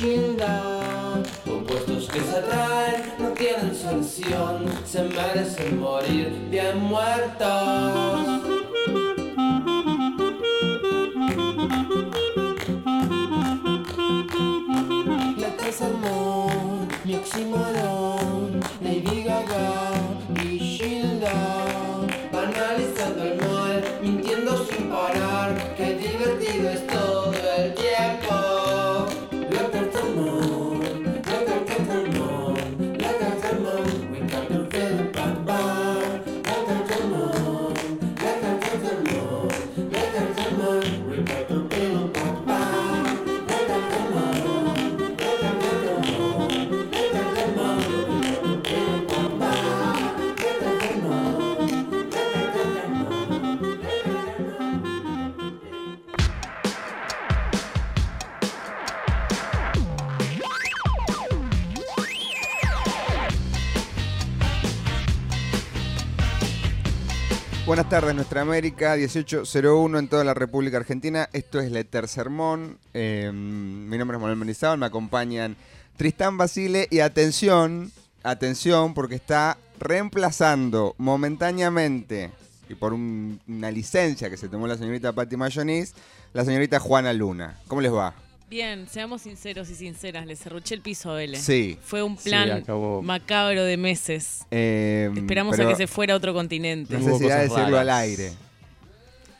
Gilda. Opuestos que se atraen, no tienen solución, se merecen morir bien muertos. Nuestra América, 1801 en toda la República Argentina. Esto es Letter Sermón. Eh, mi nombre es Manuel Mendizábal, me acompañan Tristán Basile y atención, atención, porque está reemplazando momentáneamente y por un- una licencia que se tomó la señorita Patti Mayonis, la señorita Juana Luna. ¿Cómo les va? Bien, seamos sinceros y sinceras, le cerruché el piso a L. Sí. Fue un Sí, plan acabó. macabro de meses. Eh, Esperamos pero a que se fuera a otro continente. Da de decirlo al aire.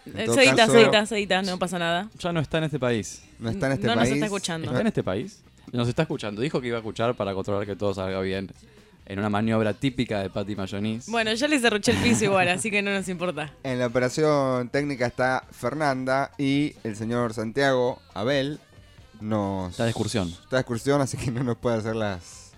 En Eh, todo Se edita, caso, se edita, se edita, no pasa nada. Ya no está en este país. No está en este No nos país. está escuchando. ¿Está en este país? Nos está escuchando. Dijo que iba a escuchar para controlar que todo salga bien. En una maniobra típica de Patty Mayonis. Bueno, ya le cerruché el piso igual, así que no nos importa. En la operación técnica está Fernanda y el señor Santiago Abel nos Está de excursión. Está de excursión, así que no nos puede hacer las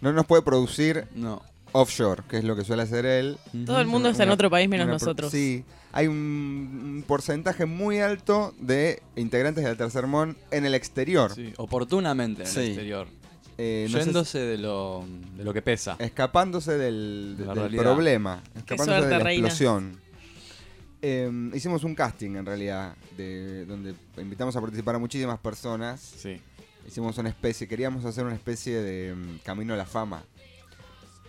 no nos puede producir No. offshore, que es lo que suele hacer él. Todo el mundo está en otro país menos pro- nosotros. Sí, hay un, un porcentaje muy alto de integrantes del tercer mon en el exterior. Sí, oportunamente en Sí. el exterior. Eh, no sé Yéndose de, lo, de lo que pesa. escapándose del, De problema, escapándose suerte, de la reina. explosión. Eh, hicimos un casting en realidad, de, donde invitamos a participar a muchísimas personas. Sí. Hicimos una especie, queríamos hacer una especie de mm, Camino a la Fama.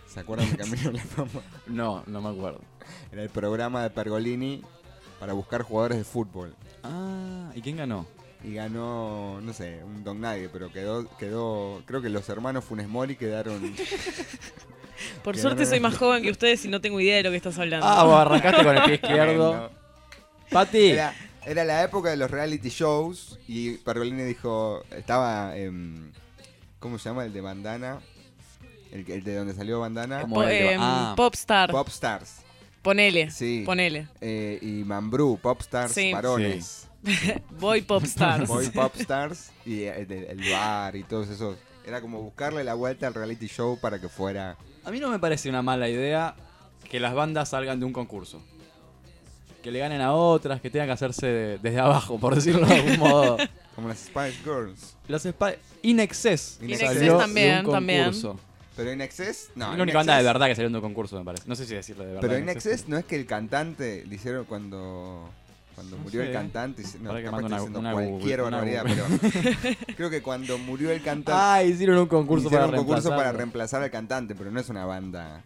¿Se acuerdan de Camino a la Fama? No, no me acuerdo. Era el programa de Pergolini para buscar jugadores de fútbol. Ah, ¿y quién ganó? Y ganó, no sé, un don nadie, pero quedó, quedó, creo que los hermanos Funes Mori quedaron... Por suerte soy más joven que ustedes y no tengo idea de lo que estás hablando. Ah, vos arrancaste con el pie izquierdo. Pati. Era, era la época de los reality shows y Pergolini dijo, estaba, em, ¿cómo se llama? El de Bandana, el, de donde salió Bandana. ¿Cómo? Po- em, ah. Popstar. Pop Stars. Ponele. Sí. Ponele. eh, y Mambrú, Popstars, Sí. varones. Voy Popstars. Boy Popstars y el, del- el bar y todos esos. Era como buscarle la vuelta al reality show para que fuera. A mí no me parece una mala idea que las bandas salgan de un concurso. Que le ganen a otras, que tengan que hacerse de- desde abajo, por decirlo de algún modo. Como las Spice Girls. Los Spi- In Excess In salió Excess de un también, también. concurso. Pero In Excess, no. es In la única banda de Excess- verdad que salió de un concurso, me parece. No sé si decirlo de verdad. Pero In In Excess no es que el cantante le hicieron cuando. Cuando murió el cantante. No, que capaz mando estoy una- diciendo una cualquier Google- una barbaridad, pero. creo que cuando murió el cantante. Ah, hicieron un concurso hicieron para un concurso para reemplazarlo. reemplazar al cantante, pero no es una banda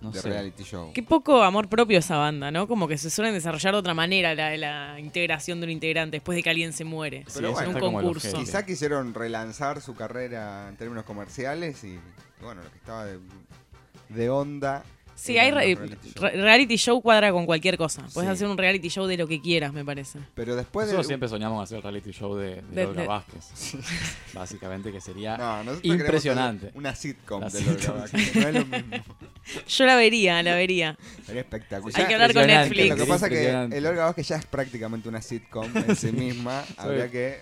No de sé. reality show. Qué poco amor propio esa banda, ¿no? Como que se suelen desarrollar de otra manera la, la integración de un integrante después de que alguien se muere. Sí, Pero eso bueno, en un está como el concurso. Quizá quisieron relanzar su carrera en términos comerciales y bueno, lo que estaba de, de onda. Sí, eran hay re- reality shows. re- reality show cuadra con cualquier cosa. Puedes Sí. hacer un reality show de lo que quieras, me parece. Pero después de. Nosotros siempre soñamos hacer el reality show de, de, De- Olga de- Vázquez. Básicamente que sería No, impresionante. Una sitcom La de Olga sitcom. Vázquez, No es lo mismo. Yo la vería, la vería. Sería espectacular. Hay que hablar con. Netflix. Lo que pasa es que el Olga Vázquez ya es prácticamente una sitcom en sí misma. Habría que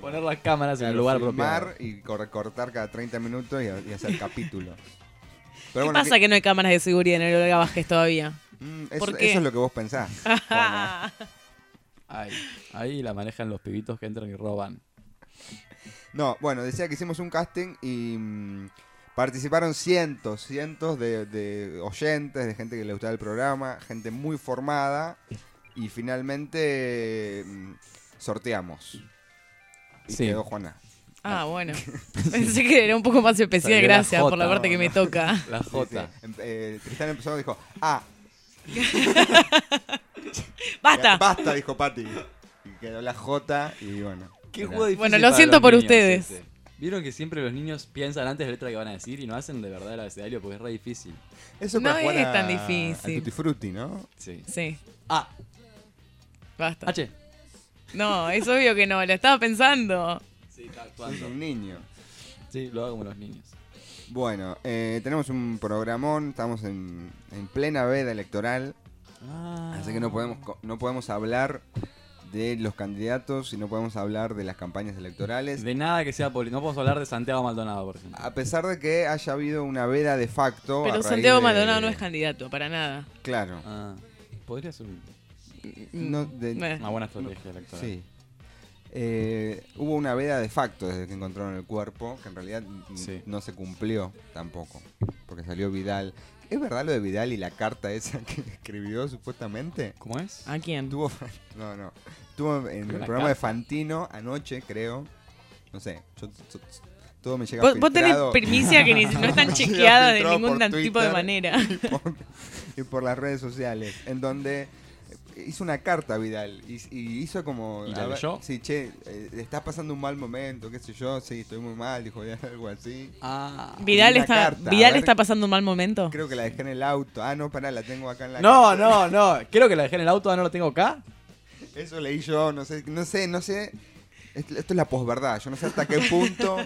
Poner las cámaras en el lugar filmar apropiado. y cor- cortar cada 30 minutos y, y hacer capítulos. Pero ¿Qué bueno, pasa que... no hay cámaras de seguridad en el Olga Vázquez todavía? mm, eso, ¿Por qué? eso es lo que vos pensás. Ahí, ahí la manejan los pibitos que entran y roban. No, bueno, decía que hicimos un casting y mm, participaron cientos, cientos de, de oyentes, de gente que le gustaba el programa, gente muy formada y finalmente mm, sorteamos. Y Sí. quedó Juana. Ah, bueno. Pensé que era un poco más especial, Salió la gracias por la parte que me toca. La Sí, sí. J. Em- eh, Tristán empezó y dijo, ah, ¡Basta! basta, dijo Pati. Y quedó la J y bueno. ¿Qué juego difícil Bueno, lo siento por niños ustedes. ese? Vieron que siempre los niños piensan antes de la letra que van a decir y no hacen de verdad el abecedario porque es re difícil. Eso No para es a- tan a difícil. Tutti Frutti, ¿no? Sí. Sí, A, basta. H. No, es obvio que no, lo estaba pensando. Sí, está Es un niño. Sí, lo hago como los niños. Bueno, eh, tenemos un programón, estamos en, en plena veda electoral, Ah. así que no podemos, no podemos hablar de los candidatos y no podemos hablar de las campañas electorales. De nada que sea político. No podemos hablar de Santiago Maldonado, por ejemplo. A pesar de que haya habido una veda de facto. a Pero raíz Santiago de- Maldonado no es candidato, para nada. Claro. Ah, podría ser un- No, de- una buena estrategia electoral. Sí. Eh, hubo una veda de facto desde que encontraron el cuerpo, que en realidad Sí. no se cumplió tampoco, porque salió Vidal. ¿Es verdad lo de Vidal y la carta esa que escribió supuestamente? ¿Cómo es? ¿A quién? Tuvo, no, no, estuvo en el programa de. Fantino anoche, creo. No sé, yo- yo- todo me llega Vos, vos tenés primicia que ni- no están chequeadas de ningún tipo de manera. y por, y por las redes sociales, en donde hizo una carta a Vidal y, y hizo como... ¿Y la ver, leyó? Sí, che, eh, estás pasando un mal momento, qué sé yo, sí, estoy muy mal, dijo algo así. Ah. Vidal está, carta, Vidal ver. está pasando un mal momento. Creo que la dejé en el auto. Ah, no, pará, la tengo acá en la No, casa. no, no. Creo que la dejé en el auto, ahora no lo tengo acá. Eso leí yo, no sé, no sé, no sé. Esto, esto es la posverdad, yo no sé hasta qué punto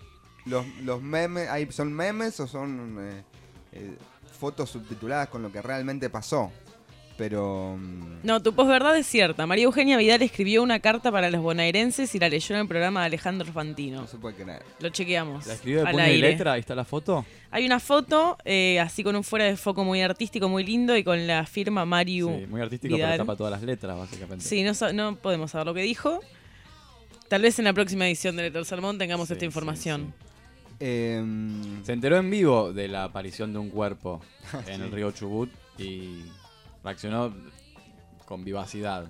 los, los memes, ahí son memes o son eh, eh, fotos subtituladas con lo que realmente pasó. Pero... No, tu posverdad es cierta. María Eugenia Vidal escribió una carta para los bonaerenses y la leyó en el programa de Alejandro Fantino. No se puede creer. Lo chequeamos. La escribió de al puño y aire. letra, ahí está la foto. Hay una foto eh, así con un fuera de foco muy artístico, muy lindo y con la firma Mariu. Sí, muy artístico, Vidal. pero tapa todas las letras, básicamente. Sí, no, no podemos saber lo que dijo. Tal vez en la próxima edición de Letter Salmón tengamos Sí, esta sí, información. Em, Se enteró en vivo de la aparición de un cuerpo en el río Chubut y reaccionó con vivacidad.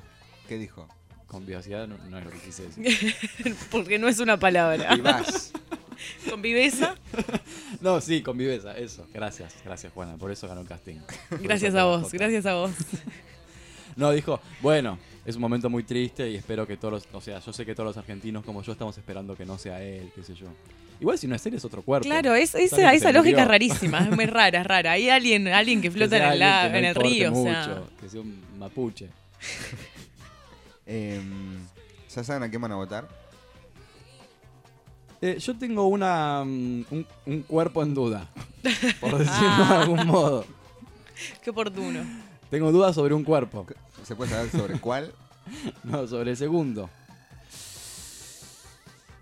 ¿Qué dijo? Con vivacidad no, no es lo que quise decir. Porque no es una palabra. Vivaz. Con viveza. No, sí, con viveza, eso. Gracias, gracias Juana, por eso ganó el casting. Por Gracias a vos, gracias a vos. No, dijo, bueno, es un momento muy triste y espero que todos los, o sea, yo sé que todos los argentinos como yo estamos esperando que no sea él, qué sé yo. Igual si no es él es otro cuerpo. Claro, es, esa, esa lógica es rarísima, es muy rara, es rara. Hay alguien, alguien que Que flota en el, alguien la- que no en el importe río, o mucho, sea. que sea un mapuche. Em, ¿Ya saben a quién van a votar? Eh, yo tengo una mm, un, un cuerpo en duda, por decirlo de algún modo. Qué oportuno. Tengo dudas sobre un cuerpo, ¿Se puede saber sobre cuál? no, sobre el segundo.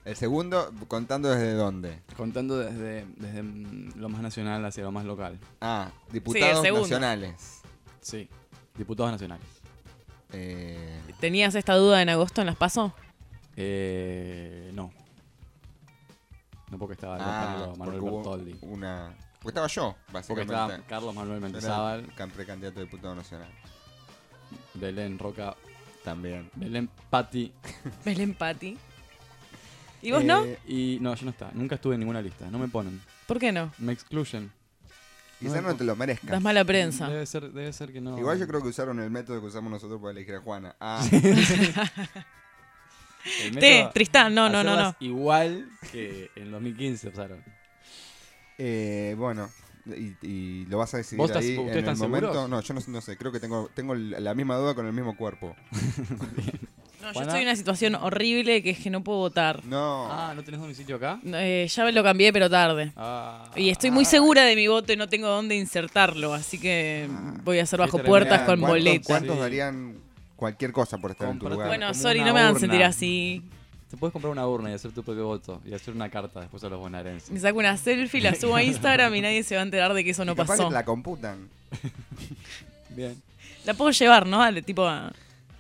El segundo, contando desde dónde. Contando desde, desde mm, lo más nacional hacia lo más local. Ah, diputados nacionales. Sí, diputados nacionales. Eh, ¿Tenías esta duda en agosto en las PASO? Eh, no. No porque estaba ah, Manuel porque Bertoldi. una... Porque estaba yo, Porque básicamente. estaba Carlos Manuel Era Mendizábal, el can- precandidato a diputado nacional. Belén Roca, También. Belén Patti. Belén Patti. ¿Y vos no? Eh, Y no, yo no estaba. Nunca estuve en ninguna lista. No me ponen. ¿Por qué no? Me excluyen. Quizás no te lo Das merezcas. mala prensa. Debe ser, debe ser que no. Igual yo creo que usaron el método que usamos nosotros para elegir a Juana. Ah, El método- Tristán, no, no, no, no. hacerlas Igual que en 2015 usaron. eh, bueno. Y, y lo vas a decidir ¿Vos estás- ahí ustedes en el están momento. seguros? No, yo no, no sé. Creo que tengo, tengo la misma duda con el mismo cuerpo. No, yo estoy en una situación horrible que es que no puedo votar. No. Ah, ¿no tenés domicilio acá? Eh, ya lo cambié, pero tarde. Ah. Y estoy muy segura de mi voto y no tengo dónde insertarlo, así que voy a hacer bajo puertas con ¿Cuántos-. ¿Cuántos Sí. darían cualquier cosa por estar en tu lugar? Bueno, como sorry, no me van a urna. sentir así. Te puedes comprar una urna y hacer tu propio voto y hacer una carta después a los bonaerenses. Me saco una selfie, la subo a Instagram y nadie se va a enterar de que eso no Y capaz pasó. que la computan. Bien. La puedo llevar, ¿no? Al tipo a...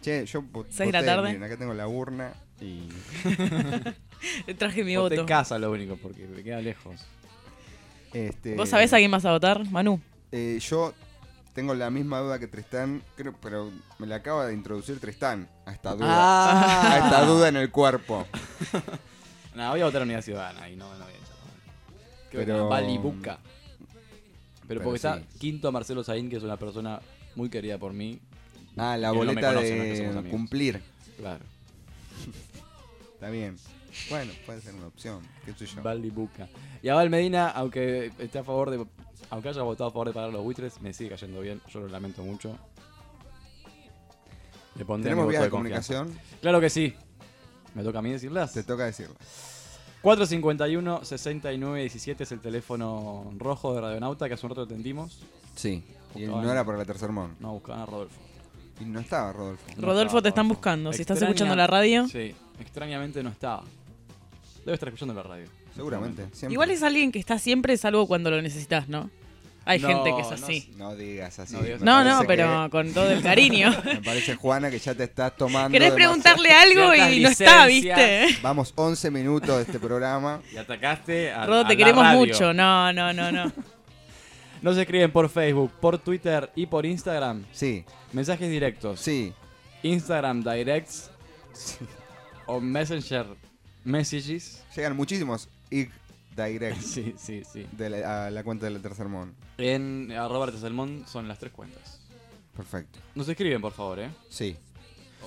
Che, yo vo- Seis de la voté, tarde. miren, acá tengo la urna y... Le traje mi Voté voto. en casa lo único porque me queda lejos. Este, ¿Vos sabés a quién vas a votar, Manu? eh, yo tengo la misma duda que Tristán, creo, pero me la acaba de introducir Tristán a esta duda. Ah. A esta duda en el cuerpo. No, voy a votar a Unidad Ciudadana y no, no voy a echar. Creo Pero- que Balibuca. Pero, Pero porque está quinto Marcelo Saín, que es una persona muy querida por mí. Ah, la Él no boleta conoce, no es que de cumplir. Claro. Está bien. Bueno, puede ser una opción. ¿Qué sé yo? Balibuca. Y a Val Medina, aunque esté a favor de. Aunque haya votado a favor de pagar los buitres, me sigue cayendo bien. Yo lo lamento mucho. Le pondré ¿Tenemos vías de comunicación? Claro que sí. ¿Me toca a mí decirlas? Te toca decirlo. 451-6917 es el teléfono rojo de Radionauta que hace un rato atendimos. Sí. Y Buscaban- no era por la tercer mon. No, buscaban a Rodolfo. Y no estaba Rodolfo. No Rodolfo, estaba te están Rodolfo. buscando. Si estás escuchando la radio. Sí, extrañamente no estaba. Debe estar escuchando la radio. Seguramente. siempre. Igual es alguien que está siempre, salvo cuando lo necesitas, ¿no? Hay No, gente que es así. No digas así. No digas Me No, no, pero con todo el cariño. me parece, Juana, que ya te estás tomando. Querés preguntarle algo y no está. ¿viste? Vamos 11 minutos de este programa. Y atacaste a, Rodo, a te la queremos radio. mucho. No, no, no, no. Nos escriben por Facebook, por Twitter y por Instagram. Sí, Mensajes directos. sí. Instagram Directs o Messenger Messages. Llegan muchísimos IG direct Sí, sí, sí. de la, a la cuenta del tercer mon. En arroba Artesalmón son las tres cuentas. Perfecto. Nos escriben, por favor, ¿eh? Sí.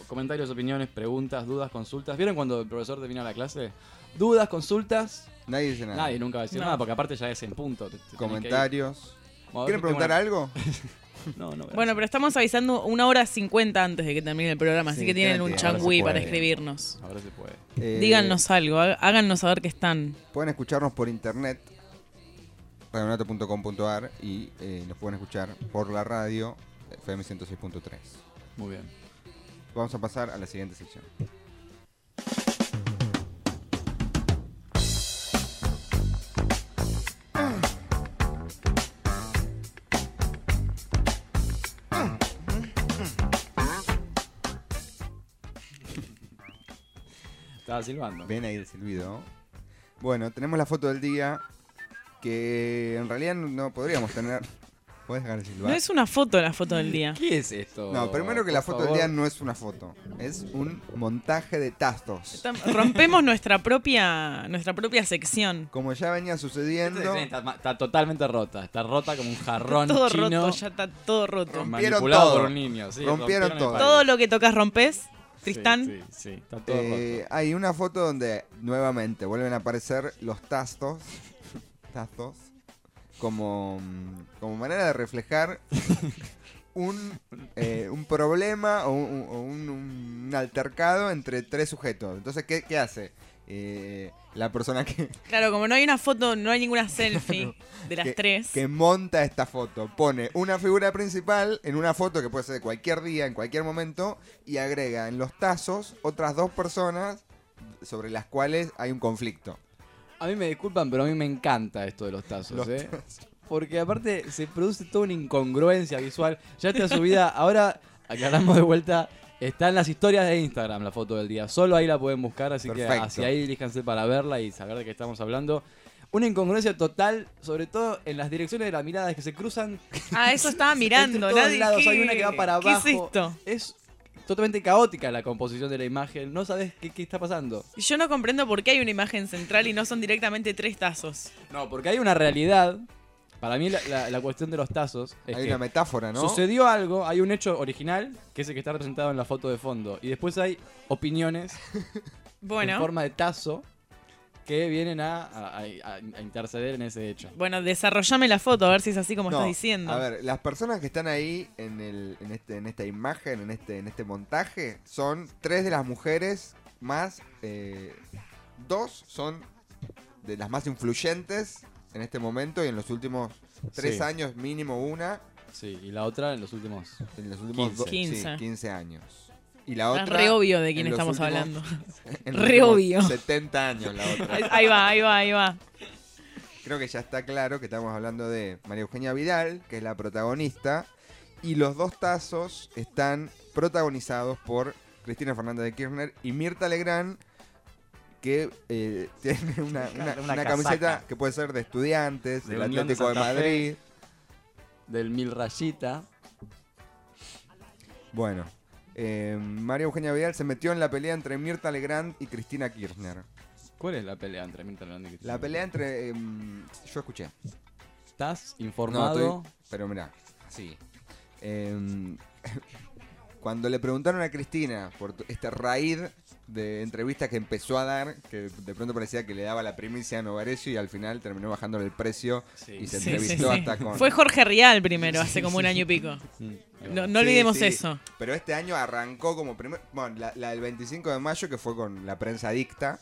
Comentarios, opiniones, preguntas, dudas, consultas. ¿Vieron cuando el profesor termina la clase? Dudas, consultas. Nadie dice nada. Nadie nunca va a decir No. nada porque aparte ya es en punto. te- te tenés que ir. Comentarios. Bueno, ¿Quieren tengo preguntar una- algo? No, no. Bueno, pero estamos avisando una hora cincuenta antes de que termine el programa, así Sí, que tienen un changüí para escribirnos. Ahora se puede. Eh, Díganos algo, há- háganos saber que están. Pueden escucharnos por internet, radionato.com.ar y eh, nos pueden escuchar por la radio FM 106.3. Muy bien. Vamos a pasar a la siguiente sección. Estaba silbando. Ven ahí el silbido. Bueno, tenemos la foto del día que en realidad no- podríamos tener. ¿Puedes dejar de silbar? No es una foto la foto del día. ¿Qué es esto? No, primero que la foto del favor. día no es una foto, es un montaje de tazos. Rompemos nuestra propia, nuestra propia sección. Como ya venía sucediendo, Está, está totalmente rota. Está rota como un jarrón todo chino. roto, ya está todo roto. Rompieron manipulado todo. por un niño. Sí, Rompieron el todo. Todo lo que tocas rompes, Tristán. Sí, sí, está todo eh, roto. hay una foto donde nuevamente vuelven a aparecer los tazos, tazos como, mm, como manera de reflejar un, eh, un problema o, un, o un- un altercado entre tres sujetos. Entonces, ¿qué, qué hace? Eh, la persona que, Claro, como no hay una foto, no hay ninguna selfie de las que- tres. que monta esta foto pone una figura principal en una foto que puede ser de cualquier día, en cualquier momento, y agrega en los tazos otras dos personas sobre las cuales hay un conflicto. A mí me disculpan, pero a mí me encanta esto de los tazos, Los ¿eh? Porque aparte se produce toda una incongruencia visual. Ya esta subida, ahora aclaramos de vuelta, está en las historias de Instagram la foto del día. Solo ahí la pueden buscar, así que hacia ahí diríjanse para verla y saber de qué estamos hablando. Una incongruencia total, sobre todo en las direcciones de las miradas que se cruzan. Ah, eso estaba mirando. entre todos nadie- lados. ¿qué- Hay una que va para ¿Qué abajo. es esto? Es totalmente caótica la composición de la imagen. No sabes qué, qué está pasando. Yo no comprendo por qué hay una imagen central y no son directamente tres tazos. No, porque hay una realidad. Para mí la, la- la cuestión de los tazos es hay que una metáfora, ¿no? sucedió algo, hay un hecho original, que es el que está representado en la foto de fondo. Y después hay opiniones en Bueno, forma de tazo que vienen a, a- a- a interceder en ese hecho. bueno, desarrollame la foto a ver si es así como No, estás diciendo. A ver, las personas que están ahí en, el, en, este, en esta imagen, en este, en este montaje, son tres de las mujeres más. eh, dos son de las más influyentes en este momento y en los últimos tres Sí. años, mínimo una. Sí, y la otra en los últimos. En los últimos 15. do- sí, 15. 15 años. Y la Es otra. re obvio de quién estamos últimos- hablando. Re obvio. 70 años la otra. Ahí, ahí va, ahí va, ahí va. Creo que ya está claro que estamos hablando de María Eugenia Vidal, que es la protagonista, y los dos tazos están protagonizados por Cristina Fernández de Kirchner y Mirta Legrand, que eh, tiene una, una- Una una casaca. camiseta que puede ser de estudiantes, De del de Atlético de, Fe. Madrid. Del Mil Rayita. Bueno, eh, María Eugenia Vidal se metió en la pelea entre Mirta Legrand y Cristina Kirchner. ¿Cuál es la pelea entre Mirta Legrand y Cristina? La pelea entre... em, yo escuché. ¿Estás No, informado? estoy- pero mira, sí. Em, cuando le preguntaron a Cristina por esta raíz de entrevistas que empezó a dar, que de pronto parecía que le daba la primicia a Novarecio y al final terminó bajándole el precio Sí. y se Sí, entrevistó sí, sí. hasta con... Fue Jorge Rial primero, hace como un año y pico. Mm, No, olvidemos sí. eso. Pero este año arrancó como primer... Bueno, la, la del 25 de mayo que fue con la prensa dicta,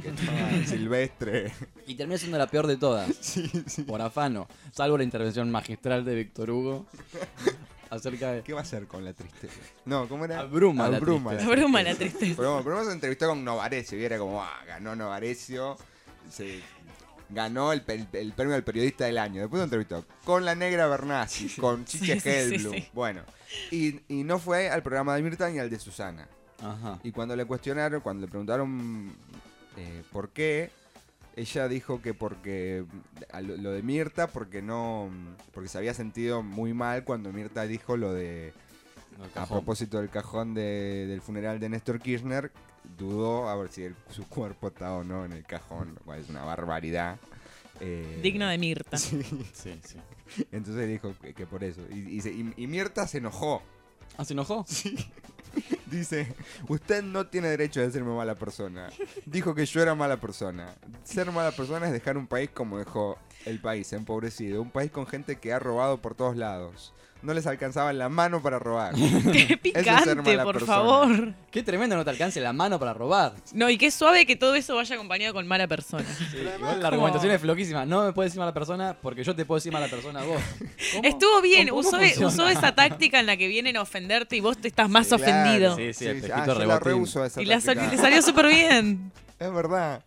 que estaba Silvestre. Y termina siendo la peor de todas. Sí, sí. Por afano. Salvo la intervención magistral de Víctor Hugo. Acerca de. ¿Qué va a hacer con la tristeza? No, ¿cómo era? Abruma la Abruma tristeza. Abruma la tristeza. Pero bueno, primero se entrevistó con Novarecio y era como, ah, ganó Novarecio, se ganó el, premio al periodista del año. Después se entrevistó con la negra Bernasi, con Chiche Sí, sí, sí, Helblum. sí. Bueno, y, y no fue al programa de Mirta ni al de Susana. Ajá. Y cuando le cuestionaron, cuando le preguntaron eh, por qué, ella dijo que porque lo, de Mirta, porque no, porque se había sentido muy mal cuando Mirta dijo lo de a propósito del cajón de- del funeral de Néstor Kirchner, dudó a ver si el- su cuerpo está o no en el cajón, lo cual es una barbaridad. Eh, Digna de Mirta. Sí, Sí, sí. entonces dijo que, que por eso. Y, y se- y- y Mirta se enojó. ¿Ah, se enojó? Dice, usted no tiene derecho a decirme mala persona. Dijo que yo era mala persona. Ser mala persona es dejar un país como dejó el país, empobrecido. Un país con gente que ha robado por todos lados. No les alcanzaba la mano para robar. Qué es picante, por persona. favor. Qué tremendo no te alcance la mano para robar. No, y qué suave que todo eso vaya acompañado con mala persona. Igual la argumentación es floquísima. No me puedes decir mala persona porque yo te puedo decir mala persona a vos. ¿Cómo? Estuvo bien, ¿Cómo usó, esa táctica en la que vienen a ofenderte y vos te estás más Claro, ofendido. Sí, sí, ah, espejito yo la reuso esa Y la sal- salió súper bien. Es verdad.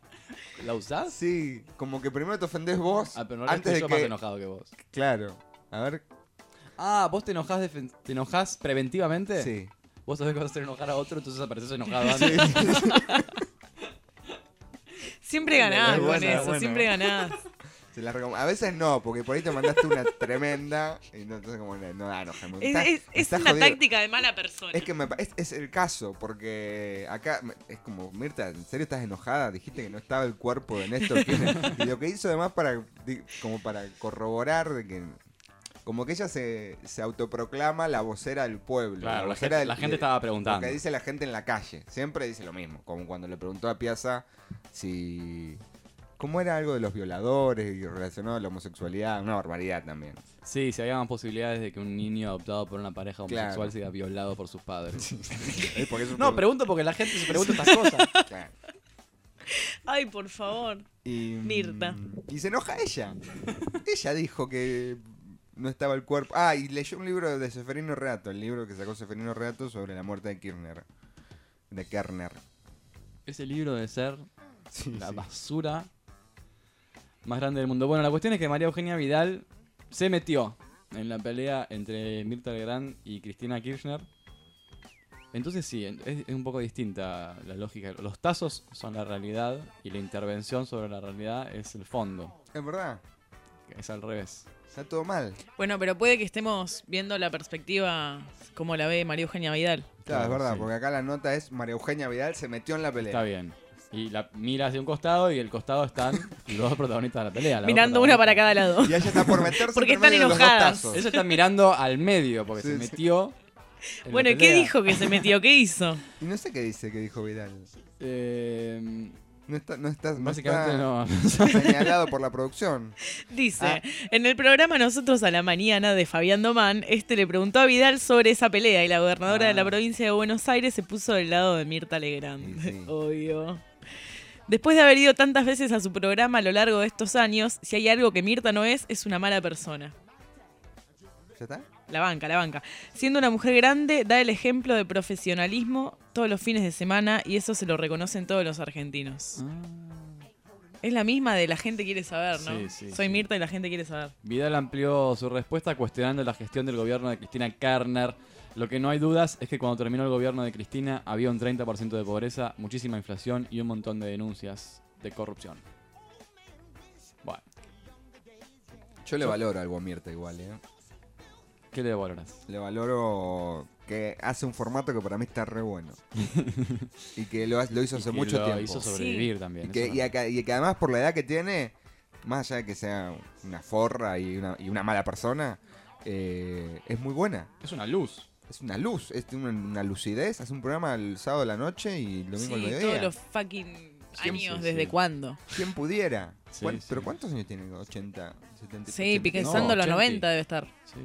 ¿La usás? Sí, como que primero te ofendés vos Ah, pero no antes de yo que... más enojado que vos. Claro. A ver, Ah, ¿vos te enojás, defen- te enojás preventivamente? sí. Vos sabés que vas a hacer enojar a otro, entonces apareces enojado antes. Siempre ganás Es con buena, eso, buena. siempre ganás. Se la recom- a veces no, porque por ahí te mandaste una tremenda y no, entonces como no, no da enoja. me Es, está- es- me es está una jodiendo. táctica de mala persona. Es que me pa- es, es el caso, porque acá me- es como, Mirta, ¿en serio estás enojada? Dijiste que no estaba el cuerpo de Néstor Kirchner. y lo que hizo además para di- como para corroborar de que como que ella se, se autoproclama la vocera del pueblo. Claro, la gente- del- la gente de- estaba Lo preguntando. que dice la gente en la calle. Siempre dice lo mismo. Como cuando le preguntó a Piazza si. ¿Cómo era algo de los violadores y relacionado a la homosexualidad? Una barbaridad también. Sí, si había más posibilidades de que un niño adoptado por una pareja homosexual Claro. sea violado por sus padres. No, pregunto porque la gente se pregunta estas cosas. Claro. Ay, por favor. Y, Mirta. Y se enoja ella. ella dijo que no estaba el cuerpo. Ah, y leyó un libro de Seferino Reato, el libro que sacó Seferino Reato sobre la muerte de Kirchner. De Kerner. Ese libro debe ser Sí, la sí. basura más grande del mundo. Bueno, la cuestión es que María Eugenia Vidal se metió en la pelea entre Mirta Legrand y Cristina Kirchner. Entonces sí, es, es un poco distinta la lógica. Los tazos son la realidad y la intervención sobre la realidad es el fondo. Es verdad. Es al revés. Está todo mal. Bueno, pero puede que estemos viendo la perspectiva como la ve María Eugenia Vidal. Claro, es verdad, sí. porque acá la nota es María Eugenia Vidal se metió en la pelea. Está bien. Y la mira hacia un costado y el costado están los dos protagonistas de la pelea. Mirando una para cada lado. Y ella está por meterse Porque están enojadas. tazos. Ellos están mirando al medio porque Sí, se sí. metió. la Bueno, ¿y qué dijo que se metió? ¿Qué hizo? Y no sé qué dice que dijo Vidal. Eh, No está, no está, no básicamente está no. señalado por la producción. Dice, Ah. en el programa Nosotros a la Mañana de Fabián Domán, este le preguntó a Vidal sobre esa pelea y la gobernadora Ah. de la provincia de Buenos Aires se puso del lado de Mirta Legrand. Sí, sí. Obvio. Después de haber ido tantas veces a su programa a lo largo de estos años, si hay algo que Mirta no es, es una mala persona. ¿Ya está? La banca, la banca. Siendo una mujer grande, da el ejemplo de profesionalismo todos los fines de semana y eso se lo reconocen todos los argentinos. Es la misma de la gente quiere saber, ¿no? Sí, sí, Soy sí. Mirta y la gente quiere saber. Vidal amplió su respuesta cuestionando la gestión del gobierno de Cristina Kerner. Lo que no hay dudas es que cuando terminó el gobierno de Cristina había un 30% de pobreza, muchísima inflación y un montón de denuncias de corrupción. Bueno, Yo le valoro algo a Mirta igual, ¿eh? ¿Qué le valoras? Le valoro que hace un formato que para mí está re bueno. y que lo, lo hizo Y hace que mucho lo tiempo. hizo sobrevivir Sí. también. Y que, eso y, acá- y que además por la edad que tiene, más allá de que sea una forra y una, y una mala persona, eh, es muy buena. Es una luz. Es una luz, es una, una lucidez. Hace un programa el sábado de la noche y el domingo al Sí, mediodía. todos los fucking años, sí, ¿desde sí. cuándo? ¿Quién pudiera? Sí, ¿Cuán- sí. ¿Pero cuántos años tiene? ¿80? ¿70? Sí, 80? pensando No, los 80. 90 debe estar. Sí.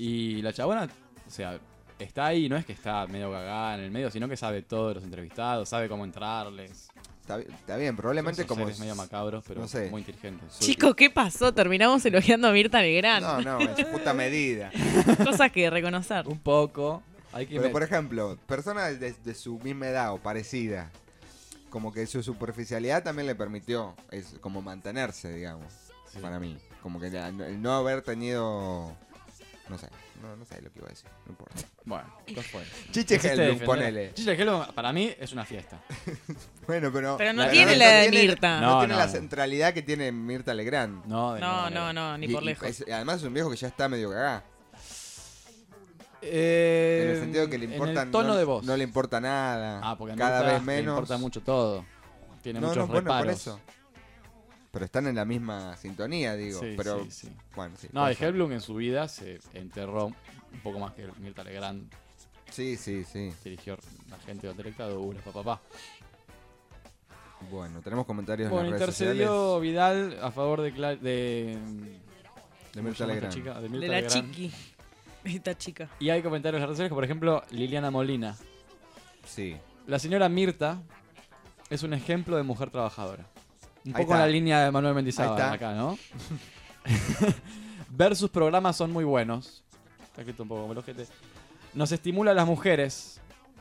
Y la chabona, o sea, está ahí, no es que está medio cagada en el medio, sino que sabe todo de los entrevistados, sabe cómo entrarles. Está, bi- está bien, probablemente Esos como... seres medio macabros, pero no sé. muy inteligentes. Chicos, ¿qué pasó? Terminamos elogiando a Mirta Legrand. No, no, en su puta medida. Cosas que reconocer. Un poco. Hay que Pero por ejemplo, personas de, de su misma edad o parecida, como que su superficialidad también le permitió es como mantenerse, digamos, Sí. para mí. Como que el no haber tenido... No sé, no, no sé lo que iba a decir, no importa. Bueno. Chiche defender- ponele. Chiche Helblum, para mí, es una fiesta. Bueno, pero... Pero no La- tiene la de Mirta. No, No, tiene no, la centralidad que tiene Mirta Legrand. No, de No, ninguna no, manera. no, ni Y- por y lejos. es- además es un viejo que ya está medio cagá. Eh, En el sentido que le en importa... el tono no, de voz. No le importa nada. Ah, porque a cada Mirta vez le menos. importa mucho todo. Tiene no, muchos no, bueno, por reparos. eso. Pero están en la misma sintonía, digo. Sí, pero sí, sí. bueno, sí. No, y. Helblum en su vida se enterró un poco más que Mirta Legrand. Sí, sí, sí. Dirigió la gente de Hotel Dictadura, papá. papá. Bueno, tenemos comentarios Bueno, en las redes sociales intercedió Vidal a favor de, Cla- de, de ¿cómo Mirta Legrand. chica? De De Mirta la Legrand. chiqui. Esta chica. Y hay comentarios en las redes sociales, por ejemplo, Liliana Molina. Sí. La señora Mirta es un ejemplo de mujer trabajadora. Un Ahí poco en está. la línea de Manuel Ahí Mendizábal está. acá, ¿no? Ver sus programas son muy buenos. Está escrito un poco como el ojete. Nos estimula a las mujeres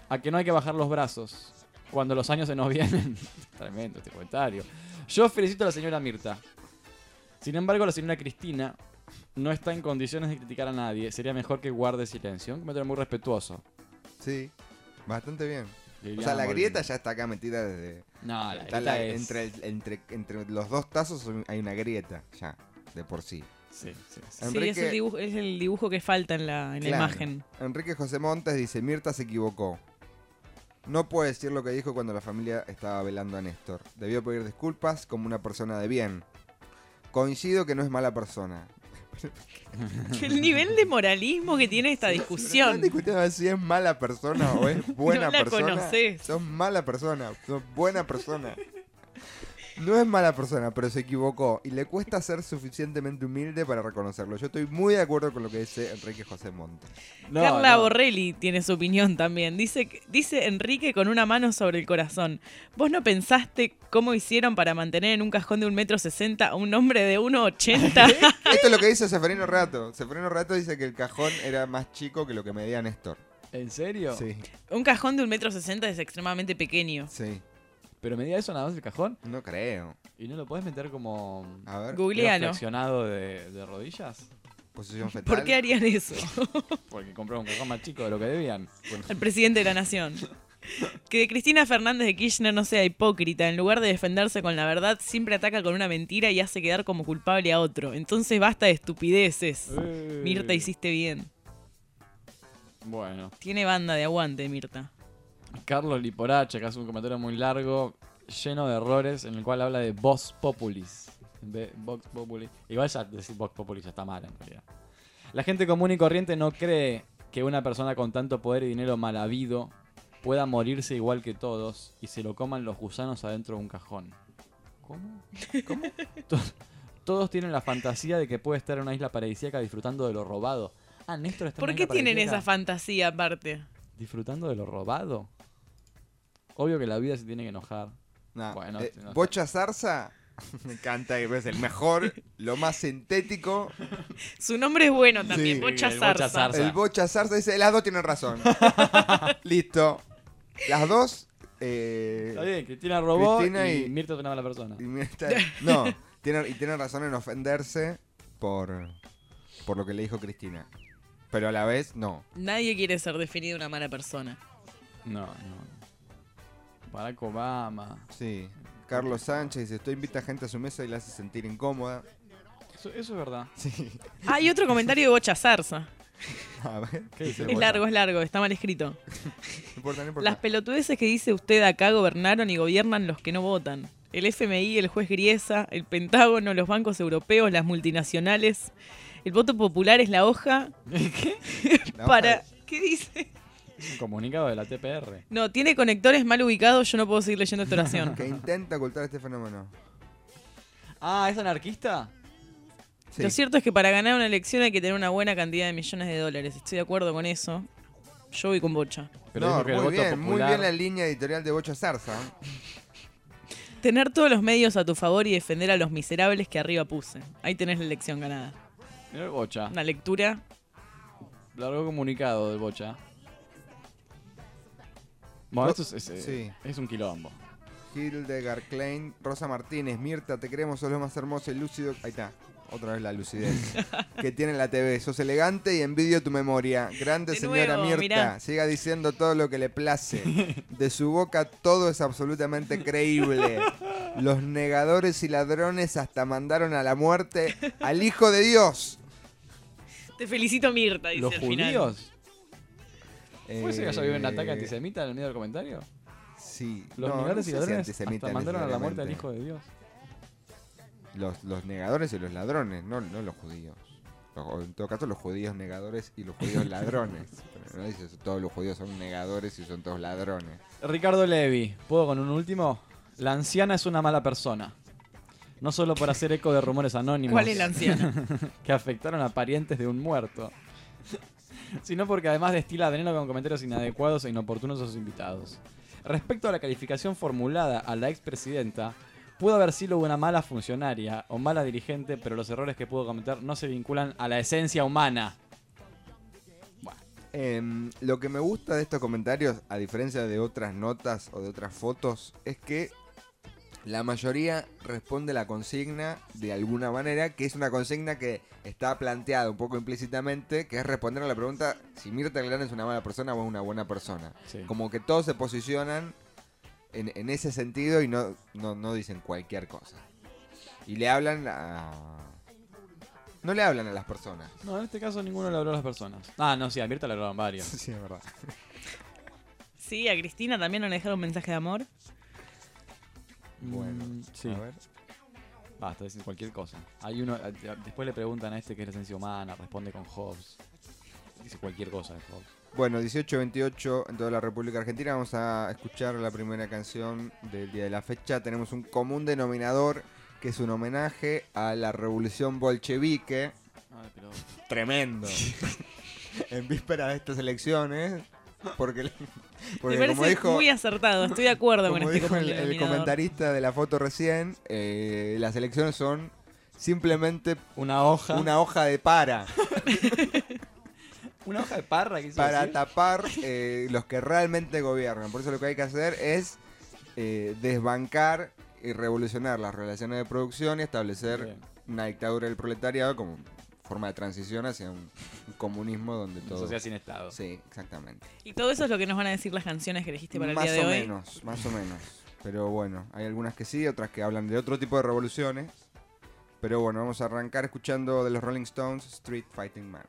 a que no hay que bajar los brazos cuando los años se nos vienen. Tremendo este comentario. Yo felicito a la señora Mirta. Sin embargo, la señora Cristina no está en condiciones de criticar a nadie. Sería mejor que guarde silencio. Un comentario muy respetuoso. Sí. Bastante bien. O sea, la grieta ya está acá metida desde. No, la está grieta la- es- entre, entre, entre los dos tazos hay una grieta, ya, de por sí. Sí, sí, sí. Sí, Enrique- es el, dibujo, es el dibujo que falta en la, en la imagen. Enrique José Montes dice: Mirta se equivocó. No puede decir lo que dijo cuando la familia estaba velando a Néstor. Debió pedir disculpas como una persona de bien. Coincido que no es mala persona. El nivel de moralismo que tiene esta Están discusión. discutiendo si es mala persona o es buena No la persona. conocés. Sos mala persona, sos buena persona. No es mala persona, pero se equivocó y le cuesta ser suficientemente humilde para reconocerlo. Yo estoy muy de acuerdo con lo que dice Enrique José Montes. No, Carla no. Borrelli tiene su opinión también. Dice, dice Enrique con una mano sobre el corazón. ¿Vos no pensaste cómo hicieron para mantener en un cajón de un metro sesenta a un hombre de 1,80? Esto es lo que dice Seferino Rato. Seferino Rato dice que el cajón era más chico que lo que medía Néstor. ¿En serio? Sí, un cajón de un metro sesenta es extremadamente pequeño. sí. Pero medía eso nada más el cajón No creo. y no lo puedes meter como A ver, Googlealo. flexionado de, de rodillas. posición fetal. ¿Por qué harían eso? Porque compraron un cajón más chico de lo que debían. Al presidente de la nación. Que Cristina Fernández de Kirchner no sea hipócrita, en lugar de defenderse con la verdad, siempre ataca con una mentira y hace quedar como culpable a otro. Entonces basta de estupideces. Eh. Mirta, hiciste bien. Bueno, Tiene banda de aguante, Mirta. Carlos Liporache, que hace un comentario muy largo, lleno de errores, en el cual habla de Vox Populis. En de Vox Populi. Igual ya decir Vox Populi ya está mal en realidad. La gente común y corriente no cree que una persona con tanto poder y dinero mal habido pueda morirse igual que todos y se lo coman los gusanos adentro de un cajón. ¿Cómo? ¿Cómo? To- Todos tienen la fantasía de que puede estar en una isla paradisíaca disfrutando de lo robado. Ah, Néstor está en ¿Por una qué isla tienen paradisíaca esa fantasía aparte? disfrutando de lo robado. Obvio que la vida se tiene que enojar. No, Bueno, eh, no sé. Bocha Zarza. Me encanta que es el mejor, lo más sintético. Su nombre es bueno también, Sí, Bocha el Bocha Zarza. Zarza. El Bocha Zarza dice, las dos tienen razón. Listo. Las dos... eh, Está bien, Cristina robó Cristina y, y- Mirta es una mala persona. y Mirta- no, tiene, y tiene razón en ofenderse por, por lo que le dijo Cristina. Pero a la vez, no. Nadie quiere ser definido una mala persona. No, no. Barack Obama. Sí. Carlos Sánchez dice, esto invita a gente a su mesa y la hace sentir incómoda. Eso, eso es verdad. Sí. Ah, y otro comentario de Bocha Zarza. A ver, ¿Qué dice Es Bocha? largo, es largo, está mal escrito. no importa, no importa. Las pelotudeces que dice usted acá gobernaron y gobiernan los que no votan. El FMI, el juez Griesa, el Pentágono, los bancos europeos, las multinacionales. El voto popular es la hoja ¿Qué? La hoja para... ¿Qué dice? Es un comunicado de la TPR. No, tiene conectores mal ubicados, yo no puedo seguir leyendo esta oración. Que intenta ocultar este fenómeno. Ah, ¿es anarquista? Sí. Lo cierto es que para ganar una elección hay que tener una buena cantidad de millones de dólares. Estoy de acuerdo con eso. Yo voy con Bocha. Pero no, que el muy voto bien, muy bien la línea editorial de Bocha Zarza. Tener todos los medios a tu favor y defender a los miserables que arriba puse. Ahí tenés la elección ganada. Mirá el Bocha. Una lectura. Largo comunicado del Bocha. Bueno, esto es, es, eh, Sí. es un quilombo. Hildegard Klein, Rosa Martínez, Mirta, te queremos, sos lo más hermoso y lúcido. Ahí está, otra vez la lucidez que tiene la TV. Sos elegante y envidio tu memoria. Grande De señora nuevo, Mirta, mirá. siga diciendo todo lo que le place. De su boca todo es absolutamente creíble. Los negadores y ladrones hasta mandaron a la muerte al Hijo de Dios. Te felicito, Mirta, dice ¿Los al final. ¿Puede ser que haya habido un ataque Eh, antisemita en el medio del comentario? Sí, Los no, no negadores sé y si ladrones hasta mandaron a la muerte al. Hijo de Dios. Los, los negadores y los ladrones, no, no los judíos. O en todo caso, los judíos negadores y los judíos ladrones. Pero no dices todos los judíos son negadores y son todos ladrones. Ricardo Levi, ¿puedo con un último? La anciana es una mala persona. No solo por hacer eco de rumores anónimos ¿Cuál es la anciana? que afectaron a parientes de un muerto, sino porque además destila veneno con comentarios inadecuados e inoportunos a sus invitados. Respecto a la calificación formulada a la expresidenta, pudo haber sido una mala funcionaria o mala dirigente, pero los errores que pudo cometer no se vinculan a la esencia humana. Em, lo que me gusta de estos comentarios, a diferencia de otras notas o de otras fotos, es que la mayoría responde la consigna de alguna manera, que es una consigna que está planteada un poco implícitamente, que es responder a la pregunta si Mirta Legrand es una mala persona o es una buena persona. Sí. Como que todos se posicionan en, en ese sentido y no, no, no dicen cualquier cosa. Y le hablan a... No le hablan a las personas. No, en este caso ninguno le habló a las personas. Ah, no, sí, a Mirta le hablaron varios. Sí, es verdad. Sí, a Cristina también le dejaron un mensaje de amor. Bueno, Mm, sí. a ver. Basta, decir cualquier cosa. Hay uno, después le preguntan a este que es la esencia humana, responde con Hobbes. Dice cualquier cosa de Hobbes. Bueno, 18-28 en toda la República Argentina. Vamos a escuchar la primera canción del día de la fecha. Tenemos un común denominador que es un homenaje a la revolución bolchevique. Ay, pero... Tremendo. en víspera de estas elecciones. Porque, porque Me parece como dijo, muy acertado, estoy de acuerdo con como este dijo el, común el denominador. comentarista de la foto recién, eh, las elecciones son simplemente Una hoja. una hoja de para. una hoja de parra, para decir. tapar eh, los que realmente gobiernan. Por eso lo que hay que hacer es eh, desbancar y revolucionar las relaciones de producción y establecer Bien. una dictadura del proletariado como forma de transición hacia un, un comunismo donde Una todo... sociedad sin Estado. Sí, exactamente. Y todo eso es lo que nos van a decir las canciones que elegiste para el más día de o hoy. menos, más o menos. Pero bueno, hay algunas que sí, otras que hablan de otro tipo de revoluciones. Pero bueno, vamos a arrancar escuchando de los Rolling Stones Street Fighting Man.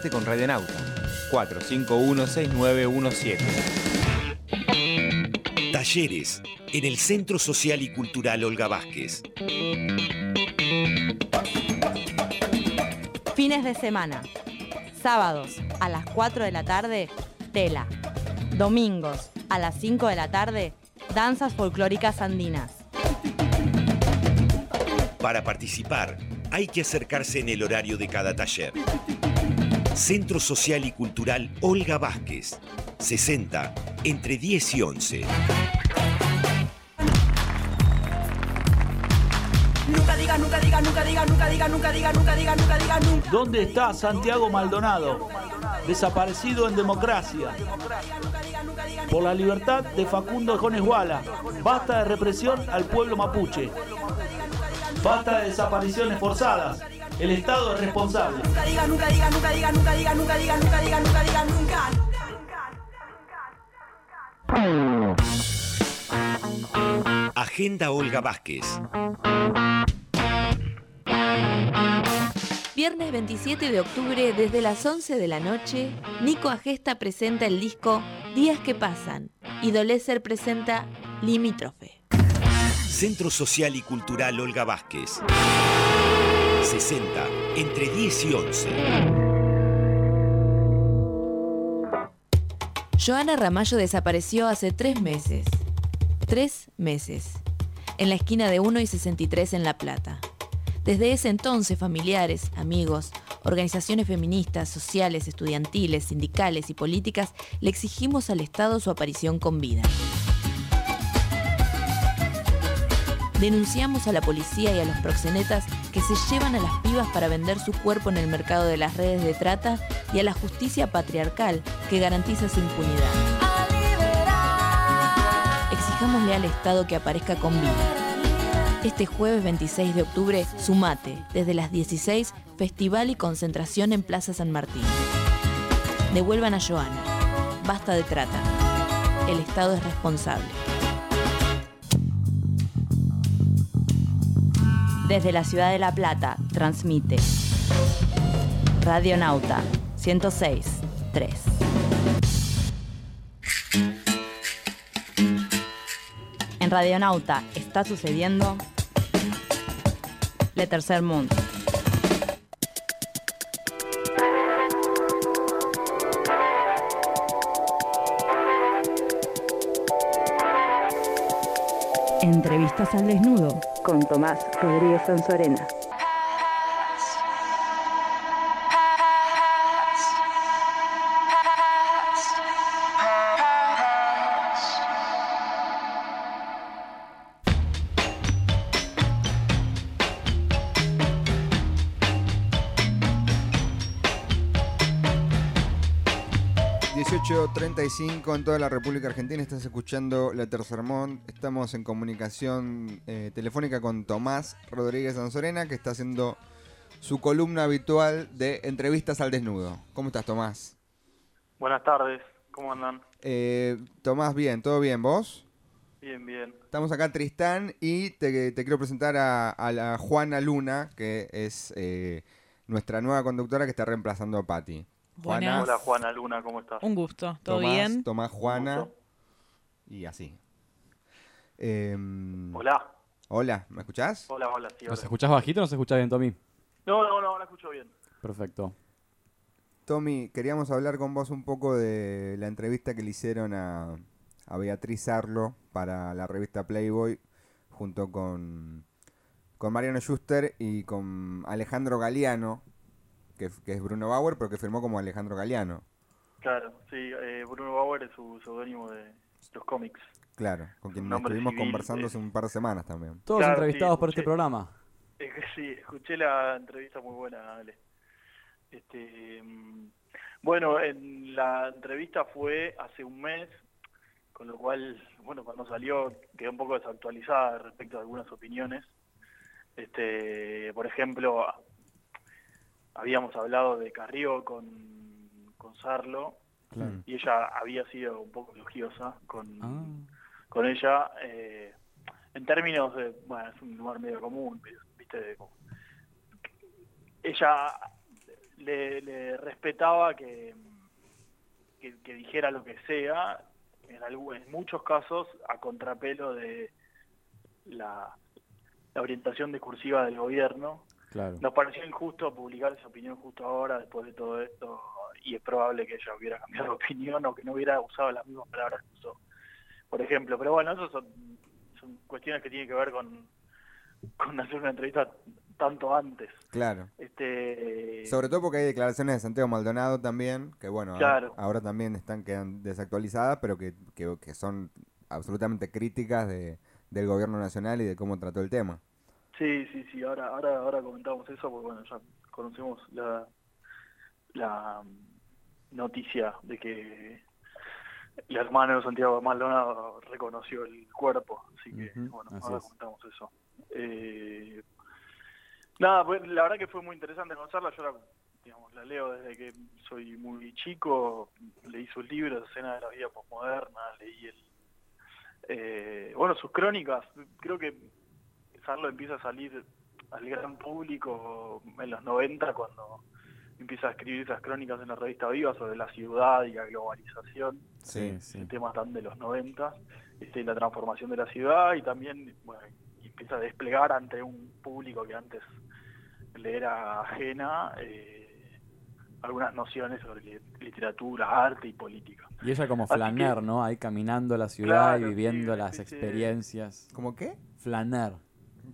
Comunicate con Radionauta 451-6917. Talleres en el Centro Social y Cultural Olga Vázquez. Fines de semana. Sábados a las 4 de la tarde, tela. Domingos a las 5 de la tarde, danzas folclóricas andinas. Para participar, hay que acercarse en el horario de cada taller. Centro Social y Cultural Olga Vázquez. 60 entre 10 y 11. Nunca diga, nunca diga, nunca diga, nunca diga, nunca diga, nunca diga, nunca diga, nunca. ¿Dónde está Santiago Maldonado? Desaparecido en democracia. Por la libertad de Facundo Jones Guala. Basta de represión al pueblo mapuche. Basta de desapariciones forzadas. El Estado es responsable. Nunca diga, nunca diga, nunca diga, nunca diga, nunca diga, nunca diga, nunca diga, nunca. Agenda Olga Vázquez. Viernes 27 de octubre, desde las 11 de la noche, Nico Agesta presenta el disco Días que pasan y Doleser presenta Limítrofe. Centro Social y Cultural Olga Vázquez. 60 entre 10 y 11. Joana Ramallo desapareció hace tres meses. Tres meses. En la esquina de 1 y 63 en La Plata. Desde ese entonces, familiares, amigos, organizaciones feministas, sociales, estudiantiles, sindicales y políticas le exigimos al Estado su aparición con vida. Denunciamos a la policía y a los proxenetas que se llevan a las pibas para vender su cuerpo en el mercado de las redes de trata y a la justicia patriarcal que garantiza su impunidad. Exijámosle al Estado que aparezca con vida. Este jueves 26 de octubre, sumate, desde las 16, festival y concentración en Plaza San Martín. Devuelvan a Joana. Basta de trata. El Estado es responsable. Desde la ciudad de La Plata, transmite Radionauta 106 3. En Radionauta está sucediendo Le Tercer Mundo. Entrevistas al desnudo con Tomás Rodríguez Sanzorena. .35 en toda la República Argentina. Estás escuchando La Tercermont. Estamos en comunicación eh, telefónica con Tomás Rodríguez Sanzorena, que está haciendo su columna habitual de entrevistas al desnudo. ¿Cómo estás, Tomás? Buenas tardes, ¿cómo andan? Eh, Tomás, bien, ¿todo bien? ¿Vos? Bien, bien. Estamos acá Tristán y te, te quiero presentar a, a la Juana Luna, que es eh, nuestra nueva conductora que está reemplazando a Patti. Hola Juana Luna, ¿cómo estás? Un gusto, ¿todo Tomás, bien? Tomás Juana y así. Eh, Hola. Hola, ¿me escuchás? Hola, hola, sí, ¿Nos hola. escuchás bajito o nos escuchás bien, Tommy? No, no, no, ahora escucho bien. Perfecto. Tommy, queríamos hablar con vos un poco de la entrevista que le hicieron a, a Beatriz Arlo para la revista Playboy, junto con, con Mariano Schuster y con Alejandro Galeano, que, que es Bruno Bauer, pero que firmó como Alejandro Galeano. Claro, sí, eh, Bruno Bauer es su seudónimo de los cómics. Claro, con quien nombre estuvimos civil, conversando eh. hace un par de semanas también. Todos Claro, entrevistados sí, por este programa. Eh, sí, escuché la entrevista muy buena, Ale. Este, mm, bueno, en la entrevista fue hace un mes, con lo cual, bueno, cuando salió quedó un poco desactualizada respecto a algunas opiniones. Este, por ejemplo, habíamos hablado de Carrió con, con Sarlo Claro. y ella había sido un poco elogiosa con, Ah. con ella eh, en términos de, bueno, es un lugar medio común, viste, de ella le, le respetaba que, que, que dijera lo que sea, en, algu- en muchos casos a contrapelo de la, la orientación discursiva del gobierno. Claro. Nos pareció injusto publicar esa opinión justo ahora, después de todo esto, y es probable que ella hubiera cambiado de opinión o que no hubiera usado las mismas palabras que usó, por ejemplo. Pero bueno, eso son, son cuestiones que tienen que ver con, con hacer una entrevista tanto antes. Claro. Este, Sobre todo porque hay declaraciones de Santiago Maldonado también, que bueno, Claro. ahora también están quedan desactualizadas, pero que, que, que son absolutamente críticas de, del gobierno nacional y de cómo trató el tema. Sí, sí, sí, ahora, ahora, ahora comentamos eso porque bueno, ya conocemos la, la mm, noticia de que el hermano de Santiago Maldonado reconoció el cuerpo, así que bueno, ahora es. comentamos eso. Eh, nada, pues la verdad que fue muy interesante conocerla, yo la, digamos, la leo desde que soy muy chico, leí sus libros, Escena de la Vida Postmoderna, leí el... eh, bueno, sus crónicas, creo que Sarlo empieza a salir al gran público en los 90 cuando empieza a escribir esas crónicas en la revista Viva sobre la ciudad y la globalización, Sí, sí. temas tan de los 90, este, la transformación de la ciudad y también bueno, empieza a desplegar ante un público que antes le era ajena eh, algunas nociones sobre li- literatura, arte y política. Y ella como Así que- flaner, ¿no? Ahí caminando la ciudad y viviendo sí, las experiencias. ¿Cómo qué? Flaner.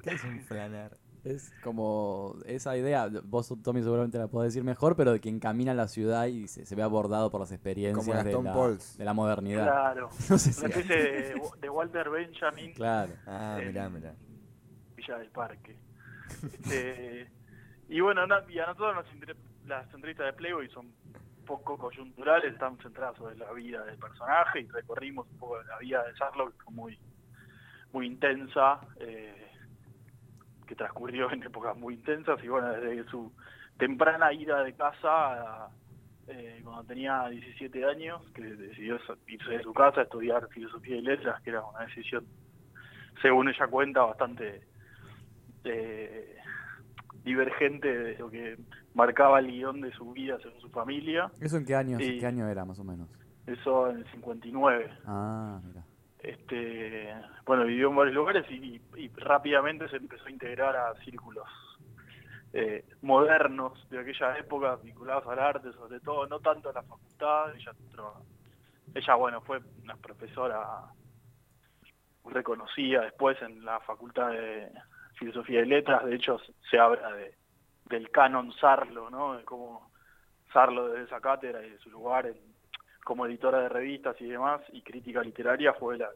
¿Qué es un flaner? Es como esa idea, vos Tommy seguramente la podés decir mejor, pero de quien camina la ciudad y se, se ve abordado por las experiencias de la, Pauls. de la modernidad. Claro, No sé si- una especie de, de Walter Benjamin Claro. Ah, en mirá, mirá. Villa del Parque. Este, y bueno, na- y a nosotros nos inter- las entrevistas de Playboy son poco coyunturales, están centradas sobre la vida del personaje y recorrimos un poco la vida de Sherlock, que fue muy, muy intensa, eh, que transcurrió en épocas muy intensas y bueno, desde su temprana ida de casa, eh, cuando tenía 17 años, que decidió irse de su casa a estudiar filosofía y letras, que era una decisión, según ella cuenta, bastante eh, divergente de lo que marcaba el guion de su vida según su familia. ¿Eso en qué año, Y- qué año era más o menos? Eso en el 59. Ah, mira. Este, bueno, vivió en varios lugares y, rápidamente se empezó a integrar a círculos eh, modernos de aquella época, vinculados al arte, sobre todo, no tanto a la facultad. Ella, bueno, fue una profesora reconocida después en la facultad de filosofía y letras. De hecho, se habla de, del canon Sarlo, ¿no? De cómo Sarlo desde esa cátedra y de su lugar como editora de revistas y demás, y crítica literaria, fue la,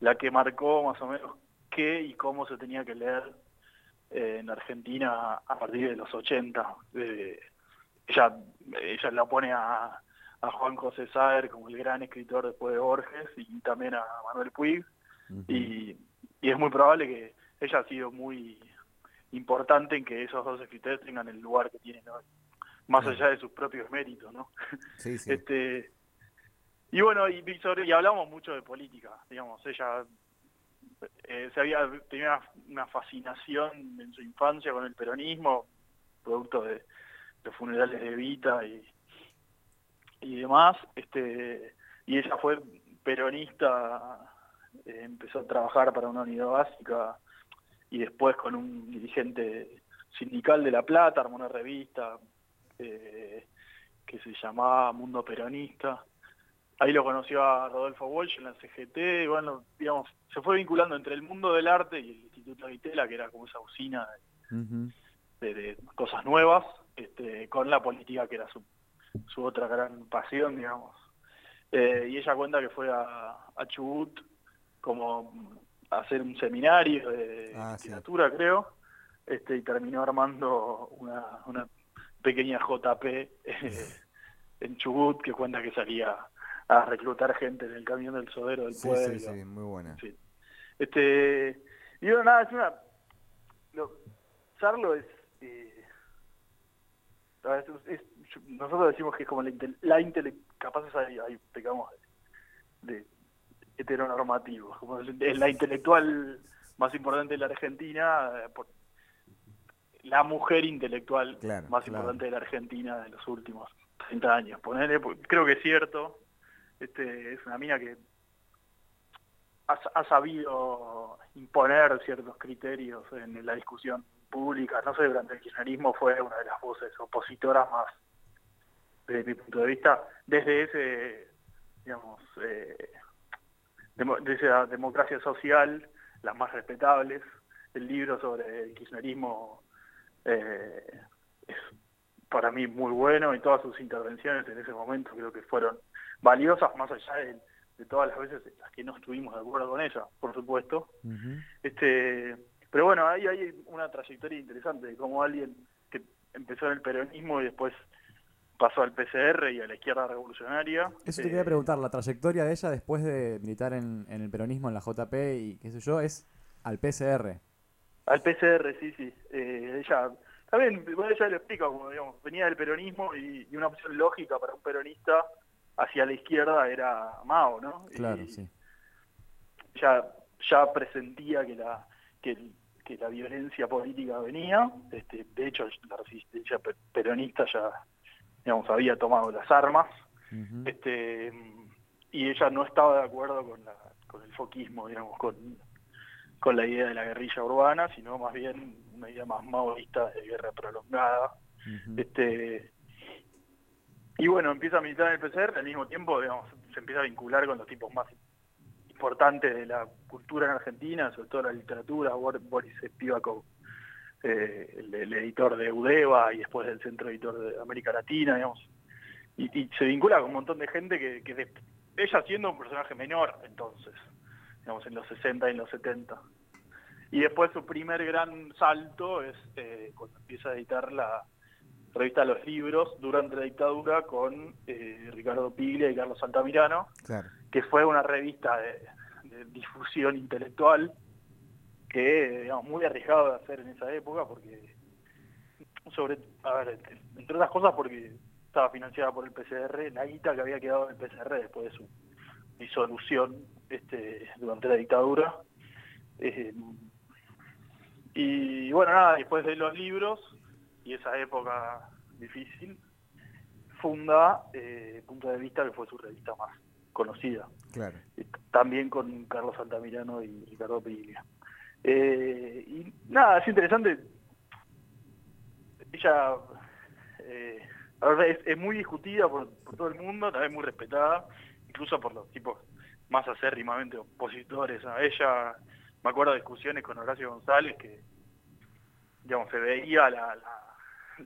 la que marcó más o menos qué y cómo se tenía que leer eh, en Argentina a partir de los 80. Eh, ella, ella la pone a, a Juan José Saer como el gran escritor después de Borges y también a Manuel Puig, y, y es muy probable que ella ha sido muy importante en que esos dos escritores tengan el lugar que tienen hoy, más allá de sus propios méritos, ¿no? Sí, sí. Este, y bueno, y, y hablamos mucho de política, digamos, ella eh, se había tenía una, fascinación en su infancia con el peronismo, producto de los funerales de Evita y, y demás, este, y ella fue peronista, eh, empezó a trabajar para una unidad básica y después con un dirigente sindical de La Plata, armó una revista eh, que se llamaba Mundo Peronista. Ahí lo conoció a Rodolfo Walsh en la CGT, y bueno, digamos, se fue vinculando entre el mundo del arte y el Instituto Vitela, que era como esa usina de, de cosas nuevas, este, con la política, que era su, su otra gran pasión, digamos. Eh, y ella cuenta que fue a, a Chubut como a hacer un seminario de Ah, sí. literatura, creo, este, y terminó armando una, una pequeña JP eh, en Chubut que cuenta que salía a reclutar gente en el camión del sodero del Sí, pueblo. sí, sí, muy buena. Sí. Este, y bueno, nada, es una... Lo, Sarlo es... eh, es- es- nosotros decimos que es como la, intel- la intele- capaz ahí, ahí pecamos de, de heteronormativos, como es la intelectual más importante de la Argentina, eh, por- la mujer intelectual Claro, más claro. importante de la Argentina de los últimos 30 años. Ponele, porque creo que es cierto. Este, es una mina que ha, sabido imponer ciertos criterios en la discusión pública. No sé, durante el kirchnerismo fue una de las voces opositoras más, desde mi punto de vista, desde ese, digamos, eh, de esa democracia social, las más respetables. El libro sobre el kirchnerismo eh, es para mí muy bueno y todas sus intervenciones en ese momento creo que fueron valiosas, más allá de, de todas las veces en las que no estuvimos de acuerdo con ella, por supuesto. Este, pero bueno, ahí hay una trayectoria interesante de cómo alguien que empezó en el peronismo y después pasó al PCR y a la izquierda revolucionaria. Eso te eh, quería preguntar, la trayectoria de ella después de militar en, en el peronismo, en la JP y qué sé yo, es al PCR. Al PCR, sí, sí. Eh, ella, también, bueno, ella lo explica, como digamos, venía del peronismo y, y una opción lógica para un peronista hacia la izquierda era Mao, ¿no? Claro, Y sí. ya, ya presentía que la, que, que la violencia política venía. Este, de hecho, la resistencia pe- peronista ya, digamos, había tomado las armas. este y ella no estaba de acuerdo con la con el foquismo digamos con con la idea de la guerrilla urbana sino más bien una idea más maoísta de guerra prolongada este y bueno empieza a militar en el PCR al mismo tiempo digamos se empieza a vincular con los tipos más importantes de la cultura en Argentina sobre todo la literatura Bor- Boris Spivakov eh, el, editor de Udeva y después del centro editor de América Latina digamos y, se vincula con un montón de gente que, que ella siendo un personaje menor entonces, digamos en los 60 y en los 70. Y después su primer gran salto es eh, cuando empieza a editar la revista Los Libros durante la dictadura con eh, Ricardo Piglia y Carlos Santamirano, Claro. que fue una revista de, de difusión intelectual que digamos muy arriesgado de hacer en esa época porque sobre a ver entre- otras cosas porque estaba financiada por el PCR la guita que había quedado en el PCR después de su disolución este durante la dictadura Eh, y bueno nada después de los libros y esa época difícil funda eh, Punto de Vista que fue su revista más conocida Claro. también con Carlos Altamirano y Ricardo Piglia. Eh, y nada, es interesante. Ella eh, es, es muy discutida por, por todo el mundo, también muy respetada, incluso por los tipos más acérrimamente opositores a ella. Me acuerdo de discusiones con Horacio González que, digamos, se veía la, la,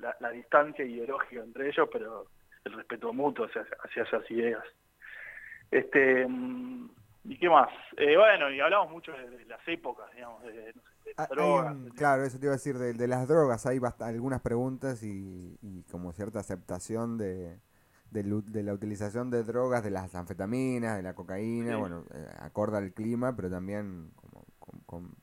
la- la distancia ideológica entre ellos, pero el respeto mutuo hacia, hacia esas ideas. Este, mm, ¿y qué más? Eh, bueno, y hablamos mucho de, de las épocas, digamos, de, de Ah, las hay drogas. un- claro, eso te iba a decir, de, de las drogas hay algunas preguntas y, y como cierta aceptación de, de, de la utilización de drogas, de las anfetaminas, de la cocaína, Sí. bueno, eh, acorde al clima, pero también como con, con-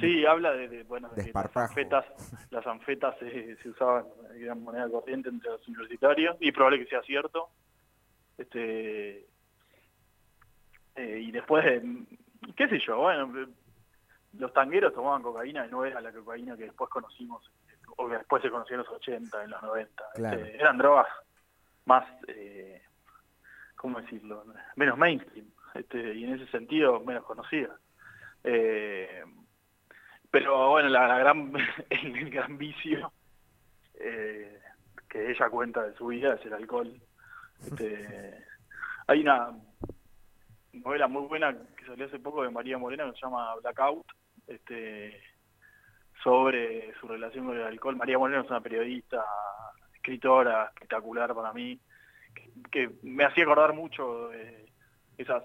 Sí, habla de, de, bueno, de que las anfetas, las anfetas se, se usaban de gran moneda corriente entre los universitarios, y probable que sea cierto. Este eh, y después, eh, qué sé yo, bueno, eh, los tangueros tomaban cocaína y no era la cocaína que después conocimos, o que después se conoció en los 80, en los 90. Claro. Este, eran drogas más, eh, ¿cómo decirlo? Menos mainstream, este, y en ese sentido menos conocidas. Eh, pero bueno, la, la gran, el, el gran vicio eh, que ella cuenta de su vida es el alcohol. Este, hay una novela muy buena que salió hace poco de María Morena que se llama Blackout, este, sobre su relación con el alcohol. María Moreno es una periodista, escritora espectacular para mí, que, que me hacía acordar mucho de esas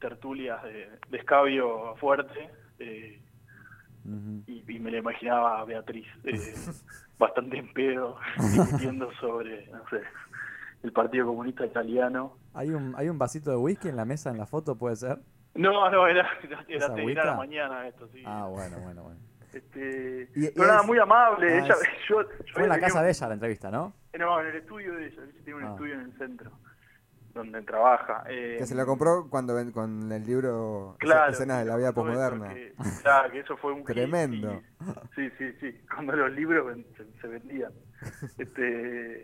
tertulias de, de escabio fuerte. eh, y, y me la imaginaba a Beatriz eh, bastante en pedo discutiendo sobre no sé el Partido Comunista Italiano ¿Hay un, ¿Hay un vasito de whisky en la mesa en la foto, puede ser? no no era era, ¿Esa era, la mañana esto sí Ah, bueno, bueno, bueno. este Y- y pero nada es- muy amable Ah, ella es- yo, yo Fue en la casa tenido- de ella la entrevista, ¿no? no en el estudio de ella ella tiene un Ah. estudio en el centro donde trabaja. Eh, Que se lo compró cuando ven- con el libro Claro, Escenas de la vida que- claro, que eso fue un Tremendo. y- sí, sí, sí. Cuando los libros ven- se, se vendían. Este,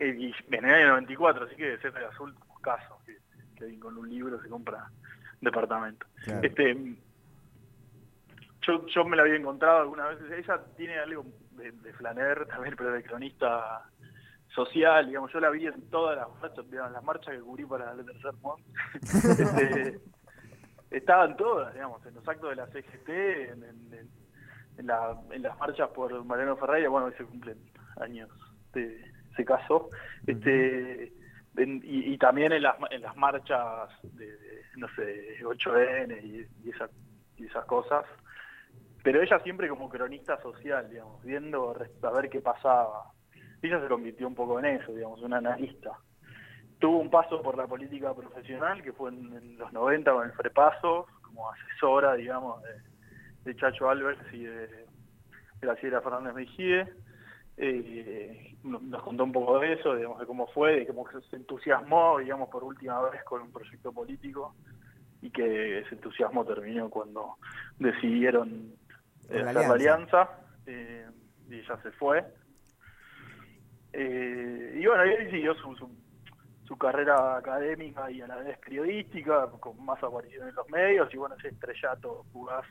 eh, y en el año 94, así que debe ser de los últimos casos que, con un libro se compra departamento. Claro. Este, yo, yo me la había encontrado algunas veces. Ella tiene algo de, de flaner también, pero de cronista social, digamos. Yo la vi en todas las marchas, digamos, las marchas que cubrí para el tercer mundo. Este, estaban todas, digamos, en los actos de la CGT, en, en- en- en la- en las marchas por Mariano Ferreira, bueno, hoy se cumplen años de se casó, este, en- y, y también en las, en las marchas de, de, no sé, 8N y, y, esa- y esas cosas, pero ella siempre como cronista social, digamos, viendo a ver qué pasaba. Se convirtió un poco en eso, digamos, una analista. Tuvo un paso por la política profesional, que fue en, en los 90 con el Frepaso, como asesora, digamos, de, de Chacho Alberts y de Graciela Fernández Mejide. Eh, nos contó un poco de eso, digamos, de cómo fue, de cómo se entusiasmó, digamos, por última vez con un proyecto político y que ese entusiasmo terminó cuando decidieron eh, la hacer la alianza. alianza eh, y ella se fue. Eh, y bueno, ahí siguió su, su, su carrera académica y a la vez periodística, con más aparición en los medios, y bueno, ese estrellato fugaz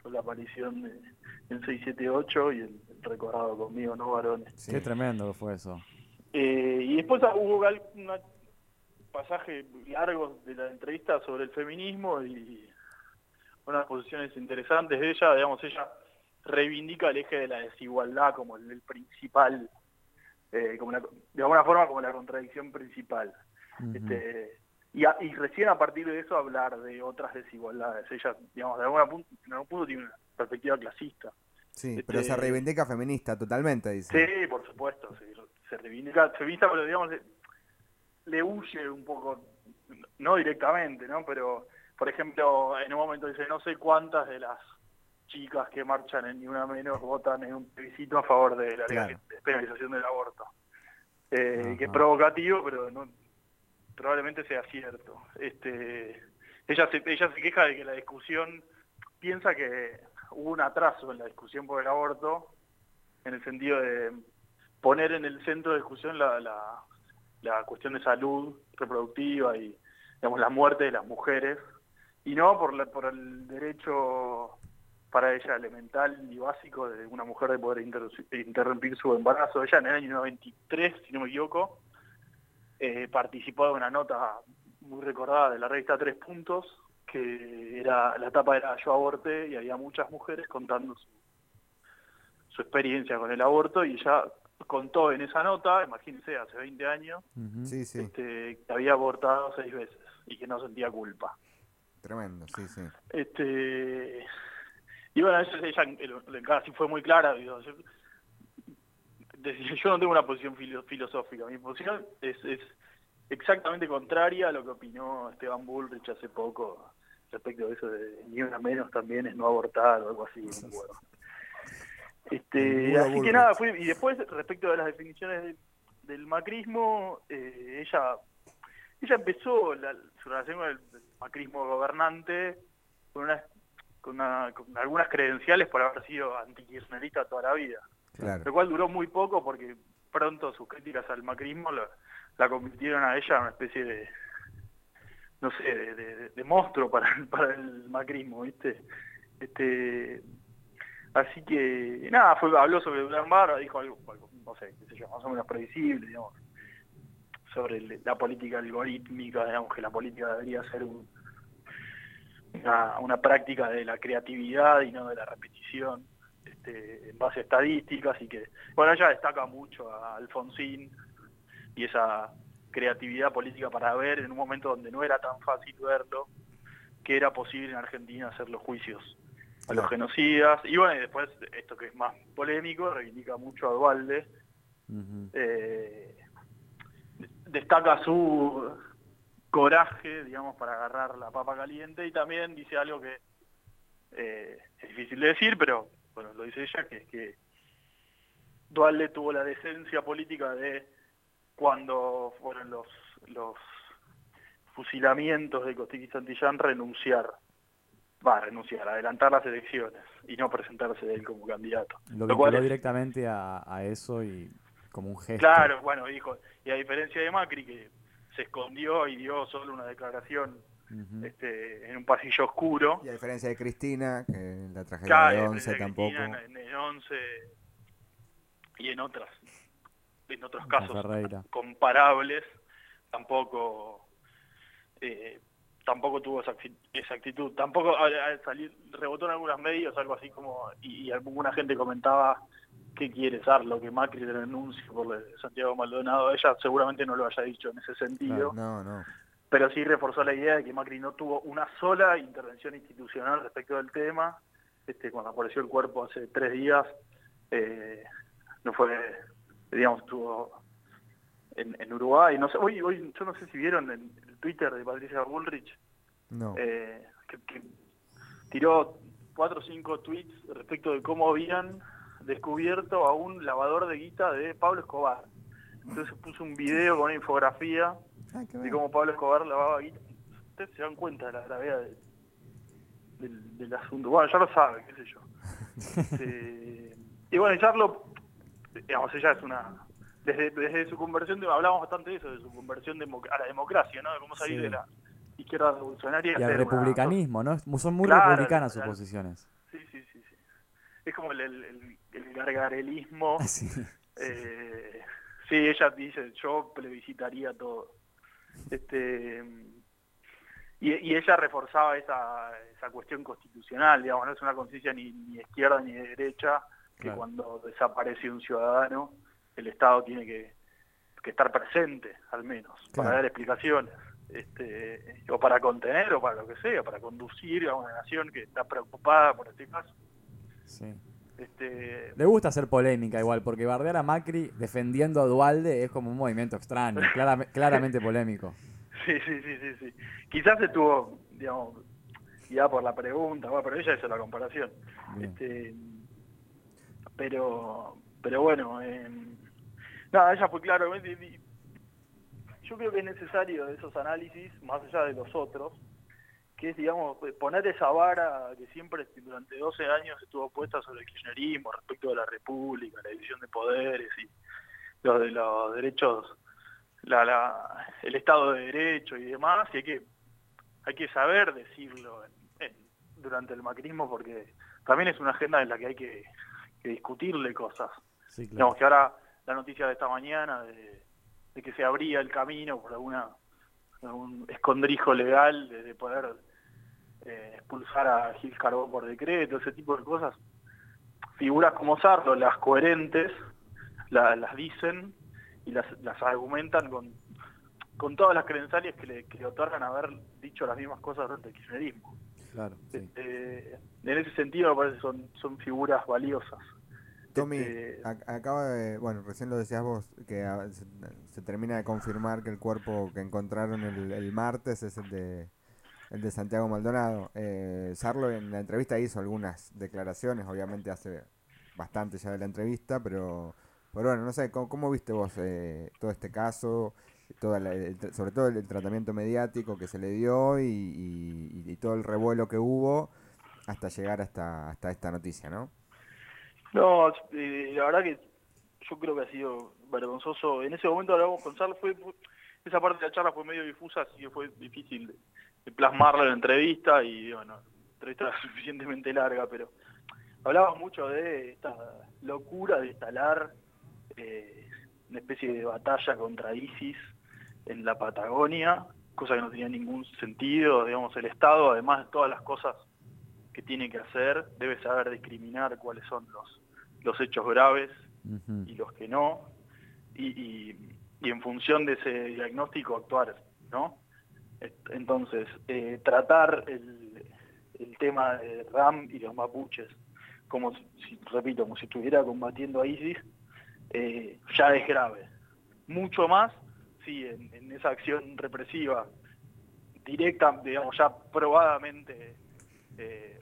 con la aparición de, del 678 y el, el recordado conmigo, ¿no, varones? Qué tremendo que fue eso. Eh, y después hubo un pasaje largo de la entrevista sobre el feminismo y unas posiciones interesantes de ella, digamos, ella reivindica el eje de la desigualdad como el, el principal, eh, como la- de alguna forma como la contradicción principal. Este, y, a- y recién a partir de eso hablar de otras desigualdades. Ella, digamos, de alguna punto, en algún punto tiene una perspectiva clasista. Sí, Este- pero se reivindica feminista totalmente, dice. Sí, por supuesto, sí, se reivindica, feminista, pero digamos, le, le huye un poco, no directamente, ¿no? Pero, por ejemplo, en un momento dice, no sé cuántas de las chicas que marchan en Ni Una Menos votan en un plebiscito a favor de la Claro. penalización del aborto. Eh, que es provocativo, pero no probablemente sea cierto. Este, ella se, ella se queja de que la discusión piensa que hubo un atraso en la discusión por el aborto, en el sentido de poner en el centro de discusión la, la, la cuestión de salud reproductiva y digamos la muerte de las mujeres, y no por, la, por el derecho para ella elemental y básico de una mujer de poder inter- interrumpir su embarazo. Ella en el año 93, si no me equivoco, eh, participó de una nota muy recordada de la revista Tres Puntos, que era la tapa era Yo aborté y había muchas mujeres contando su, su experiencia con el aborto y ella contó en esa nota, imagínense, hace 20 años, Sí, sí. este, que había abortado seis veces y que no sentía culpa. Tremendo, sí, sí. Este, y bueno, eso ella casi fue muy clara. digo, yo, no tengo una posición filo- filosófica, mi posición es, es exactamente contraria a lo que opinó Esteban Bullrich hace poco respecto de eso de ni una menos también es no abortar o algo así. Este, así que nada, y después respecto de las definiciones del, del macrismo, eh, ella ella empezó la- su relación con el macrismo gobernante con, una, con, una- con algunas credenciales por haber sido antikirchnerista toda la vida. Claro. Lo cual duró muy poco porque pronto sus críticas al macrismo la, la convirtieron a ella en una especie de, no sé, de, de- de monstruo para, el- para el macrismo, ¿viste? Este, así que, nada, fue, habló sobre Durán Barra, dijo algo, algo, no sé, qué sé yo, más o menos previsible, digamos, sobre el- la política algorítmica, digamos que la política debería ser un- una, una práctica de la creatividad y no de la repetición este, en base a estadísticas y que, bueno, ella destaca mucho a Alfonsín y esa creatividad política para ver en un momento donde no era tan fácil verlo, que era posible en Argentina hacer los juicios a los genocidas. Y bueno, y después, esto que es más polémico, reivindica mucho a Dualde, eh, destaca su coraje, digamos, para agarrar la papa caliente y también dice algo que eh, es difícil de decir, pero bueno, lo dice ella, que es que Dualde tuvo la decencia política de cuando fueron los los fusilamientos de Costic y Santillán renunciar, va a renunciar, adelantar las elecciones y no presentarse él como candidato. Lo Lo cual es- directamente a, a eso y como un gesto. Claro, bueno, dijo, y a diferencia de Macri que se escondió y dio solo una declaración este, en un pasillo oscuro. Y a diferencia de Cristina, que en la tragedia Claro, de y 11 de tampoco. Cristina En, en 11 y en otras en otros casos comparables tampoco eh, tampoco tuvo esa, acti- esa actitud tampoco al, al salir rebotó en algunos medios algo así como y, y alguna gente comentaba que quiere Sarlo que Macri renuncie por Santiago Maldonado ella seguramente no lo haya dicho en ese sentido No, no. pero sí reforzó la idea de que Macri no tuvo una sola intervención institucional respecto del tema. Este, cuando apareció el cuerpo hace tres días, eh, no fue, digamos, estuvo en, en Uruguay. No sé, hoy, hoy, yo no sé si vieron en el Twitter de Patricia Bullrich, No. eh, que, que tiró cuatro o cinco tweets respecto de cómo habían descubierto a un lavador de guita de Pablo Escobar. Entonces puso un video con una infografía de cómo Pablo Escobar lavaba guita. Ustedes se dan cuenta de la gravedad de- del, del asunto. Bueno, ya lo sabe, qué sé yo. Este, y bueno, Charlo, digamos, ella es una... Desde, desde su conversión, de, hablamos bastante de eso, de su conversión democ- a la democracia, ¿no? De cómo salir Sí. de la izquierda revolucionaria Y al una- republicanismo, ¿no? Son muy Claro, republicanas sus claro. posiciones. Sí, sí, sí, sí. Es como el, el, el- el gargarelismo. Sí. Eh, sí, ella dice, yo plebiscitaría todo. Este, y, y ella reforzaba esa, esa cuestión constitucional, digamos, no es una conciencia ni, ni izquierda ni de derecha, que Claro. cuando desaparece un ciudadano, el Estado tiene que, que estar presente, al menos, para dar explicaciones. Este, o para contener, o para lo que sea, para conducir a una nación que está preocupada por este caso. Sí. Este, Le gusta hacer polémica igual, porque bardear a Macri defendiendo a Dualde es como un movimiento extraño, clarame- claramente polémico. Sí, sí, sí, sí, sí. Quizás estuvo, digamos, ya por la pregunta, bueno, pero ella hizo la comparación. Bien. Este, pero, pero bueno, eh, nada, ella fue claro. Yo creo que es necesario esos análisis, más allá de los otros, que es, digamos, poner esa vara que siempre durante 12 años estuvo puesta sobre el kirchnerismo respecto de la república, la división de poderes y los de los derechos la, la- el Estado de Derecho y demás, y hay que, hay que saber decirlo en- en- durante el macrismo porque también es una agenda en la que hay que, que discutirle cosas. Sí, claro. Digamos que ahora la noticia de esta mañana de, de que se abría el camino por alguna algún escondrijo legal de poder eh, expulsar a Gil Carbó por decreto, ese tipo de cosas. Figuras como Sardo, las coherentes, la- las dicen y las, las argumentan con, con todas las credenciales que le, que le otorgan haber dicho las mismas cosas durante el kirchnerismo. Claro, sí. Este, en ese sentido me parece que son, son figuras valiosas. Tommy, ac- acaba de, bueno, recién lo decías vos, que se, se termina de confirmar que el cuerpo que encontraron el, el martes es el de, el de Santiago Maldonado. Eh, Sarlo en la entrevista hizo algunas declaraciones, obviamente hace bastante ya de la entrevista, pero, pero bueno, no sé, ¿cómo, viste vos eh, todo este caso? Toda la- sobre todo el, tratamiento mediático que se le dio y, todo el revuelo que hubo hasta llegar hasta, hasta esta noticia, ¿no? No, la verdad que yo creo que ha sido vergonzoso. En ese momento hablamos con fue, fue- esa parte de la charla fue medio difusa, así que fue difícil de, plasmarla en la entrevista y bueno, la entrevista era suficientemente larga, pero hablamos mucho de esta locura de instalar eh, una especie de batalla contra ISIS en la Patagonia, cosa que no tenía ningún sentido, digamos, el Estado, además de todas las cosas que tiene que hacer, debe saber discriminar cuáles son los, los hechos graves y los que no, y, y- y en función de ese diagnóstico actuar, ¿no? Entonces, eh, tratar el, el tema de RAM y los mapuches como, si, repito, como si estuviera combatiendo a ISIS, eh, ya es grave. Mucho más, sí, en, en esa acción represiva directa, digamos, ya probadamente eh,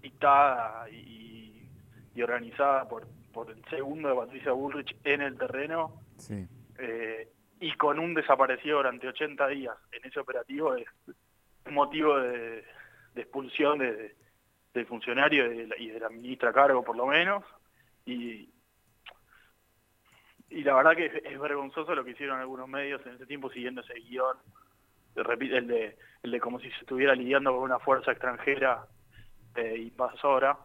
dictada y, y organizada por, por el segundo de Patricia Bullrich en el terreno, Sí. eh, y con un desaparecido durante 80 días en ese operativo es motivo de, expulsión de, del funcionario y de, la, ministra a cargo por lo menos y y la verdad que es, vergonzoso lo que hicieron algunos medios en ese tiempo siguiendo ese guion el de el de como si se estuviera lidiando con una fuerza extranjera eh, invasora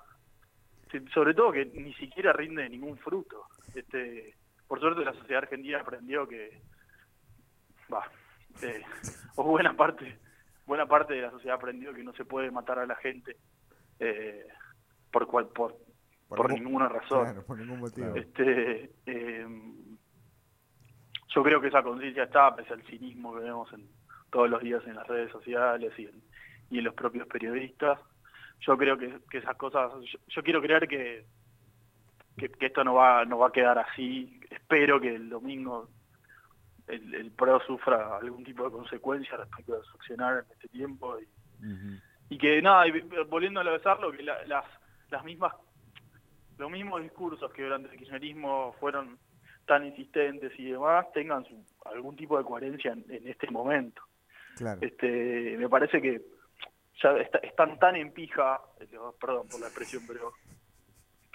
sobre todo que ni siquiera rinde ningún fruto. Este por suerte la sociedad argentina aprendió que va eh, o buena parte buena parte de la sociedad aprendió que no se puede matar a la gente eh, por cual por por, ninguna razón. Claro, por ningún motivo. este eh, yo creo que esa conciencia está pese al cinismo que vemos en todos los días en las redes sociales y en, y en los propios periodistas yo creo que, que esas cosas yo, yo quiero creer que, que que esto no va no va a quedar así. Espero que el domingo el, el PRO sufra algún tipo de consecuencia respecto de su accionar en este tiempo y, y que nada, y volviendo a lo de Sarlo, que la- las, las mismas, los mismos discursos que durante el kirchnerismo fueron tan insistentes y demás, tengan su- algún tipo de coherencia en, en este momento. Claro. Este, me parece que ya está- están tan en pija, eh, perdón por la expresión, pero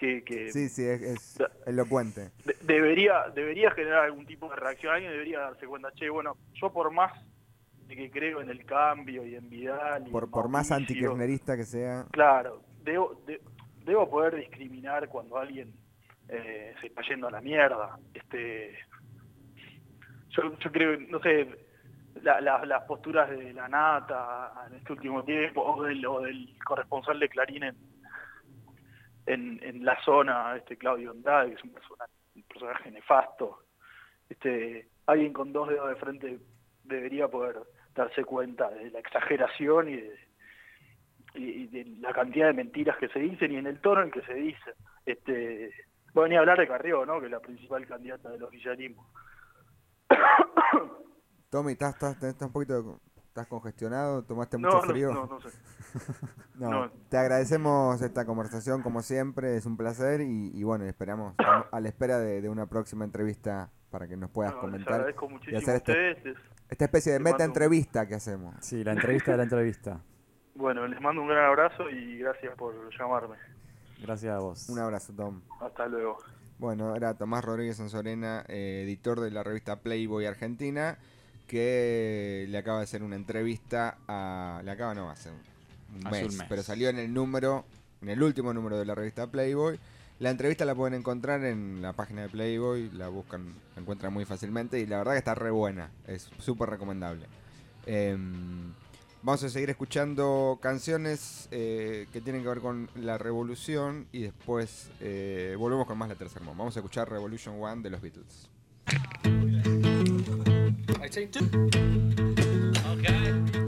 que, que Sí, sí, es, es elocuente. de- debería debería generar algún tipo de reacción. Alguien debería darse cuenta, che, bueno, yo por más de que creo en el cambio y en Vidal y Por, en por más antikirchnerista que sea. Claro, debo, de- debo poder discriminar cuando alguien eh, se está yendo a la mierda. Este, yo, yo creo, no sé, la- la- las posturas de la Nata en este último tiempo, o del, o del corresponsal de Clarín en, en, la zona, este Claudio Andrade, que es un, persona- un personaje nefasto. Este, alguien con dos dedos de frente debería poder darse cuenta de la exageración y de, la cantidad de mentiras que se dicen y en el tono en que se dicen. Este, voy a hablar de Carrió, ¿no? que es la principal candidata del oficialismo. Tommy, ¿estás, estás, estás un poquito estás congestionado? ¿Tomaste No, mucho no, frío? no, no sé. No, No. Te agradecemos esta conversación como siempre, es un placer y, y bueno, esperamos estamos a la espera de, de una próxima entrevista para que nos puedas No, les comentar agradezco y muchísimo hacer a este- ustedes. Les- esta especie de les meta entrevista que hacemos. Sí, la entrevista de la entrevista. Bueno, les mando un gran abrazo y gracias por llamarme. Gracias a vos. Un abrazo, Tom. Hasta luego. Bueno, era Tomás Rodríguez Sanzorena, eh, editor de la revista Playboy Argentina, que le acaba de hacer una entrevista a... Le acaba, no, hace un Hace mes, un mes. pero salió en el número, en el último número de la revista Playboy. La entrevista la pueden encontrar en la página de Playboy, la buscan, la encuentran muy fácilmente y la verdad que está re buena, es súper recomendable. Em, vamos a seguir escuchando canciones eh, que tienen que ver con la revolución y después eh, volvemos con más la tercera. Vamos a escuchar Revolution One de los Beatles. Take two. Okay.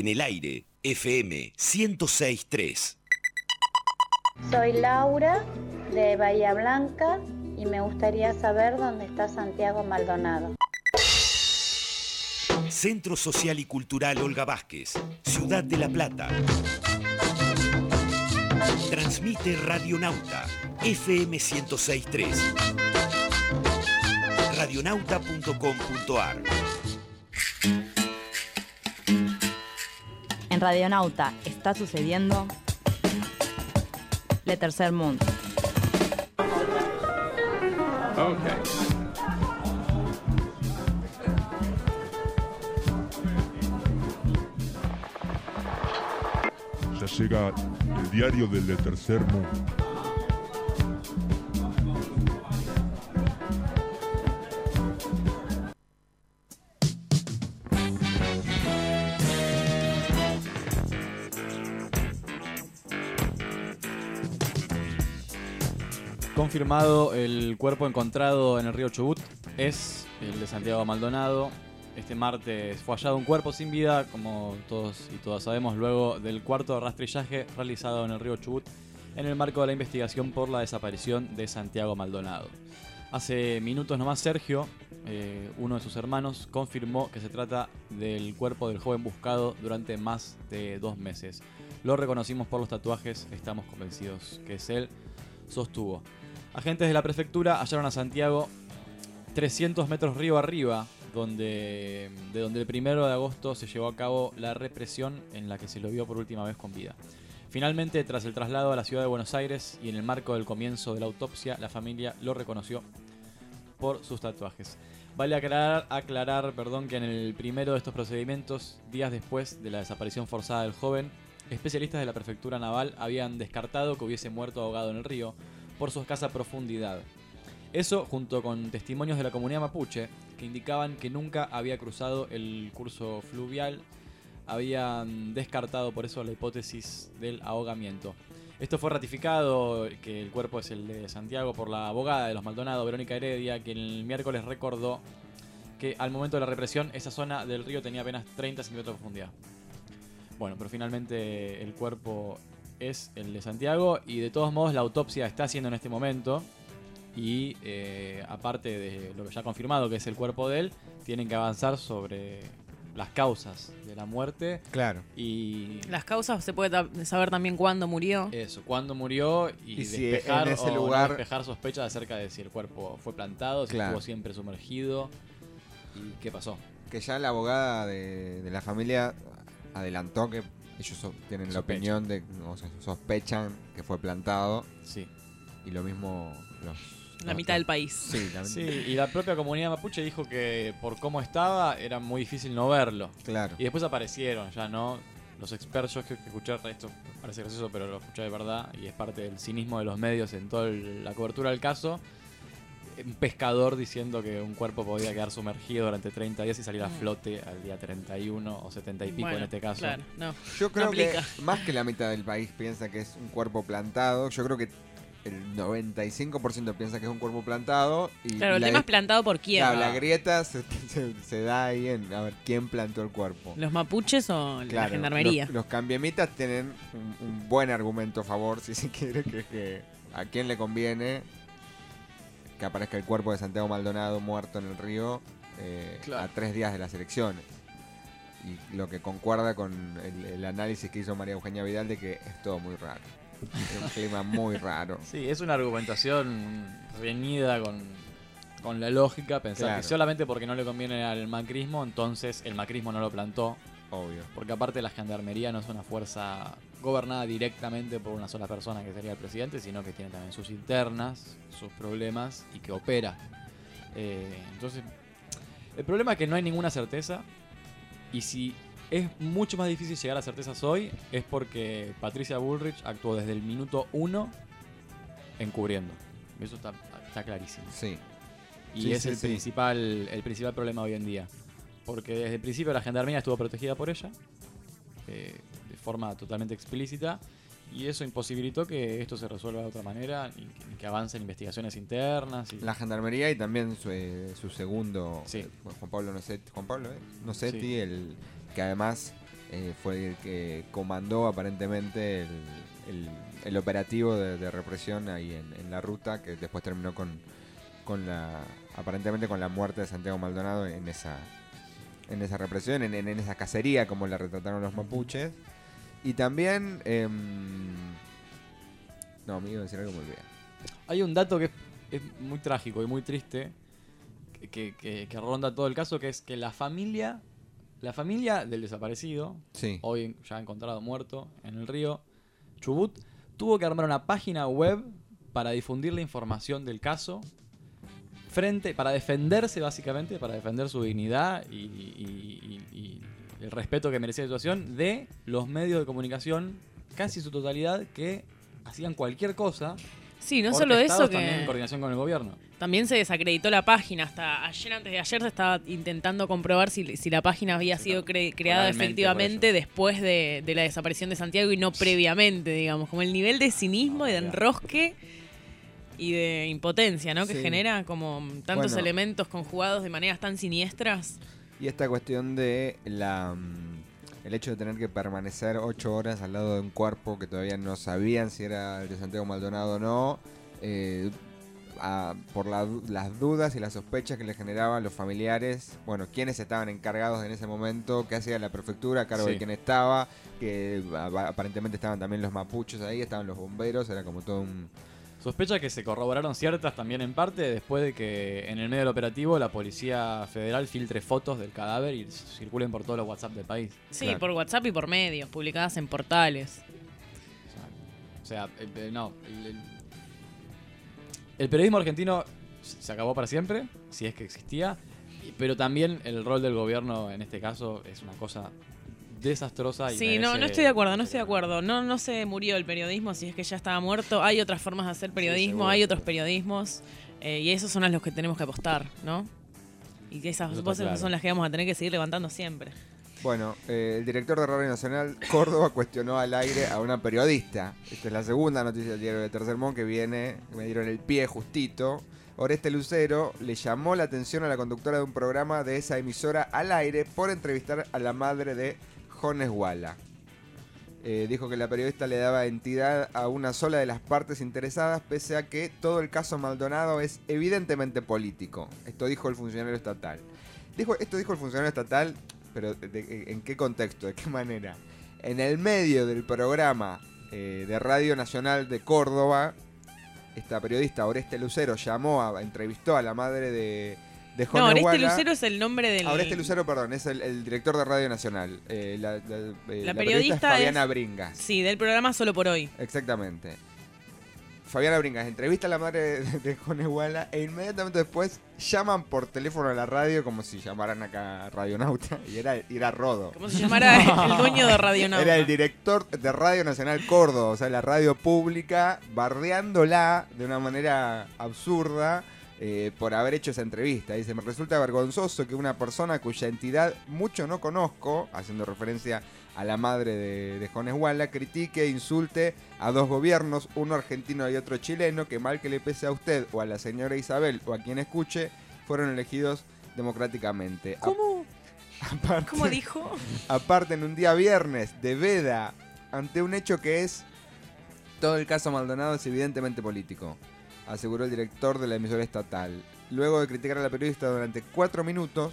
En el aire, FM 1063. Soy Laura de Bahía Blanca y me gustaría saber dónde está Santiago Maldonado. Centro Social y Cultural Olga Vázquez, Ciudad de La Plata. Transmite Radionauta, FM 1063. Radionauta.com.ar En Radionauta está sucediendo Le Tercer Mundo. Ya llega el diario del de tercer mundo. El cuerpo encontrado en el río Chubut es el de Santiago Maldonado. Este martes fue hallado un cuerpo sin vida, como todos y todas sabemos, luego del cuarto rastrillaje realizado en el río Chubut en el marco de la investigación por la desaparición de Santiago Maldonado. Hace minutos nomás Sergio, eh, uno de sus hermanos, confirmó que se trata del cuerpo del joven buscado durante más de dos meses. Lo reconocimos por los tatuajes, estamos convencidos que es él, sostuvo. Agentes de la prefectura hallaron a Santiago 300 metros río arriba, donde, de donde el primero de agosto se llevó a cabo la represión en la que se lo vio por última vez con vida. Finalmente, tras el traslado a la ciudad de Buenos Aires y en el marco del comienzo de la autopsia, la familia lo reconoció por sus tatuajes. Vale aclarar, perdón, que en el primero de estos procedimientos, días después de la desaparición forzada del joven, especialistas de la prefectura naval habían descartado que hubiese muerto ahogado en el río por su escasa profundidad. Eso junto con testimonios de la comunidad mapuche que indicaban que nunca había cruzado el curso fluvial, habían descartado por eso la hipótesis del ahogamiento. Esto fue ratificado, que el cuerpo es el de Santiago, por la abogada de los Maldonado, Verónica Heredia, quien el miércoles recordó que al momento de la represión esa zona del río tenía apenas 30 centímetros de profundidad. Bueno, pero finalmente el cuerpo es el de Santiago y de todos modos la autopsia está haciendo en este momento y eh, aparte de lo que ya ha confirmado que es el cuerpo de él, tienen que avanzar sobre las causas de la muerte. Claro. Y Las causas se puede saber también cuándo murió. eso, cuándo murió y, Y si despejar, en ese o no lugar- despejar sospechas acerca de si el cuerpo fue plantado, si Claro. estuvo siempre sumergido y qué pasó. Que ya la abogada de, de la familia adelantó que ellos so- tienen la opinión de, o sea, sospechan que fue plantado. Sí. Y lo mismo los... La los- mitad del país. Sí, la- Sí, y la propia comunidad mapuche dijo que por cómo estaba era muy difícil no verlo. Claro. Y después aparecieron ya, ¿no? Los expertos, que, que escuché esto parece gracioso, pero lo escuché de verdad y es parte del cinismo de los medios en toda el- la cobertura del caso. Un pescador diciendo que un cuerpo podía quedar sumergido durante 30 días y salir a flote al día 31 o 70 y pico Bueno, en este caso. claro, no. Yo no creo que más que la mitad del país piensa que es un cuerpo plantado. Yo creo que el 95% piensa que es un cuerpo plantado. Y Claro, el tema es plantado por quién. Claro, la grieta se, se- se da ahí en a ver quién plantó el cuerpo. ¿Los mapuches o la gendarmería? Los, los cambiemitas tienen un, un buen argumento a favor, si se quiere, que es que a quién le conviene que aparezca el cuerpo de Santiago Maldonado muerto en el río eh, Claro. a tres días de las elecciones. Y lo que concuerda con el, el análisis que hizo María Eugenia Vidal de que es todo muy raro. Es un clima muy raro. Sí, es una argumentación reñida con, con la lógica, pensar Claro. que solamente porque no le conviene al macrismo, entonces el macrismo no lo plantó. Obvio. Porque aparte la gendarmería no es una fuerza gobernada directamente por una sola persona que sería el presidente, sino que tiene también sus internas, sus problemas y que opera. Eh, entonces, el problema es que no hay ninguna certeza y si es mucho más difícil llegar a certezas hoy es porque Patricia Bullrich actuó desde el minuto uno encubriendo. Eso está, está clarísimo. Sí. Y Sí, es sí, el, sí. Principal, el principal problema hoy en día. Porque desde el principio la gendarmería estuvo protegida por ella, eh, forma totalmente explícita, y eso imposibilitó que esto se resuelva de otra manera y que, que avancen investigaciones internas. Y... La gendarmería y también su, eh, su segundo, Sí. eh, Juan Pablo Nocetti, Juan Pablo, eh, Nocetti, Sí. el que además eh, fue el que comandó aparentemente el, el- el operativo de, de represión ahí en, en la ruta, que después terminó con, con la aparentemente con la muerte de Santiago Maldonado en esa en esa represión, en, en- en esa cacería como la retrataron los mapuches. Y también... em, no, me iba a decir algo muy bien. Hay un dato que es, es muy trágico y muy triste, que, que- que- que ronda todo el caso, que es que la familia, la familia del desaparecido, Sí. hoy ya encontrado muerto en el río Chubut, tuvo que armar una página web para difundir la información del caso frente para defenderse básicamente para defender su dignidad y, y- y- y el respeto que merecía la situación de los medios de comunicación casi su totalidad que hacían cualquier cosa Sí, no solo eso que- también en coordinación con el gobierno También se desacreditó la página. Hasta ayer, antes de ayer, se estaba intentando comprobar si, si la página había sido cre- creada efectivamente después de, de la desaparición de Santiago y no previamente, digamos. Como el nivel de cinismo y de enrosque y de impotencia, ¿no? Que Sí. genera como tantos Bueno. elementos conjugados de maneras tan siniestras. Y esta cuestión de la mm, el hecho de tener que permanecer ocho horas al lado de un cuerpo que todavía no sabían si era el de Santiago Maldonado o no, eh, a- por la las dudas y las sospechas que le generaban los familiares, bueno, quiénes estaban encargados en ese momento, qué hacía la prefectura, a cargo Sí. de quién estaba, que a- aparentemente estaban también los mapuches ahí, estaban los bomberos, era como todo un... Sospecha que se corroboraron ciertas también en parte después de que en el medio del operativo la Policía Federal filtre fotos del cadáver y circulen por todos los WhatsApp del país. Sí, por WhatsApp y por medios, publicadas en portales. O sea, no. El, el- el periodismo argentino se acabó para siempre, si es que existía. Pero también el rol del gobierno en este caso es una cosa desastrosa. Y Sí, no, no estoy de acuerdo, no estoy de acuerdo. No, no se murió el periodismo si es que ya estaba muerto. Hay otras formas de hacer periodismo, hay otros periodismos. eh, y esos son a los que tenemos que apostar, ¿no? Y esas Eso está voces claro. son las que vamos a tener que seguir levantando siempre. Bueno, eh, el director de Radio Nacional Córdoba cuestionó al aire a una periodista. Esta es la segunda noticia del diario de Tercer Mon que viene, me dieron el pie justito. Oreste Lucero le llamó la atención a la conductora de un programa de esa emisora al aire por entrevistar a la madre de Jones Walla. Eh, dijo que la periodista le daba entidad a una sola de las partes interesadas, pese a que todo el caso Maldonado es evidentemente político. Esto dijo el funcionario estatal. Dijo, esto dijo el funcionario estatal, pero ¿en qué contexto? ¿De qué manera? En el medio del programa eh, de Radio Nacional de Córdoba, esta periodista Oreste Lucero llamó a, entrevistó a la madre de, de No, Oreste. Lucero es el nombre del. Ah, Oreste Lucero, perdón, es el, el director de Radio Nacional. Eh, la, la- eh, La periodista es Fabiana es- Bringas. Sí, del programa Solo por Hoy. Exactamente. Fabiana Bringas entrevista a la madre de, de e inmediatamente después llaman por teléfono a la radio como si llamaran acá a Radionauta y era, y era Rodo. Como si llamara el dueño de Radionauta. Era el director de Radio Nacional Córdoba, o sea, la radio pública, bardeándola de una manera absurda. Eh, por haber hecho esa entrevista. Dice, me resulta vergonzoso que una persona cuya entidad mucho no conozco, haciendo referencia a la madre de, de Jones Walla, critique e insulte a dos gobiernos, uno argentino y otro chileno, que mal que le pese a usted o a la señora Isabel o a quien escuche, fueron elegidos democráticamente. ¿Cómo? Aparte- ¿Cómo dijo? Aparte, en un día viernes de veda, ante un hecho que es todo el caso Maldonado es evidentemente político, aseguró el director de la emisora estatal. Luego de criticar a la periodista durante cuatro minutos,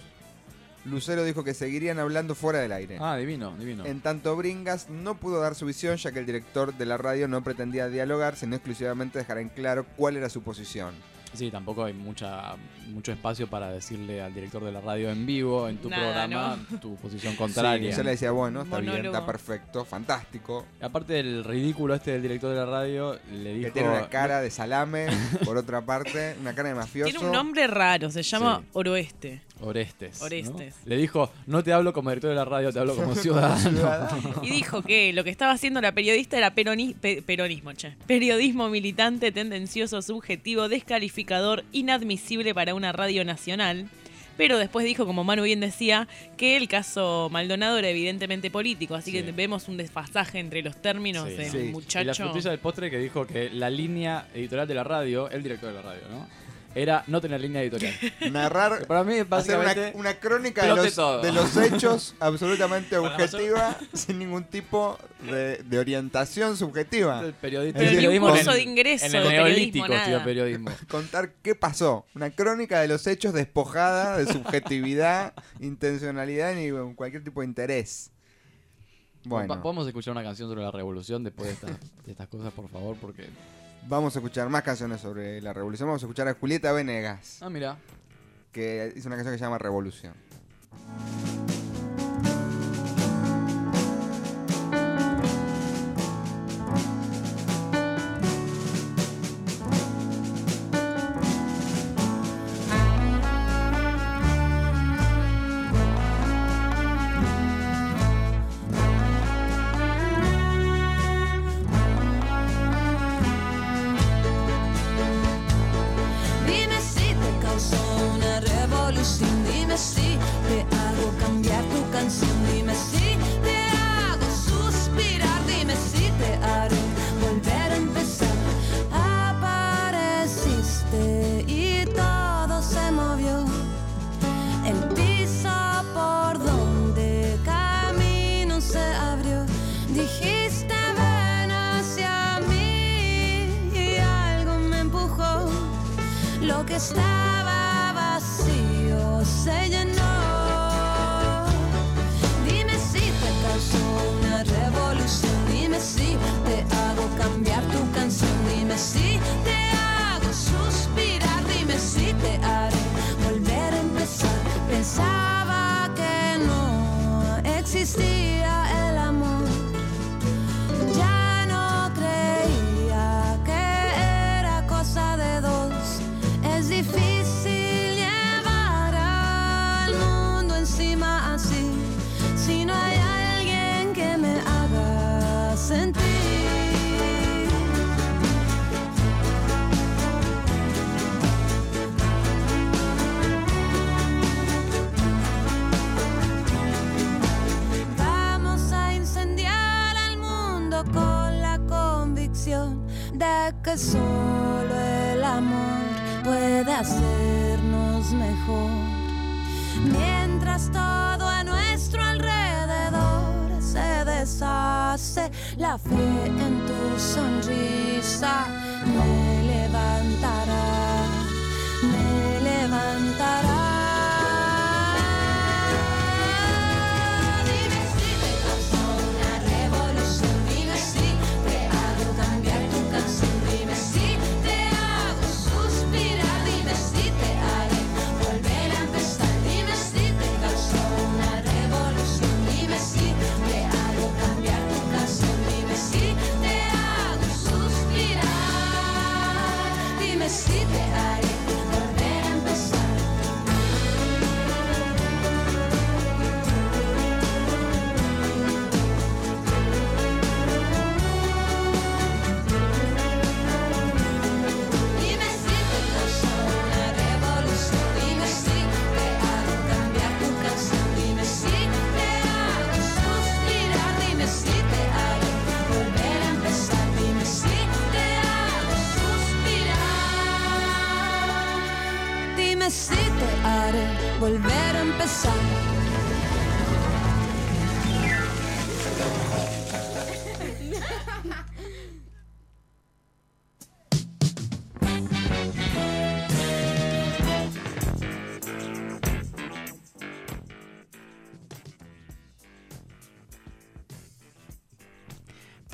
Lucero dijo que seguirían hablando fuera del aire. Ah, divino, divino. En tanto, Bringas no pudo dar su visión ya que el director de la radio no pretendía dialogar, sino exclusivamente dejar en claro cuál era su posición. Sí, tampoco hay mucha mucho espacio para decirle al director de la radio en vivo, en tu Nada, programa, ¿no? tu posición contraria. Sí, yo le decía, bueno, está bien, está perfecto, fantástico. Aparte del ridículo este del director de la radio, le dijo... Que tiene una cara de salame, por otra parte, una cara de mafioso. Tiene un nombre raro, se llama Sí. Oroeste. Orestes. ¿no? Orestes. Le dijo, no te hablo como director de la radio, te hablo como ciudadano. Y dijo que lo que estaba haciendo la periodista era peroni- pe- peronismo, che. Periodismo militante, tendencioso, subjetivo, descalificador, inadmisible para una radio nacional. Pero después dijo, como Manu bien decía, que el caso Maldonado era evidentemente político. Así que vemos un desfasaje entre los términos Sí. del Sí. Y la muchacho. frutilla del postre que dijo que la línea editorial de la radio, el director de la radio, ¿no? Era no tener línea editorial. Narrar, Para mí, hacer una, una crónica de los, de los hechos absolutamente objetiva, sin ningún tipo de, de orientación subjetiva. El periodista, Pero el ni un periodismo curso en- de ingreso en el periodismo, neolítico, tío, periodismo. Contar qué pasó. Una crónica de los hechos despojada de subjetividad, intencionalidad ni cualquier tipo de interés. Bueno, ¿Podemos escuchar una canción sobre la revolución después de, esta- de estas cosas, por favor? Porque... vamos a escuchar más canciones sobre la revolución. Vamos a escuchar a Julieta Venegas, Ah, mira. que hizo una canción que se llama Revolución.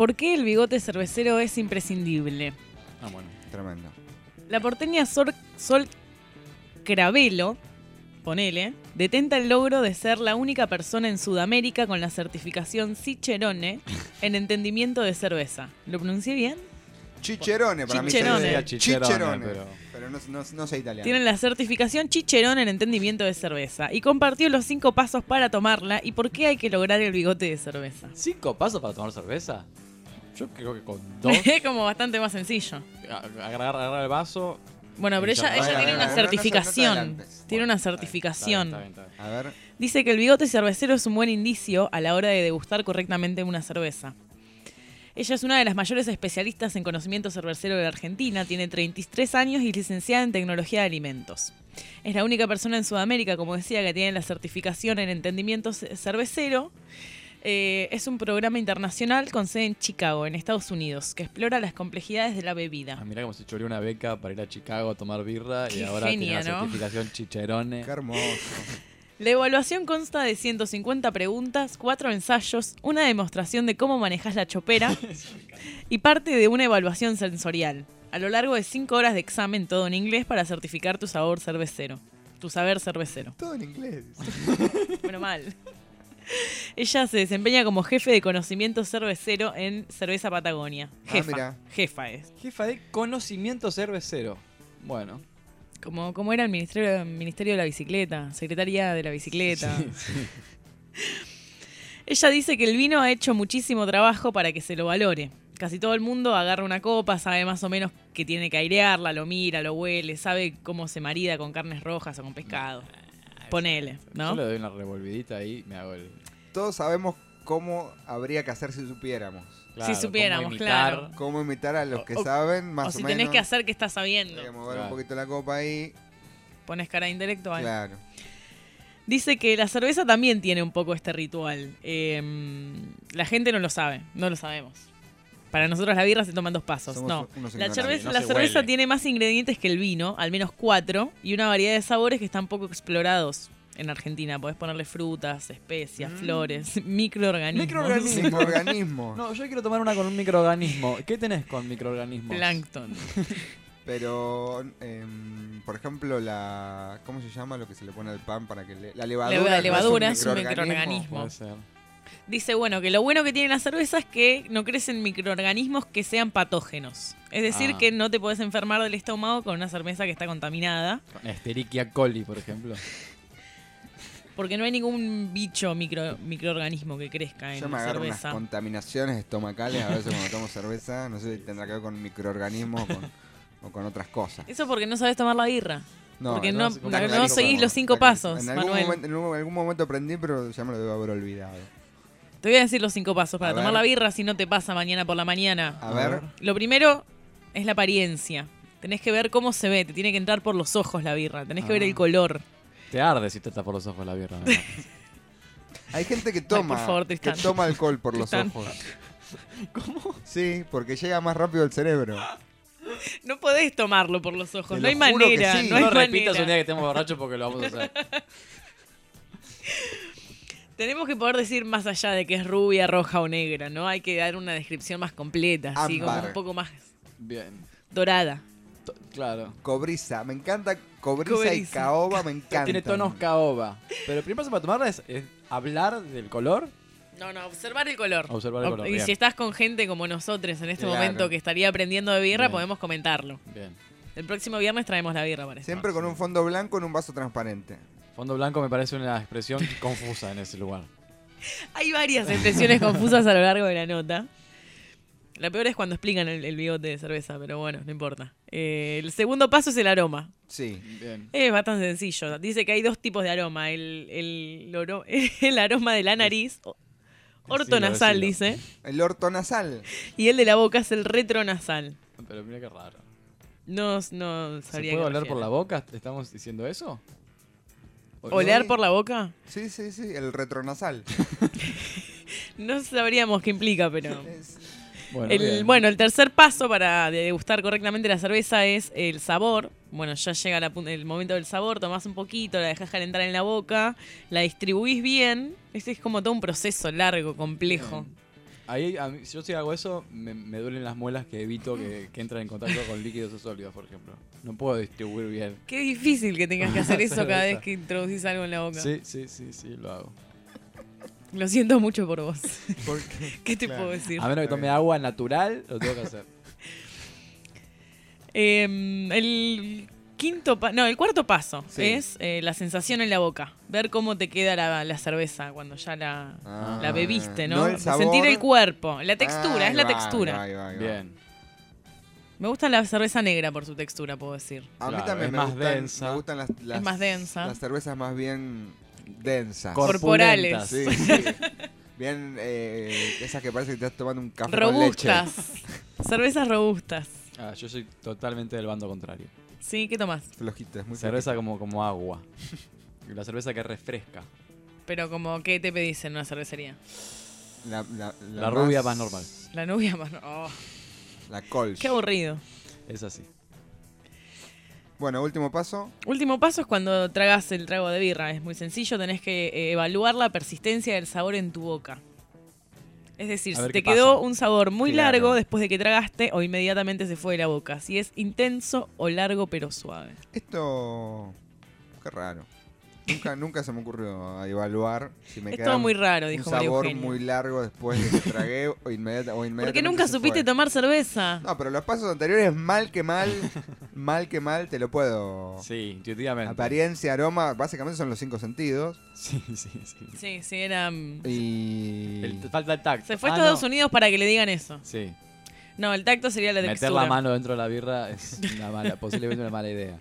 ¿Por qué el bigote cervecero es imprescindible? Ah, bueno. Tremendo. La porteña Sol, Sol Cravelo, ponele, detenta el logro de ser la única persona en Sudamérica con la certificación Cicerone en entendimiento de cerveza. ¿Lo pronuncié bien? Chicherone, para Chicherone. mí. se Sería dice chicherone, Chicherone. pero- Pero, no, no, no sé italiano. Tienen la certificación Chicherone en entendimiento de cerveza y compartió los cinco pasos para tomarla y por qué hay que lograr el bigote de cerveza. ¿Cinco pasos para tomar cerveza? Yo creo que con dos. Es como bastante más sencillo. a- agarrar, agarrar el vaso. Bueno, pero ella, ella tiene una certificación. tiene una certificación. A ver. Dice que el bigote cervecero es un buen indicio a la hora de degustar correctamente una cerveza. Ella es una de las mayores especialistas en conocimiento cervecero de la Argentina, tiene 33 años y es licenciada en tecnología de alimentos. Es la única persona en Sudamérica, como decía, que tiene la certificación en entendimiento ce- cervecero. Eh, es un programa internacional con sede en Chicago, en Estados Unidos, que explora las complejidades de la bebida. Ah, mirá como se choreó una beca para ir a Chicago a tomar birra y ahora genia, tiene la ¿no? certificación Chicherone. Qué hermoso. La evaluación consta de 150 preguntas, cuatro ensayos, una demostración de cómo manejas la chopera y parte de una evaluación sensorial. A lo largo de 5 horas de examen, todo en inglés, para certificar tu sabor cervecero. Tu saber cervecero. Todo en inglés. Bueno, mal. Ella se desempeña como jefe de conocimiento cervecero en Cerveza Patagonia. Ah, Jefa. Jefa es. Jefa de conocimiento cervecero. Bueno. Como, como era el ministerio, ministerio de la Bicicleta, Secretaría de la Bicicleta. Sí, sí. Ella dice que el vino ha hecho muchísimo trabajo para que se lo valore. Casi todo el mundo agarra una copa, sabe más o menos que tiene que airearla, lo mira, lo huele, sabe cómo se marida con carnes rojas o con pescado. Ponele, Yo ¿no? le doy una revolvidita ahí y me hago el. Todos sabemos cómo habría que hacer si supiéramos. si supiéramos, cómo imitar. claro. Cómo imitar a los que O- saben, más o o, si menos. tenés que hacer que estás sabiendo. Hay que mover Claro. un poquito la copa ahí. Pones cara intelectual. Claro. Dice que la cerveza también tiene un poco este ritual. Eh, la gente no lo sabe, no lo sabemos. Para nosotros la birra se toma en dos pasos. Somos no, unos la, ignorantes. cerveza, No la se cerveza huele. tiene más ingredientes que el vino, al menos cuatro, y una variedad de sabores que están poco explorados en Argentina. Podés ponerle frutas, especias, flores, microorganismos. Microorganismos. Microorganismo. No, yo quiero tomar una con un microorganismo. ¿Qué tenés con microorganismos? Plancton. Pero, em, por ejemplo, la. ¿Cómo se llama lo que se le pone al pan para que le, La levadura. La no levadura es es un microorganismo. Puede ser. Dice, bueno, que lo bueno que tiene la cerveza es que no crecen microorganismos que sean patógenos. Es decir, Ah. que no te puedes enfermar del estómago con una cerveza que está contaminada. Con Escherichia coli, por ejemplo. Porque no hay ningún bicho micro, microorganismo que crezca en Yo me la agarro cerveza. unas contaminaciones estomacales a veces cuando tomo cerveza. No sé si tendrá que ver con microorganismos o con, o con otras cosas. Eso porque no sabes tomar la birra. porque no, está no seguís los cinco pasos, En algún, Manuel. momento, en algún momento aprendí, pero ya me lo debo haber olvidado. Te voy a decir los cinco pasos para A tomar ver. la birra si no te pasa mañana por la mañana. A ver. Lo primero es la apariencia. Tenés que ver cómo se ve, te tiene que entrar por los ojos la birra, tenés que ver Ah. el color. Te arde si te está por los ojos la birra. ¿verdad? Hay gente que toma, por favor, que Tristán. toma alcohol por los Tristán. ojos. ¿Cómo? Sí, porque llega más rápido al cerebro. No podés tomarlo por los ojos, Te no lo hay juro que manera, sí. no hay no repitas manera. un día que estemos borrachos porque lo vamos a hacer. Tenemos que poder decir más allá de que es rubia, roja o negra, ¿no? Hay que dar una descripción más completa, así como un poco más Bien. dorada. To- Claro. Cobriza, me encanta cobriza, y caoba, me encanta. Tiene tonos caoba. Pero el primer paso para tomarla es, es hablar del color. No, no, observar el color. Observar el O- color, Y bien. si estás con gente como nosotros en este Claro. momento que estaría aprendiendo de birra, Bien. podemos comentarlo. Bien. El próximo viernes traemos la birra, parece. Siempre con un fondo blanco en un vaso transparente. Fondo blanco me parece una expresión confusa en ese lugar. Hay varias expresiones confusas a lo largo de la nota. La peor es cuando explican el, el bigote de cerveza, pero bueno, no importa. Eh, el segundo paso es el aroma. Sí. Bien. Es bastante sencillo. Dice que hay dos tipos de aroma. El, el, el aroma de la nariz, ortonasal, decilo. dice. El ortonasal. Y el de la boca es el retronasal. Pero mira qué raro. No, no ¿Se puede oler por la boca? ¿Estamos diciendo eso? ¿O ¿Oler Sí. por la boca? Sí, sí, sí, el retronasal. No sabríamos qué implica, pero... Es- Bueno, El, bien. bueno, el tercer paso para degustar correctamente la cerveza es el sabor. Bueno, ya llega la el momento del sabor, tomás un poquito, la dejas calentar en la boca, la distribuís bien. Este es como todo un proceso largo, complejo. Ahí, a mí- si yo si hago eso, me, me duelen las muelas que evito que, que entren en contacto con líquidos o sólidos, por ejemplo. No puedo distribuir bien. Qué difícil que tengas que hacer eso cada vez que introducís algo en la boca. Sí, sí, sí, sí, lo hago. Lo siento mucho por vos. ¿Por qué? te puedo decir? A menos que tome agua natural, lo tengo que hacer. Eh, el quinto no, el cuarto paso Sí. es eh, la sensación en la boca. Ver cómo te queda la, la cerveza cuando ya la, Ah. la bebiste, ¿no? No el Sentir el cuerpo. La textura, Ahí es la va, textura. ahí va, ahí va. Bien. Me gusta la cerveza negra por su textura, puedo decir. A mí Claro, también es me más gustan, densa. Me gustan las, las- más densa. Las cervezas más bien densas. Corporales. Sí, sí. Bien, eh, esas que parece que te estás tomando un café con leche. Robustas. Cervezas robustas. Ah, yo soy totalmente del bando contrario. Sí, ¿qué tomás? Flojita, es muy Cerveza como, como agua. Y la cerveza que refresca. Pero como, ¿qué te pedís en una cervecería? La, la, La rubia más normal. La nubia más... oh, La Kolsch. qué aburrido. Es así. Bueno, último paso. Último paso es cuando tragas el trago de birra. Es muy sencillo, tenés que eh, evaluar la persistencia del sabor en tu boca. Es decir, si te quedó pasa. un sabor muy Claro. largo después de que tragaste o inmediatamente se fue de la boca. Si es intenso o largo pero suave. Esto. Qué raro. Nunca, nunca se me ocurrió evaluar si me queda todo un- muy raro, un dijo María sabor Eugenia. muy largo después de que tragué o, inmediata, o inmediatamente Porque nunca supiste fue. tomar cerveza. No, pero los pasos anteriores, mal que mal, mal que mal, te lo puedo. Sí, intuitivamente. Apariencia, aroma, básicamente son los cinco sentidos. Sí, sí, sí. Sí, sí, era... mm, Y. El- falta el tacto. Se fue a Ah, Estados no. Unidos para que le digan eso. Sí. No, el tacto sería la Meter textura. la mano dentro de la birra es una mala, posiblemente una mala idea.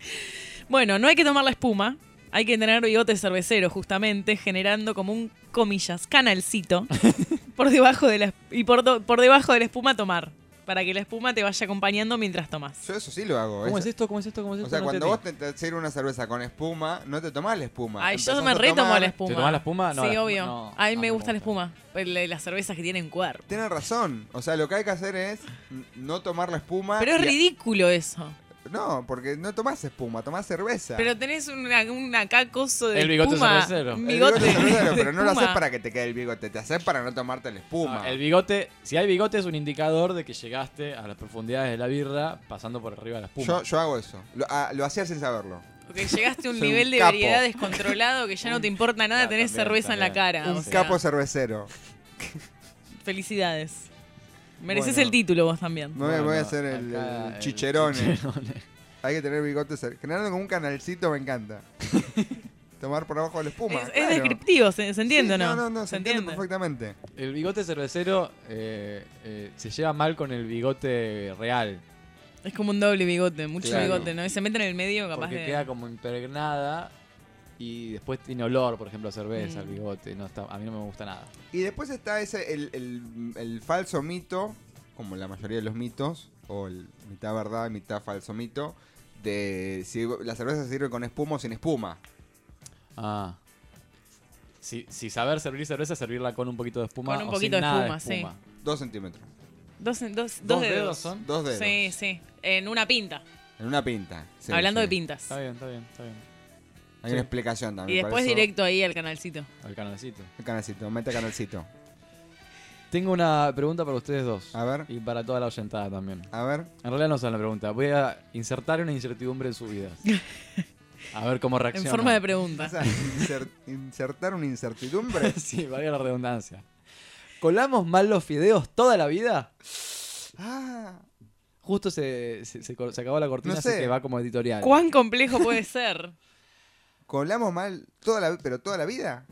Bueno, no hay que tomar la espuma. Hay que tener bigote cervecero, justamente, generando como un, comillas, canalcito por debajo de la, y por, do- por debajo de la espuma tomar. Para que la espuma te vaya acompañando mientras tomas. Yo eso sí lo hago. ¿Cómo es esto? ¿Cómo es esto? ¿Cómo es O sea, No cuando vos te, te sirves una cerveza con espuma, no te tomás la espuma. Ay, yo me retomo tomar- la espuma. ¿Te tomás la espuma? No, sí, la- obvio. no, a mí no me me gusta la espuma. Las cervezas que tienen cuerpo. Tienes razón. O sea, lo que hay que hacer es no tomar la espuma. Pero es y- ridículo eso. No, porque no tomás espuma, tomás cerveza. Pero tenés una, un acá coso de El bigote espuma. cervecero. El bigote, cervecero, de pero no lo haces para que te quede el bigote, te haces para no tomarte la espuma. No, el bigote, si hay bigote es un indicador de que llegaste a las profundidades de la birra pasando por arriba de la espuma. yo, yo hago eso. Lo, ah, lo hacía sin saberlo. Porque llegaste a un Soy un nivel de variedad descontrolado que ya no te importa nada, Ah, tenés también, cerveza en la cara. Un o sea, capo cervecero. Felicidades. Mereces Bueno. el título vos también. Me voy, voy a hacer el, el chicherone. chicherone. Hay que tener bigote cerca. Generando como un canalcito me encanta. Tomar por abajo de la espuma. Es, descriptivo, ¿se, se entiende Sí, o no? No, no, no, se, entiende, perfectamente. El bigote cervecero eh, eh, se lleva mal con el bigote real. Es como un doble bigote, mucho Claro. bigote, ¿no? Y se mete en el medio capaz Porque de... queda como impregnada y después tiene olor, por ejemplo, a cerveza, Mm. el bigote. No está, a mí no me gusta nada. Y después está ese, el, el- el falso mito, como la mayoría de los mitos, o el mitad verdad, mitad falso mito, de si la cerveza se sirve con espuma o sin espuma. Ah. Si, si saber servir cerveza, servirla con un poquito de espuma. Con un o poquito sin de nada espuma, sí. Dos centímetros. Dos, dos, dos, ¿Dos dedos. dedos son? Dos dedos. Sí, sí. En una pinta. En una pinta. sí, Hablando sí. de pintas. Está bien, está bien, está bien. Hay Sí. una explicación Y también. para después eso. directo ahí al canalcito. Al canalcito. El canalcito, mete canalcito. Tengo una pregunta para ustedes dos. A ver. Y para toda la oyentada también. A ver. En realidad no son la pregunta. Voy a insertar una incertidumbre en su vida. A ver cómo En reacciona. forma de pregunta. O sea, inser- insertar una incertidumbre. sí, valga la redundancia. ¿Colamos mal los fideos toda la vida? Ah, Justo se, se, se se acabó la cortina, No así sé. que va como editorial. ¿Cuán complejo puede ser? ¿Colamos mal toda la, pero toda la vida?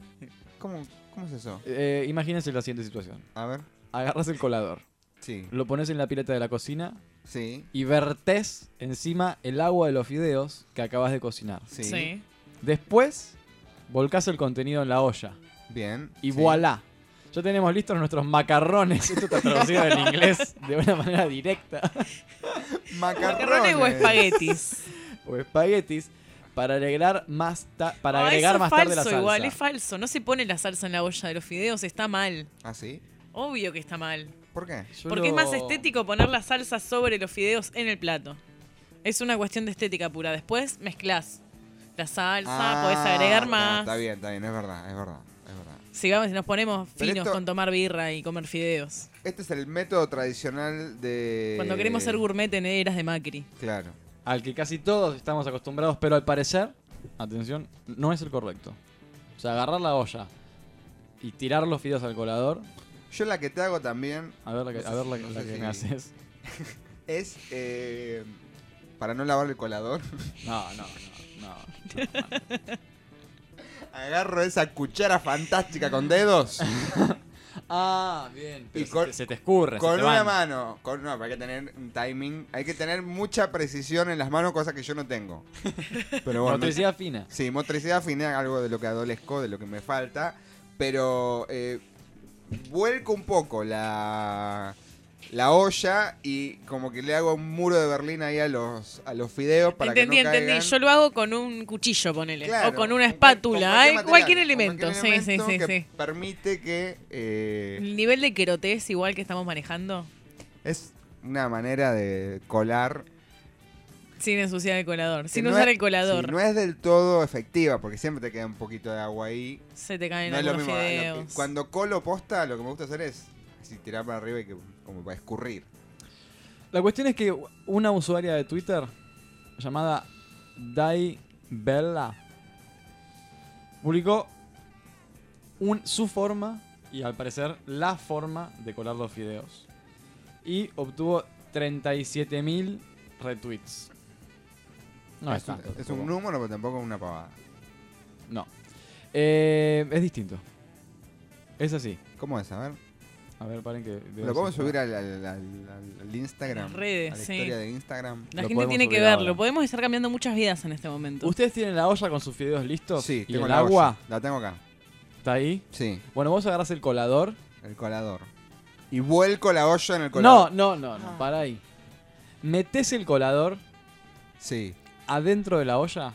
¿Cómo, cómo es eso? Eh, imagínense la siguiente situación. A ver. Agarras el colador, Sí. lo pones en la pileta de la cocina Sí. y vertés encima el agua de los fideos que acabas de cocinar. Sí. Sí. Después, volcás el contenido en la olla. Bien. Y sí. voilà. Ya tenemos listos nuestros macarrones. Esto está traducido en inglés de una manera directa. Macarrones. ¿Macarrones o espaguetis? o espaguetis para agregar más, ta- para Ah, agregar eso más tarde la falso salsa. igual, es falso. No se pone la salsa en la olla de los fideos, está mal. ¿Ah, sí? Obvio que está mal. ¿Por qué? Yo Porque es más estético poner la salsa sobre los fideos en el plato. Es una cuestión de estética pura. Después mezclas la salsa, Ah, podés agregar más. Está bien, está bien, es verdad, es verdad, es verdad. Si vamos y nos ponemos finos esto- con tomar birra y comer fideos. Este es el método tradicional de. Cuando queremos ser gourmet en eras de Macri. Claro. Al que casi todos estamos acostumbrados, pero al parecer, atención, no es el correcto. O sea, agarrar la olla y tirar los fideos al colador. Yo la que te hago también. A ver la que, no a ver la, no que si- me haces. Es. eh, para no lavar el colador. No, no, no, no. Agarro esa cuchara fantástica con dedos. Ah, bien. Y se con- te- se te escurre, se Con te una van. mano. Con, no, pero hay que tener un timing. Hay que tener mucha precisión en las manos, cosa que yo no tengo. Pero bueno, Motricidad fina. Sí, motricidad fina, algo de lo que adolezco, de lo que me falta. Pero eh, vuelco un poco la, la olla y como que le hago un muro de Berlín ahí a los, a los fideos para entendí, que no entendí. caigan. Yo lo hago con un cuchillo, ponele. Claro, o con una con espátula. cualquier Ay, material, cualquier con elemento. cualquier sí, elemento sí, sí, que sí. permite que eh, El nivel de querotez igual que estamos manejando es una manera de colar sin ensuciar el colador. Sin no usar es- el colador. no es del todo efectiva porque siempre te queda un poquito de agua ahí. Se te caen No es lo mismo. lo que- cuando colo posta, lo que me gusta hacer es así tirar para arriba y que como para escurrir. La cuestión es que una usuaria de Twitter llamada Dai Bella publicó un- su forma y al parecer la forma de colar los fideos. Y obtuvo 37.000 retweets. No es, un, tanto. es un número, pero tampoco una pavada. No. Eh, es distinto. Es así. ¿Cómo es? A ver. A ver, paren que... Lo podemos subir al, al- al- al- al Instagram. Las redes, a la sí. historia de Instagram. La Lo gente tiene que verlo. ahora. Podemos estar cambiando muchas vidas en este momento. ¿Ustedes tienen la olla con sus fideos listos? Sí, ¿Y tengo el la agua? olla. La tengo acá. ¿Está ahí? Sí, Bueno, vos agarrás el colador. el colador. Y vuelco la olla en el No, colador. no, no, no, para ahí. Metés el colador Sí, adentro de la olla,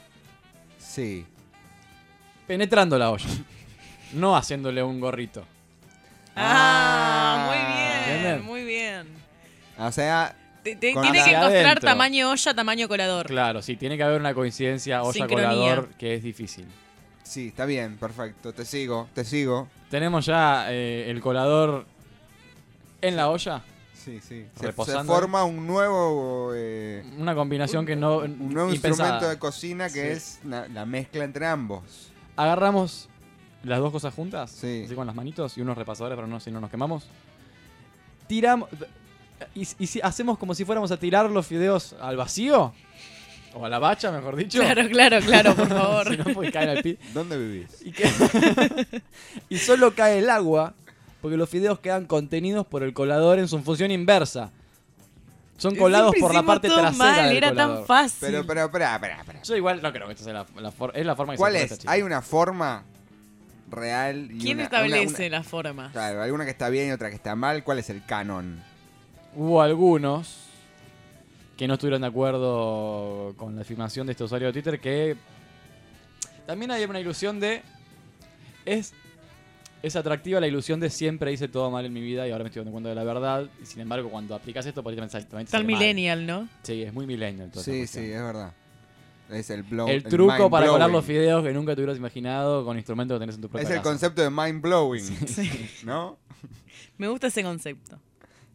sí. penetrando la olla. no haciéndole un gorrito. Ah, muy bien, ¿Entienden? muy bien. O sea, Con tiene que encontrar adentro. tamaño olla, tamaño colador. Claro, sí, tiene que haber una coincidencia Sincronía. olla-colador que es difícil. sí, está bien, perfecto. Te sigo, te sigo. Tenemos ya eh, el colador en la olla. Sí, sí. Se, se Reposando. forma un nuevo, eh, Una combinación que no. un nuevo impensada. instrumento de cocina que Sí. es la mezcla entre ambos. Agarramos las dos cosas juntas, Sí. así con las manitos y unos repasadores para no si no nos quemamos. Tiramos y, y si hacemos como si fuéramos a tirar los fideos al vacío o a la bacha, mejor dicho. Claro, claro, claro, por favor. si no, pues caen al pi- ¿Dónde vivís? y, que- y solo cae el agua porque los fideos quedan contenidos por el colador en su función inversa. Son colados Siempre por la parte todo trasera mal, del era colador. tan fácil. Pero, pero, espera, espera, espera. Yo igual no creo que esta sea la, la for- es la forma que ¿Cuál se es? esta chica. ¿Hay una forma real? Y ¿Quién una- establece una- una- la forma? Claro, alguna que está bien y otra que está mal. ¿Cuál es el canon? Hubo algunos que no estuvieron de acuerdo con la afirmación de este usuario de Twitter que también hay una ilusión de es es atractiva la ilusión de siempre hice todo mal en mi vida y ahora me estoy dando cuenta de la verdad y sin embargo cuando aplicas esto por ahí también sale- también te Tal mal. millennial, ¿no? Sí, es muy millennial toda Sí, sí, es verdad. Es el blow. El truco para colar los fideos que nunca te hubieras imaginado con instrumentos que tenés en tu propia Es el casa. concepto de mind blowing. ¿No? Me gusta ese concepto.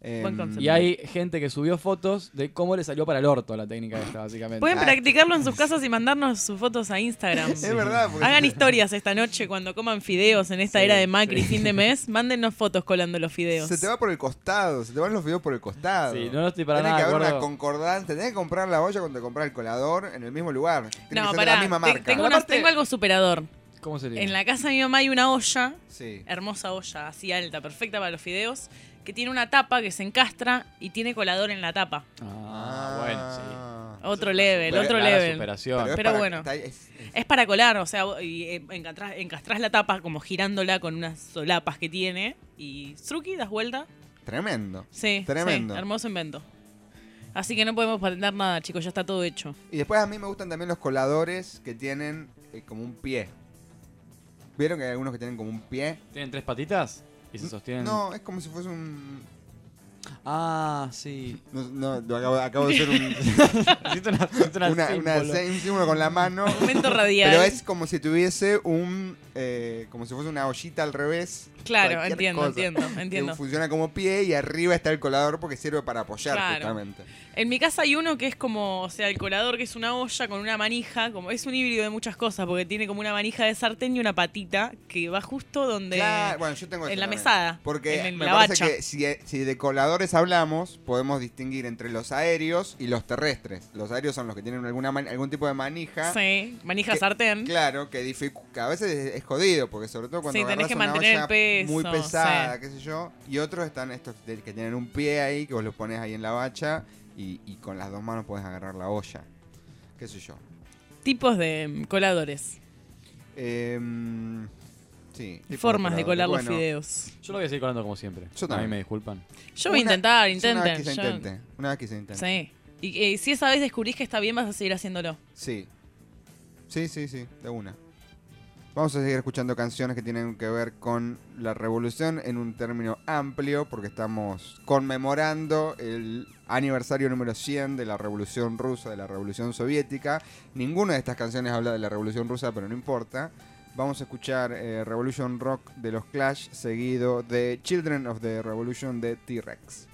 Em. Y hay gente que subió fotos de cómo le salió para el orto la técnica esta, básicamente. Pueden practicarlo en sus casas y mandarnos sus fotos a Instagram. Es verdad. porque- Hagan historias esta noche cuando coman fideos en esta Sí, era de Macri, sí. fin de mes. Mándennos fotos colando los fideos. Se te va por el costado, se te van los videos por el costado. Sí, no estoy para Tiene nada que de haber una concordancia. Tenés que comprar la olla cuando te compras el colador en el mismo lugar. Tiene que No, de pará. la misma marca. Tengo, una- tengo algo superador. ¿Cómo sería? En la casa de mi mamá hay una olla, Sí. hermosa olla, así alta, perfecta para los fideos, que tiene una tapa que se encastra y tiene colador en la tapa. Ah, bueno, sí. Otro level, Pero- otro level. superación. es Pero para- bueno. está- es- Es para colar, o sea, y, eh, encastrás, encastrás la tapa como girándola con unas solapas que tiene y Struki, das vuelta. tremendo. Sí, Tremendo. sí, hermoso invento. Así que no podemos patentar nada, chicos, ya está todo hecho. Y después a mí me gustan también los coladores que tienen eh, como un pie. ¿Vieron que hay algunos que tienen como un pie? ¿Tienen tres patitas? Y se sostienen. No, es como si fuese un. Ah, sí. No, no, acabo, acabo de hacer un. Necesito una- necesito una una, una símbolo. un con la mano. Momento radial. Pero es como si tuviese un. eh, como si fuese una ollita al revés. Claro, entiendo, cosa. entiendo, Que entiendo. Funciona como pie y arriba está el colador porque sirve para apoyar Claro. justamente. En mi casa hay uno que es como, o sea, el colador que es una olla con una manija, como es un híbrido de muchas cosas, porque tiene como una manija de sartén y una patita que va justo donde Claro, bueno, yo tengo en la también. mesada, Porque en el- me la parece bacha. que si, si de coladores hablamos, podemos distinguir entre los aéreos y los terrestres. Los aéreos son los que tienen alguna algún tipo de manija. Sí, manija que- sartén. Claro, que. A veces es, jodido, porque sobre todo cuando Sí, tenés que una mantener olla el peso, muy pesada, sí. qué sé yo. Y otros están estos que tienen un pie ahí, que vos lo pones ahí en la bacha y, y con las dos manos podés agarrar la olla. Qué sé yo. Tipos de mm, coladores. Em, sí. tipo Formas de colar coladores. los Bueno, fideos. Yo lo voy a seguir colando como siempre. Yo A mí también. me disculpan. Yo voy a intentar, yo Una intenten. vez que se yo- intente. Una vez que se intente. Sí. Y eh, si esa vez descubrís que está bien, vas a seguir haciéndolo. Sí. Sí, sí, sí, de una. Vamos a seguir escuchando canciones que tienen que ver con la revolución en un término amplio, porque estamos conmemorando el aniversario número 100 de la revolución rusa, de la revolución soviética. Ninguna de estas canciones habla de la revolución rusa, pero no importa. Vamos a escuchar eh, Revolution Rock de los Clash, seguido de Children of the Revolution de T-Rex.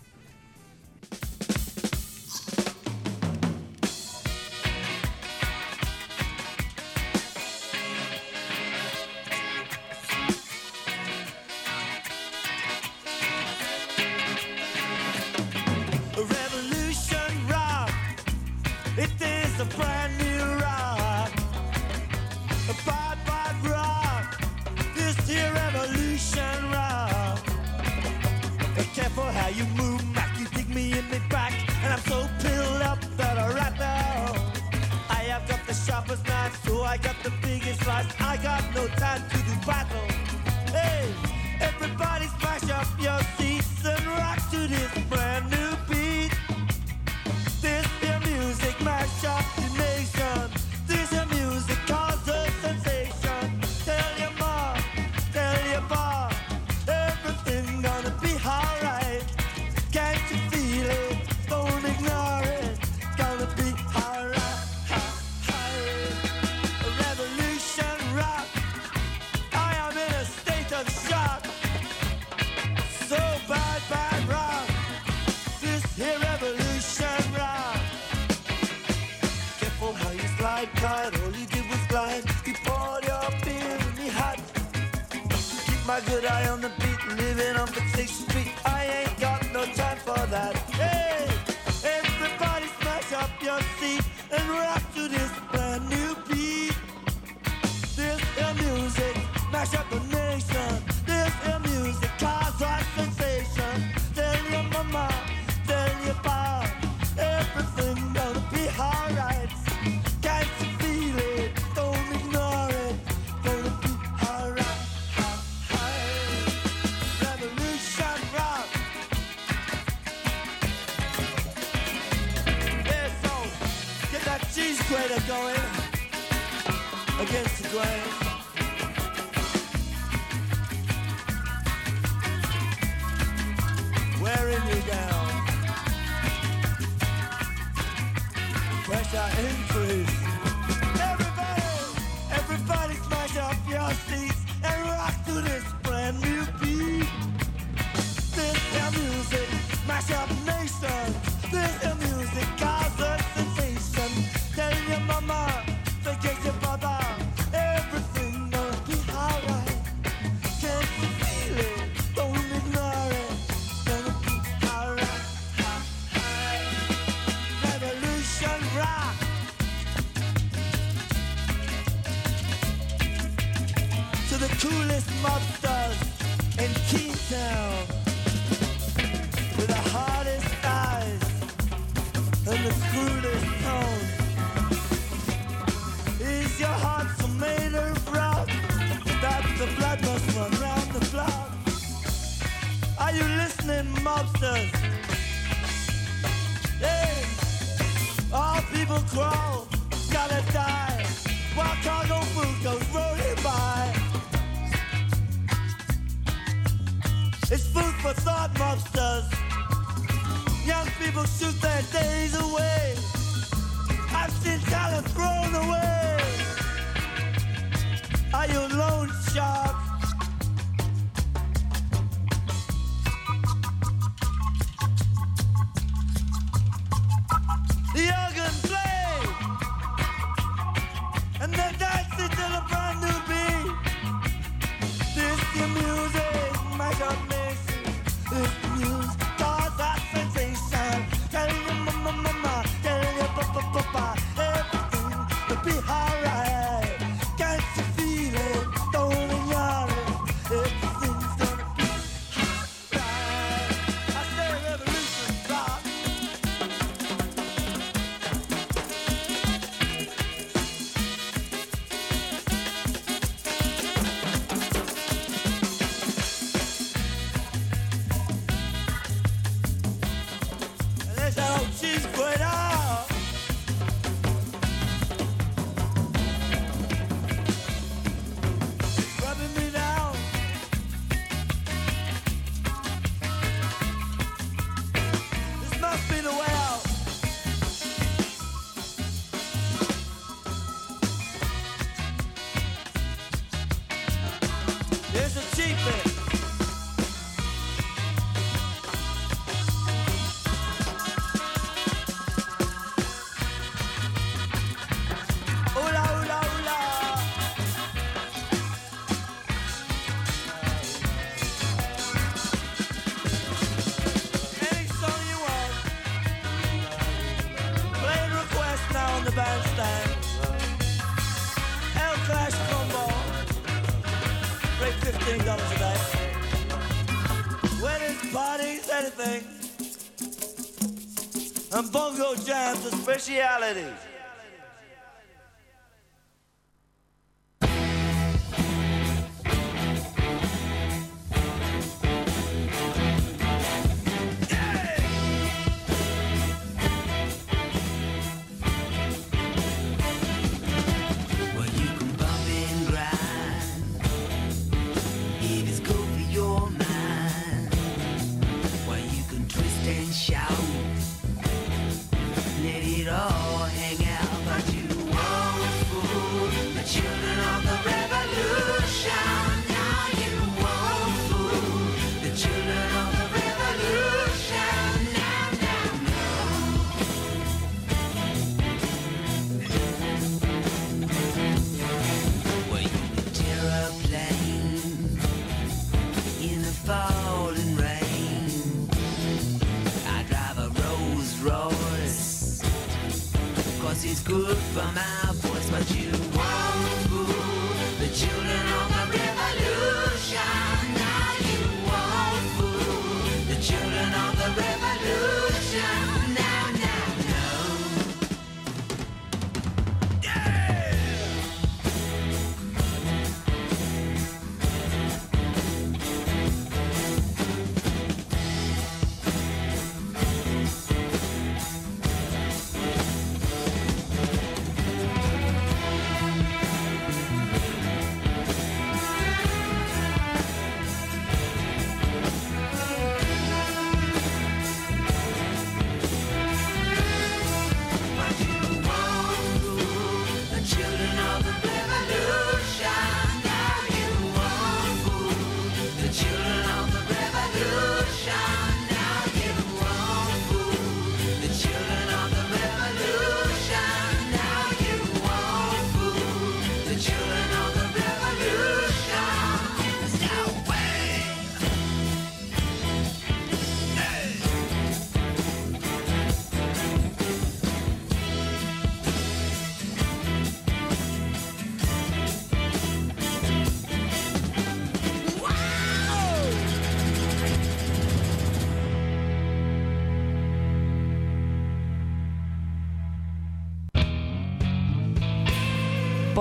speciality.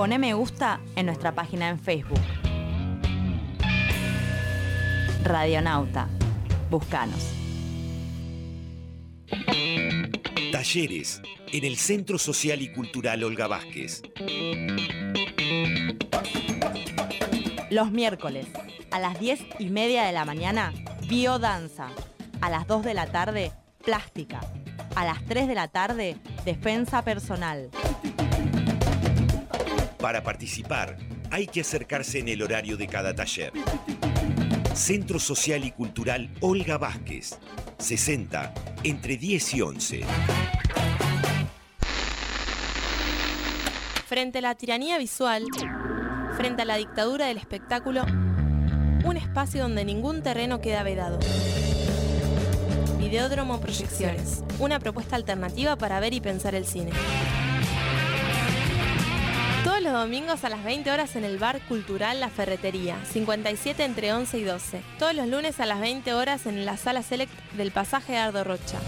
pone me gusta en nuestra página en Facebook. Radionauta. Buscanos. Talleres en el Centro Social y Cultural Olga Vázquez. Los miércoles, a las 10 y media de la mañana, biodanza. A las 2 de la tarde, plástica. A las 3 de la tarde, defensa personal. Para participar, hay que acercarse en el horario de cada taller. Centro Social y Cultural Olga Vázquez, 60, entre 10 y 11. Frente a la tiranía visual, frente a la dictadura del espectáculo, un espacio donde ningún terreno queda vedado. Videódromo Proyecciones, una propuesta alternativa para ver y pensar el cine. Los domingos a las 20 horas en el Bar Cultural La Ferretería, 57 entre 11 y 12. Todos los lunes a las 20 horas en la Sala Select del Pasaje Ardo Rocha.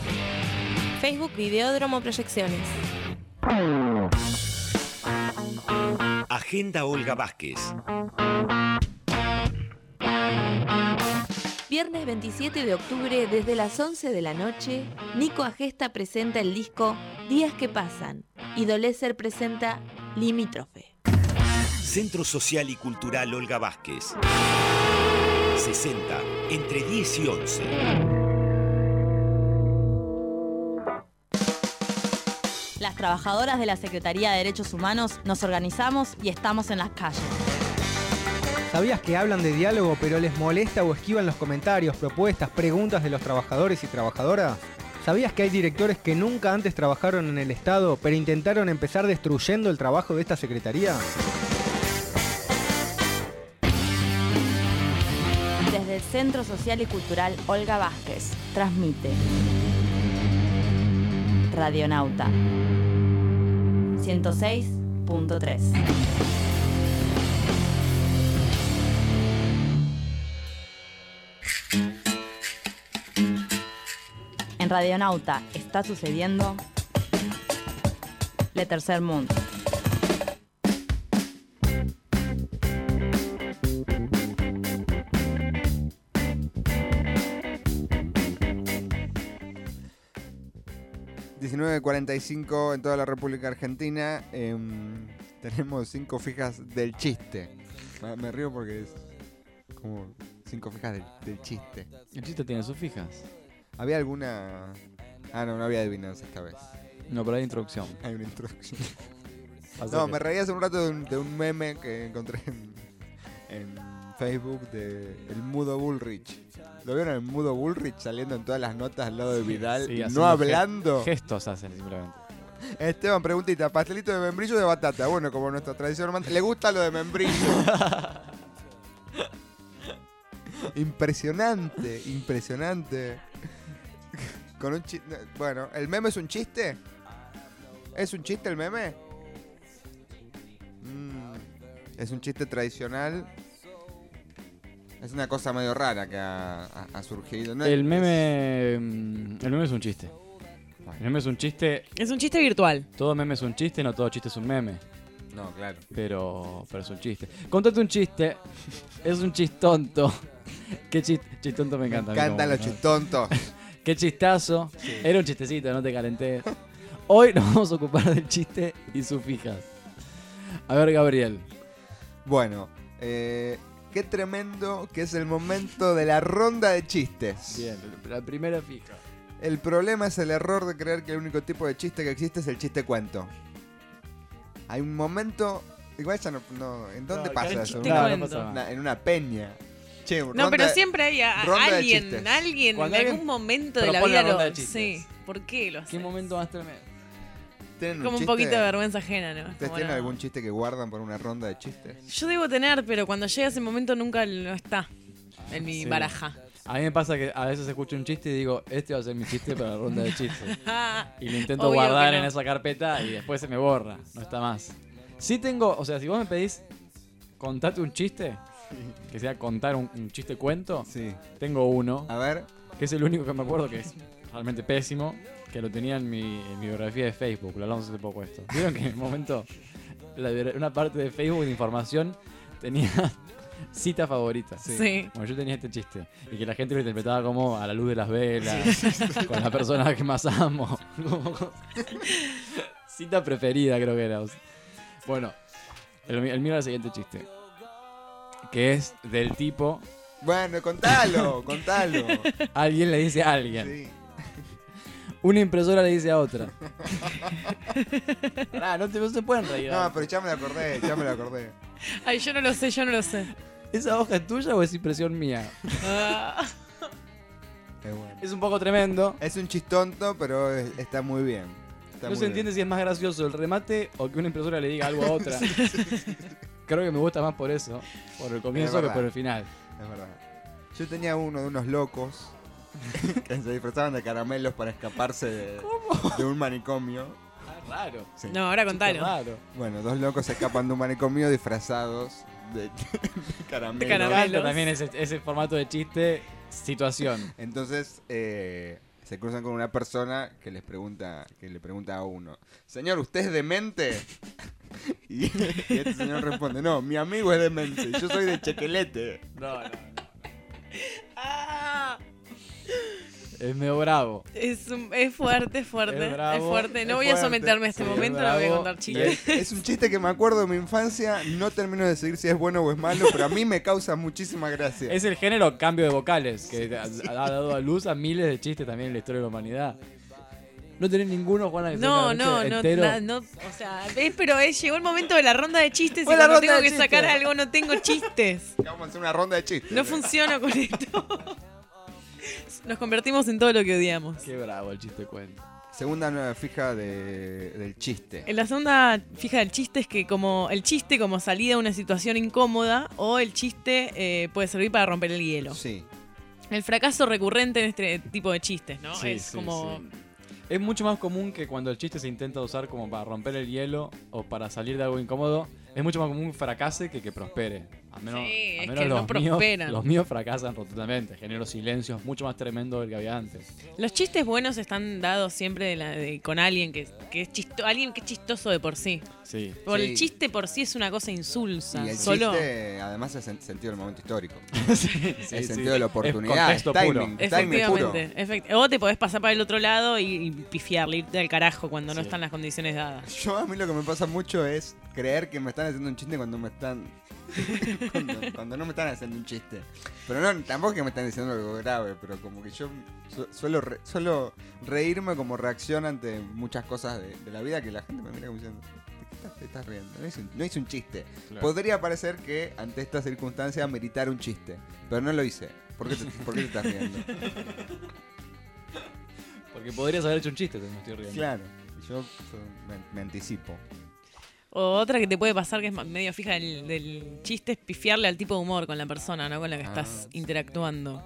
Facebook Videódromo Proyecciones. Agenda Olga Vázquez. Viernes 27 de octubre, desde las 11 de la noche, Nico Agesta presenta el disco Días que Pasan y Doleser presenta Limítrofe. Centro Social y Cultural Olga Vázquez, 60, entre 10 y 11. Las trabajadoras de la Secretaría de Derechos Humanos nos organizamos y estamos en las calles. ¿Sabías que hablan de diálogo pero les molesta o esquivan los comentarios, propuestas, preguntas de los trabajadores y trabajadoras? ¿Sabías que hay directores que nunca antes trabajaron en el Estado pero intentaron empezar destruyendo el trabajo de esta Secretaría? Desde el Centro Social y Cultural Olga Vázquez, transmite Radionauta 106.3. En Radionauta está sucediendo Le Tercer Mundo. $19.45 en toda la República Argentina. Em, tenemos cinco fijas del chiste. Me- río porque es como cinco fijas del, del chiste. El chiste tiene sus fijas. ¿Había alguna...? Ah, no, no había adivinanza esta vez. No, pero hay introducción. Hay una introducción. No, que- me reí hace un rato de un, de un meme que encontré en, en Facebook de el mudo Bullrich. ¿Lo vieron el mudo Bullrich saliendo en todas las notas al lado de Vidal? Sí, no hablando. Gestos hacen simplemente. Esteban, preguntita, pastelito de membrillo o de batata. Bueno, como nuestra tradición romántica, le gusta lo de membrillo. impresionante, impresionante. Con un chi- Bueno, ¿el meme es un chiste? ¿Es un chiste el meme? Mm, es un chiste tradicional. Es una cosa medio rara que ha, ha- ha surgido. ¿no? El meme. mm, El meme es un chiste. El meme es un chiste. Es un chiste virtual. Todo meme es un chiste, no todo chiste es un meme. No, claro. Pero, pero es un chiste. Contate un chiste. Es un chistonto. Qué chiste. Chistonto me encanta. mí encantan los chistontos. Qué chistazo. Era un chistecito, no te calenté. Hoy nos vamos a ocupar del chiste y sus fijas. A ver, Gabriel. Bueno, eh, qué tremendo que es el momento de la ronda de chistes. Bien, la primera fija. El problema es el error de creer que el único tipo de chiste que existe es el chiste cuento. Hay un momento. Igual ya no. no- ¿En dónde No, pasa eso? No, no pasa nada. En una peña. Che, No, ronda pero siempre hay a- ronda de alguien, alguien en algún momento de la vida lo. de. Sí. ¿Por qué lo hace? ¿Qué momento más tremendo? ¿Tienen Como un chiste? poquito de vergüenza ajena, ¿no? ¿Ustedes tienen no. algún chiste que guardan por una ronda de chistes? Yo debo tener, pero cuando llega ese momento nunca no está en mi Sí. baraja. A mí me pasa que a veces escucho un chiste y digo, este va a ser mi chiste para la ronda de chistes. y lo intento Obvio guardar en esa carpeta y después se me borra, no está más. Sí tengo, o sea, si vos me pedís contate un chiste, que sea contar un, un chiste cuento, tengo uno. A ver. Que es el único que me acuerdo que es realmente pésimo, que lo tenía en mi, en mi biografía de Facebook, lo hablamos hace poco esto. Vieron que en un momento, la una parte de Facebook de información tenía cita favorita. Sí. Bueno, yo tenía este chiste. Y que la gente lo interpretaba como a la luz de las velas, con la persona que más amo. Cita preferida creo que era. Bueno, el, el mío era el siguiente chiste. Que es del tipo... Bueno, contalo, contalo. Alguien le dice a alguien. Una impresora le dice a otra. Pará, no, te, no se pueden reír. No, pero ya me lo acordé, ya me lo acordé. Ay, yo no lo sé, yo no lo sé. ¿Esa hoja es tuya o es impresión mía? Ah. Es bueno. Es un poco tremendo. Es un chistonto, pero es- está muy bien. Está No muy se entiende si es más gracioso el remate o que una impresora le diga algo a otra. Creo que me gusta más por eso, por el comienzo que verdad. por el final. Es verdad. Yo tenía uno de unos locos que se disfrazaban de caramelos para escaparse de, de un manicomio. Raro. Sí. No, ahora contalo. Raro. Bueno, dos locos se escapan de un manicomio disfrazados de, de caramelos. De Me caramelos. también ese, ese formato de chiste, situación. Entonces eh, se cruzan con una persona que les pregunta, que le pregunta a uno, señor, ¿usted es demente? Y, y este señor responde, no, mi amigo es demente, yo soy de Chequelete. No, no. Ah, Es medio bravo. es, un- es fuerte, es fuerte. Es Es, bravo, fuerte. No es voy a someterme a este Sí, es momento, no voy a contar chistes. es, es un chiste que me acuerdo de mi infancia, no termino de decidir si es bueno o es malo, pero a mí me causa muchísima gracia. Es el género cambio de vocales, que ha, ha dado a luz a miles de chistes también en la historia de la humanidad. ¿No tenés ninguno, Juana, que No, no, no, na- no, o sea, es, pero es, llegó el momento de la ronda de chistes y cuando tengo que sacar algo no tengo chistes. Vamos a hacer una ronda de chistes. No funciona con esto. Nos convertimos en todo lo que odiamos. Qué bravo el chiste cuento. Segunda nueva fija de- del chiste. En la segunda fija del chiste es que como el chiste como salida a una situación incómoda o el chiste eh, puede servir para romper el hielo. Sí. El fracaso recurrente en este tipo de chistes, ¿no? Sí, es sí, como... sí. Es mucho más común que cuando el chiste se intenta usar como para romper el hielo o para salir de algo incómodo. Es mucho más común que fracase que que prospere. A menos, Sí, a es que no los, míos, prosperan. los míos fracasan rotundamente. Genero silencios mucho más tremendos del que había antes. Los chistes buenos están dados siempre de la- de- con alguien que, que es chisto, alguien que es chistoso de por sí. Sí. Por Sí. el chiste por sí es una cosa insulsa. Y el Solo chiste, además, es en sentido del momento histórico. sí, sí. sentido de la oportunidad, es contexto timing, puro. timing puro. Efectivamente. efect- o te podés pasar para el otro lado y, y pifiarle, irte al carajo cuando no están las condiciones dadas. Yo a mí lo que me pasa mucho es creer que me están haciendo un chiste cuando me están... cuando, cuando no me están haciendo un chiste. Pero no, tampoco que me están diciendo algo grave, pero como que yo su- suelo, re- suelo reírme como reacción ante muchas cosas de, de la vida que la gente me mira como diciendo... ¿De qué estás, te estás riendo? No hice un, no hice un chiste. Claro. Podría parecer que ante esta circunstancia meritar un chiste, pero no lo hice. ¿Por qué te, por qué te estás riendo? Porque podrías haber hecho un chiste, te me estoy riendo. Claro, yo me anticipo. O otra que te puede pasar que es medio fija del, del chiste es pifiarle al tipo de humor con la persona, ¿no? Con la que Ah, estás interactuando.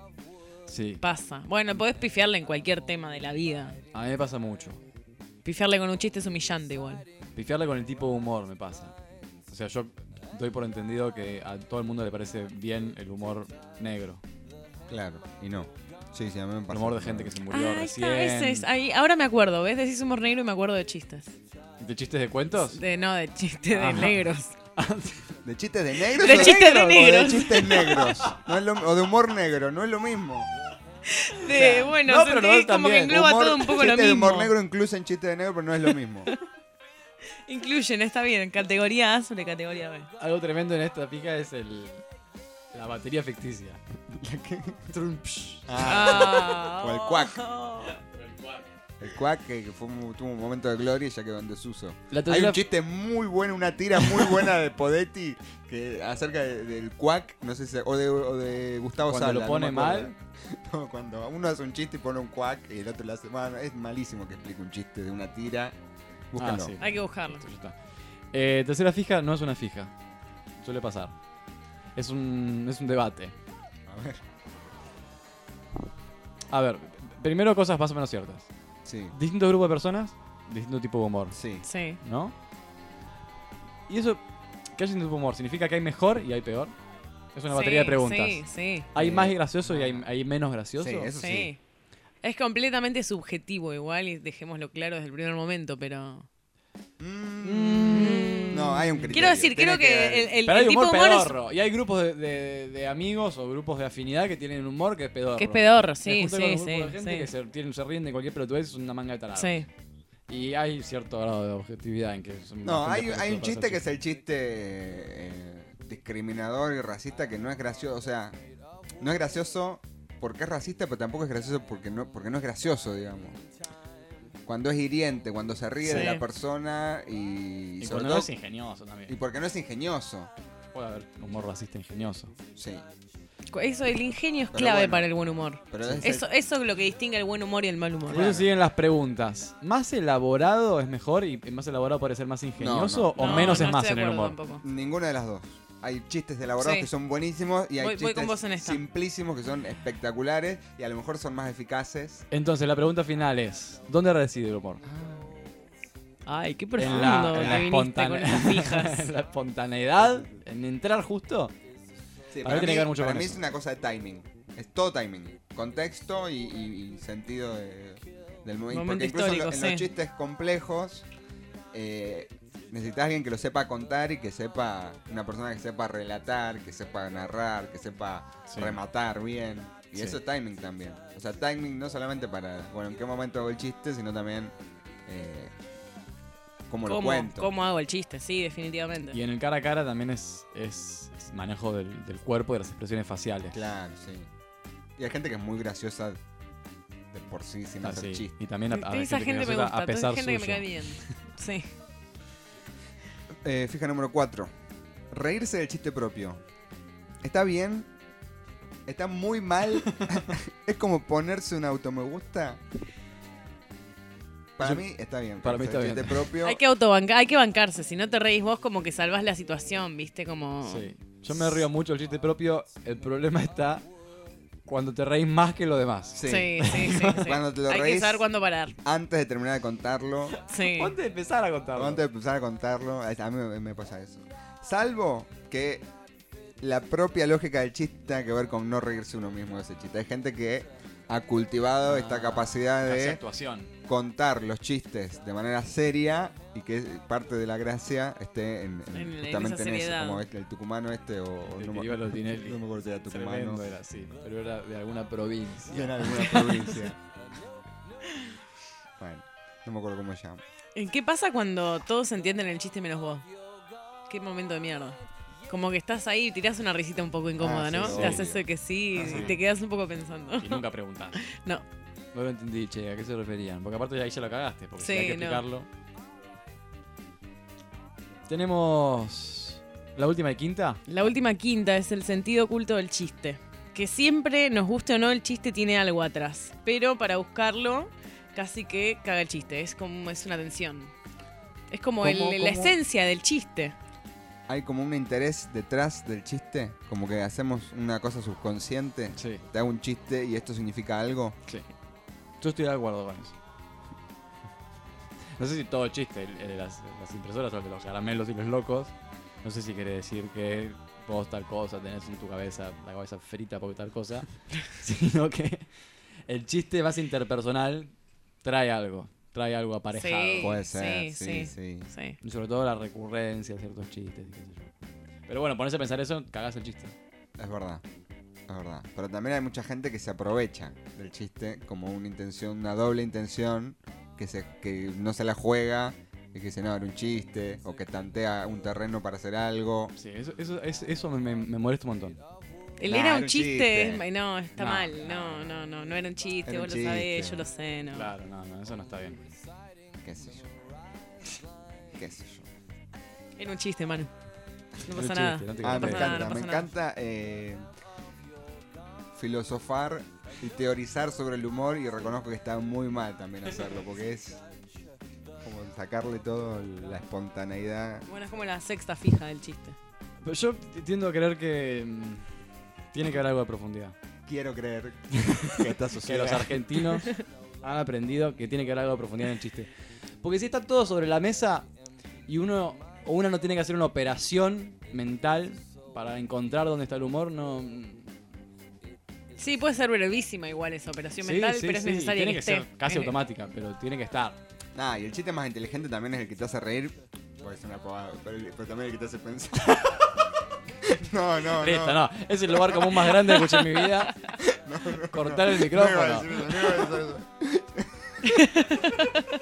Sí. Pasa. Bueno, podés pifiarle en cualquier tema de la vida. A mí me pasa mucho. Pifiarle con un chiste es humillante igual. Pifiarle con el tipo de humor me pasa. O sea, yo doy por entendido que a todo el mundo le parece bien el humor negro. Claro, y no. Sí, sí, a mí me humor de gente que se murió Ah, ahí recién. está, ese es. Ahí, ahora me acuerdo, ¿ves? Decís humor negro y me acuerdo de chistes. ¿De chistes de cuentos? De, no, de chistes de Ajá. negros. ¿De chistes de negros? De o chistes de o negros. de chistes negros. No es lo- o de humor negro, no es lo mismo. De, bueno, no, pero no, como que también. engloba Humor- todo un poco chistes lo de mismo. humor negro incluyen chistes de negro, pero no es lo mismo. Incluyen, está bien. Categoría A sobre categoría B. Algo tremendo en esta fija es el la batería ficticia. Trum, psh. Ah, o el cuac. El cuac que fue un- tuvo un momento de gloria y ya quedó en desuso. La Hay un chiste muy bueno, una tira muy buena de Podetti que acerca de- del cuac, no sé si, o de, o de Gustavo Cuando Sala. lo pone mal. No, cuando uno hace un chiste y pone un cuac y el otro le hace. Bueno, es malísimo que explique un chiste de una tira. Búsquenlo. Ah, sí. Hay que buscarlo. Eh, tercera fija no es una fija. Suele pasar. Es un, es un debate. A ver. A ver, primero cosas más o menos ciertas. Sí. Distintos grupos de personas, distinto tipo de humor. Sí. Sí. ¿No? Y eso, que haya distinto tipo de humor, ¿significa que hay mejor y hay peor? Es una Sí, batería de preguntas. Sí, sí. ¿Hay Eh, más gracioso y hay, hay menos gracioso? Sí, eso sí. Es completamente subjetivo igual y dejémoslo claro desde el primer momento, pero... Mm, No, hay un criterio. Quiero decir, Tiene creo que el, el- Pero el hay tipo humor de humor es- pedorro. Y hay grupos de, de- de amigos o grupos de afinidad que tienen humor que es pedorro. Que es pedorro, sí, sí, sí, de gente sí. que se, tienen- se ríen de cualquier pelotudez, es una manga de tarados. Sí. Y hay cierto grado de objetividad en que son No, hay, hay un chiste que es el chiste eh, discriminador y racista que no es gracioso. O sea, no es gracioso porque es racista, pero tampoco es gracioso porque no, porque no es gracioso, digamos. Cuando es hiriente, cuando se ríe de la persona y, Y cuando todo- no es ingenioso también. Y porque no es ingenioso. Puede haber humor racista ingenioso. Sí. Eso, el ingenio es Pero clave bueno. para el buen humor. Pero es eso, eso es lo que distingue el buen humor y el mal humor. Por eso siguen las preguntas. ¿Más elaborado es mejor y más elaborado puede ser más ingenioso o menos es más en el humor? Ninguna de las dos. Hay chistes elaborados Sí. que son buenísimos y hay Voy- chistes simplísimos que son espectaculares y a lo mejor son más eficaces. Entonces la pregunta final es, ¿dónde reside el humor? Ay, qué En profundo la, en la espontane- en espontaneidad, en entrar justo. Sí, a para ver, tiene mí, que ver mucho para con mí eso. es una cosa de timing. Es todo timing. Contexto y, y- y sentido de- del momento. Momento Porque incluso en, lo- los chistes complejos eh, necesitas alguien que lo sepa contar y que sepa, una persona que sepa relatar, que sepa narrar, que sepa Sí. rematar bien. Y Sí. eso es timing también. O sea, timing no solamente para, bueno, en qué momento hago el chiste, sino también eh, cómo, lo ¿Cómo, cuento. ¿Cómo hago el chiste? Sí, definitivamente. Y en el cara a cara también es, es, es manejo del, del cuerpo y de las expresiones faciales. Claro, sí. Y hay gente que es muy graciosa de por sí sin Ah, hacer sí. chistes. Y también a- a- gente me graciosa gusta, a toda pesar gente que me cae bien. Sí. Eh, fija número 4. Reírse del chiste propio. ¿Está bien? ¿Está muy mal? ¿Es como ponerse un auto me gusta? Para Yo- mí está bien. para mí está chiste bien. propio. Hay que autobancar, hay que bancarse. Si no te reís vos, como que salvás la situación, ¿viste? Como. Sí. Yo me río mucho del chiste propio. El problema está cuando te reís más que lo demás. Sí. Sí, sí, sí, sí. Cuando te lo Hay que reís saber cuándo parar. Antes de terminar de contarlo. Sí. Antes de empezar a contarlo. Antes de empezar a contarlo. A mí me, me pasa eso. Salvo que la propia lógica del chiste tenga que ver con no reírse uno mismo de ese chiste. Hay gente que ha cultivado esta capacidad Casi de actuación. Contar los chistes de manera seria y que parte de la gracia esté en, en- En- en justamente en, eso, seriedad. como este, el tucumano este o, no, me- iba a los Tinelli. no me acuerdo si era tucumano. Tremendo era así, pero era de alguna provincia. Era de alguna provincia. bueno, no me acuerdo cómo se llama. ¿En ¿Qué pasa cuando todos entienden el chiste menos vos? Qué momento de mierda. Como que estás ahí y tirás una risita un poco incómoda, Ah, sí, ¿no? sí, te haces que sí, Ah, sí. y te quedas un poco pensando. Y nunca preguntás. No. No lo entendí, che, ¿a qué se referían? Porque aparte ahí ya lo cagaste, porque si Sí, hay que no. explicarlo. Tenemos la última y quinta. La última quinta es el sentido oculto del chiste. Que siempre, nos guste o no, el chiste tiene algo atrás. Pero para buscarlo, casi que caga el chiste. Es como es una tensión. Es como el- ¿Cómo, la esencia del chiste. Hay como un interés detrás del chiste, como que hacemos una cosa subconsciente. Sí. Te hago un chiste y esto significa algo. Sí. Yo estoy de acuerdo con eso. No sé si todo chiste, el- el de las, las impresoras o el de los caramelos y los locos. No sé si quiere decir que vos tal cosa tenés en tu cabeza, la cabeza frita porque tal cosa. sino que el chiste más interpersonal trae algo. Trae algo aparejado. Sí, Puede ser, sí, sí, sí, sí. sí. Y sobre todo la recurrencia de ciertos chistes y qué sé yo. Pero bueno, ponerse a pensar eso, cagás el chiste. Es verdad. Es verdad. Pero también hay mucha gente que se aprovecha del chiste como una intención, una doble intención, que, se, que no se la juega y que dice, no, era un chiste, o que tantea un terreno para hacer algo. Sí, eso, eso, es- eso me, molesta un montón. El Nah, era un un chiste, chiste. no, está No, mal. No, no, no, no era un chiste, Era un vos lo sabés, yo lo sé, no. Claro, no, no, eso no está bien. ¿Qué sé yo? ¿Qué sé yo? Era un chiste, Manu. No pasa nada. chiste, No Ah, me encanta, no me nada. encanta eh, filosofar y teorizar sobre el humor y reconozco que está muy mal también hacerlo porque es como sacarle todo la espontaneidad. Bueno, es como la sexta fija del chiste. Pero yo tiendo a creer que mm, tiene que haber algo de profundidad. Quiero creer que está que los argentinos han aprendido que tiene que haber algo de profundidad en el chiste. Porque si está todo sobre la mesa y uno o una no tiene que hacer una operación mental para encontrar dónde está el humor, no. Sí, puede ser brevísima igual esa operación mental, pero es sí, necesaria tiene que, que, esté. ser casi automática, pero tiene que estar. Nah, y el chiste más inteligente también es el que te hace reír. Puede ser una pavada, pero, el- pero también el que te hace pensar. no, no, Listo, no. no. Es el lugar común más grande que escuché en mi vida. Cortar el No micrófono. no a decir eso.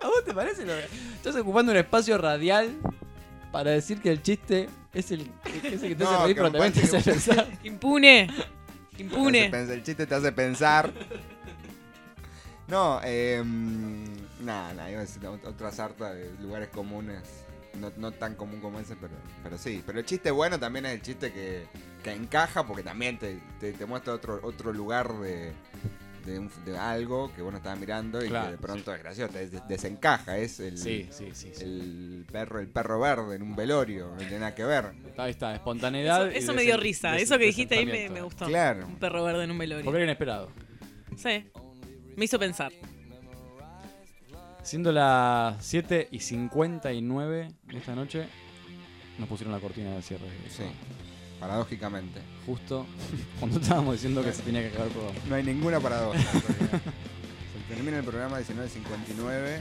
¿A vos te parece lo que- Estás ocupando un espacio radial para decir que el chiste es el, es el que te No, hace reír, que pero también te hace que- pensar. Impune. Impune. pensar- el chiste te hace pensar. No, eh, nada, nada, iba a decir ot- otra sarta de lugares comunes. No, no tan común como ese, pero, pero sí. Pero el chiste bueno también es el chiste que, que encaja porque también te, te, te muestra otro, otro lugar de, de, un- de algo que vos no estabas mirando y Claro, que de pronto es gracioso, te des- desencaja. Es el, Sí, sí, sí, sí. el perro el perro verde en un velorio, no tiene nada que ver. Ahí está, espontaneidad. Eso, eso me dio risa. Eso que dijiste ahí me, me gustó. Claro. Un perro verde en un velorio. Porque era inesperado. Sí. Me hizo pensar. Siendo las 7 y 59 de esta noche, nos pusieron la cortina de cierre. Sí, paradójicamente. Justo cuando estábamos diciendo que se tenía que acabar el programa. No hay ninguna paradoja. Se termina el programa 19.59.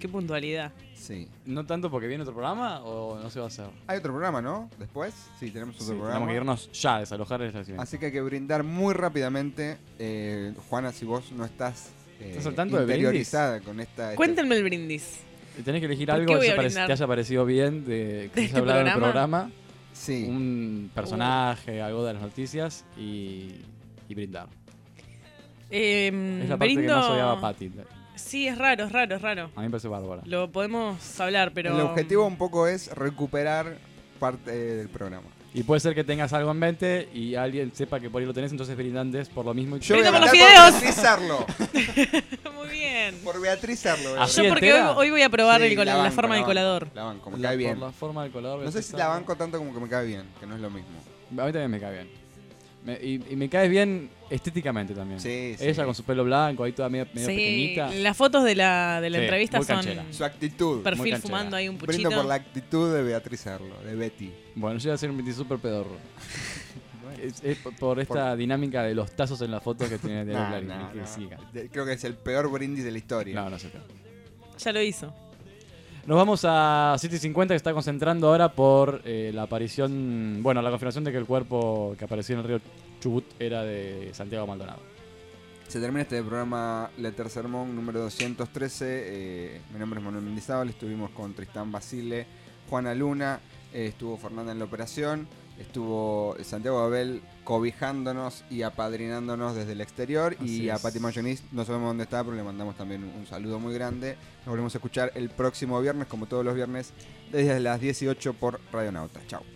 Qué puntualidad. Sí. No tanto porque viene otro programa o no se va a hacer. Hay otro programa, ¿no? Después. Sí, tenemos otro Sí, programa. tenemos que irnos ya, desalojar el estacionamiento. Así que hay que brindar muy rápidamente. Eh, Juana, si vos no estás, eh, ¿Estás al tanto de interiorizada con esta... este- Cuéntenme el brindis. Tenés que elegir ¿Por algo que te haya parecido bien de que ¿De se este haya hablado en el programa? Sí. Un personaje, algo de las noticias y, y brindar. Eh, Es la parte que más odiaba Patty. Sí, es raro, es raro, es raro. A mí me parece bárbara. Lo podemos hablar, pero. El objetivo un poco es recuperar parte del programa. Y puede ser que tengas algo en mente y alguien sepa que por ahí lo tenés, entonces brindantes por lo mismo. y- Yo voy a ¡Brindo por los por fideos! Beatrizarlo. Muy bien. Por Beatrizarlo. voy a ¿Así Yo porque hoy, hoy voy a probar Sí, el col- la, banco, forma del banco, colador. La banco, me La- cae por bien. la forma del colador. No sé si la banco tanto como que me cae bien, que no es lo mismo. A mí también me cae bien. Me- y, y me caes bien estéticamente también. Sí, sí. Ella con su pelo blanco, ahí toda medio, medio Sí, pequeñita. las fotos de la, de la Sí, entrevista son canchera. Su actitud. Perfil fumando ahí un puchito. Brindo por la actitud de Beatrizarlo, de Betty. Bueno, yo voy a hacer un brindis súper pedorro. es, es por- por esta dinámica de los tazos en las fotos que tiene de Nah, Clarín, nah, que nah. siga. De- Creo que es el peor brindis de la historia. No, no sé. Ya lo hizo. Nos vamos a 750 que está concentrando ahora por eh, la aparición, bueno, la confirmación de que el cuerpo que apareció en el río Chubut era de Santiago Maldonado. Se termina este programa Letter Sermón número 213. eh, mi nombre es Manuel Mendizábal. Estuvimos con Tristán Basile, Juana Luna, eh, estuvo Fernanda en la operación, estuvo Santiago Abel cobijándonos y apadrinándonos desde el exterior. Así y a. Pati Mayonis no sabemos dónde está, pero le mandamos también un, un saludo muy grande. Nos volvemos a escuchar el próximo viernes, como todos los viernes, desde las 18 por Radio Nauta. Chao.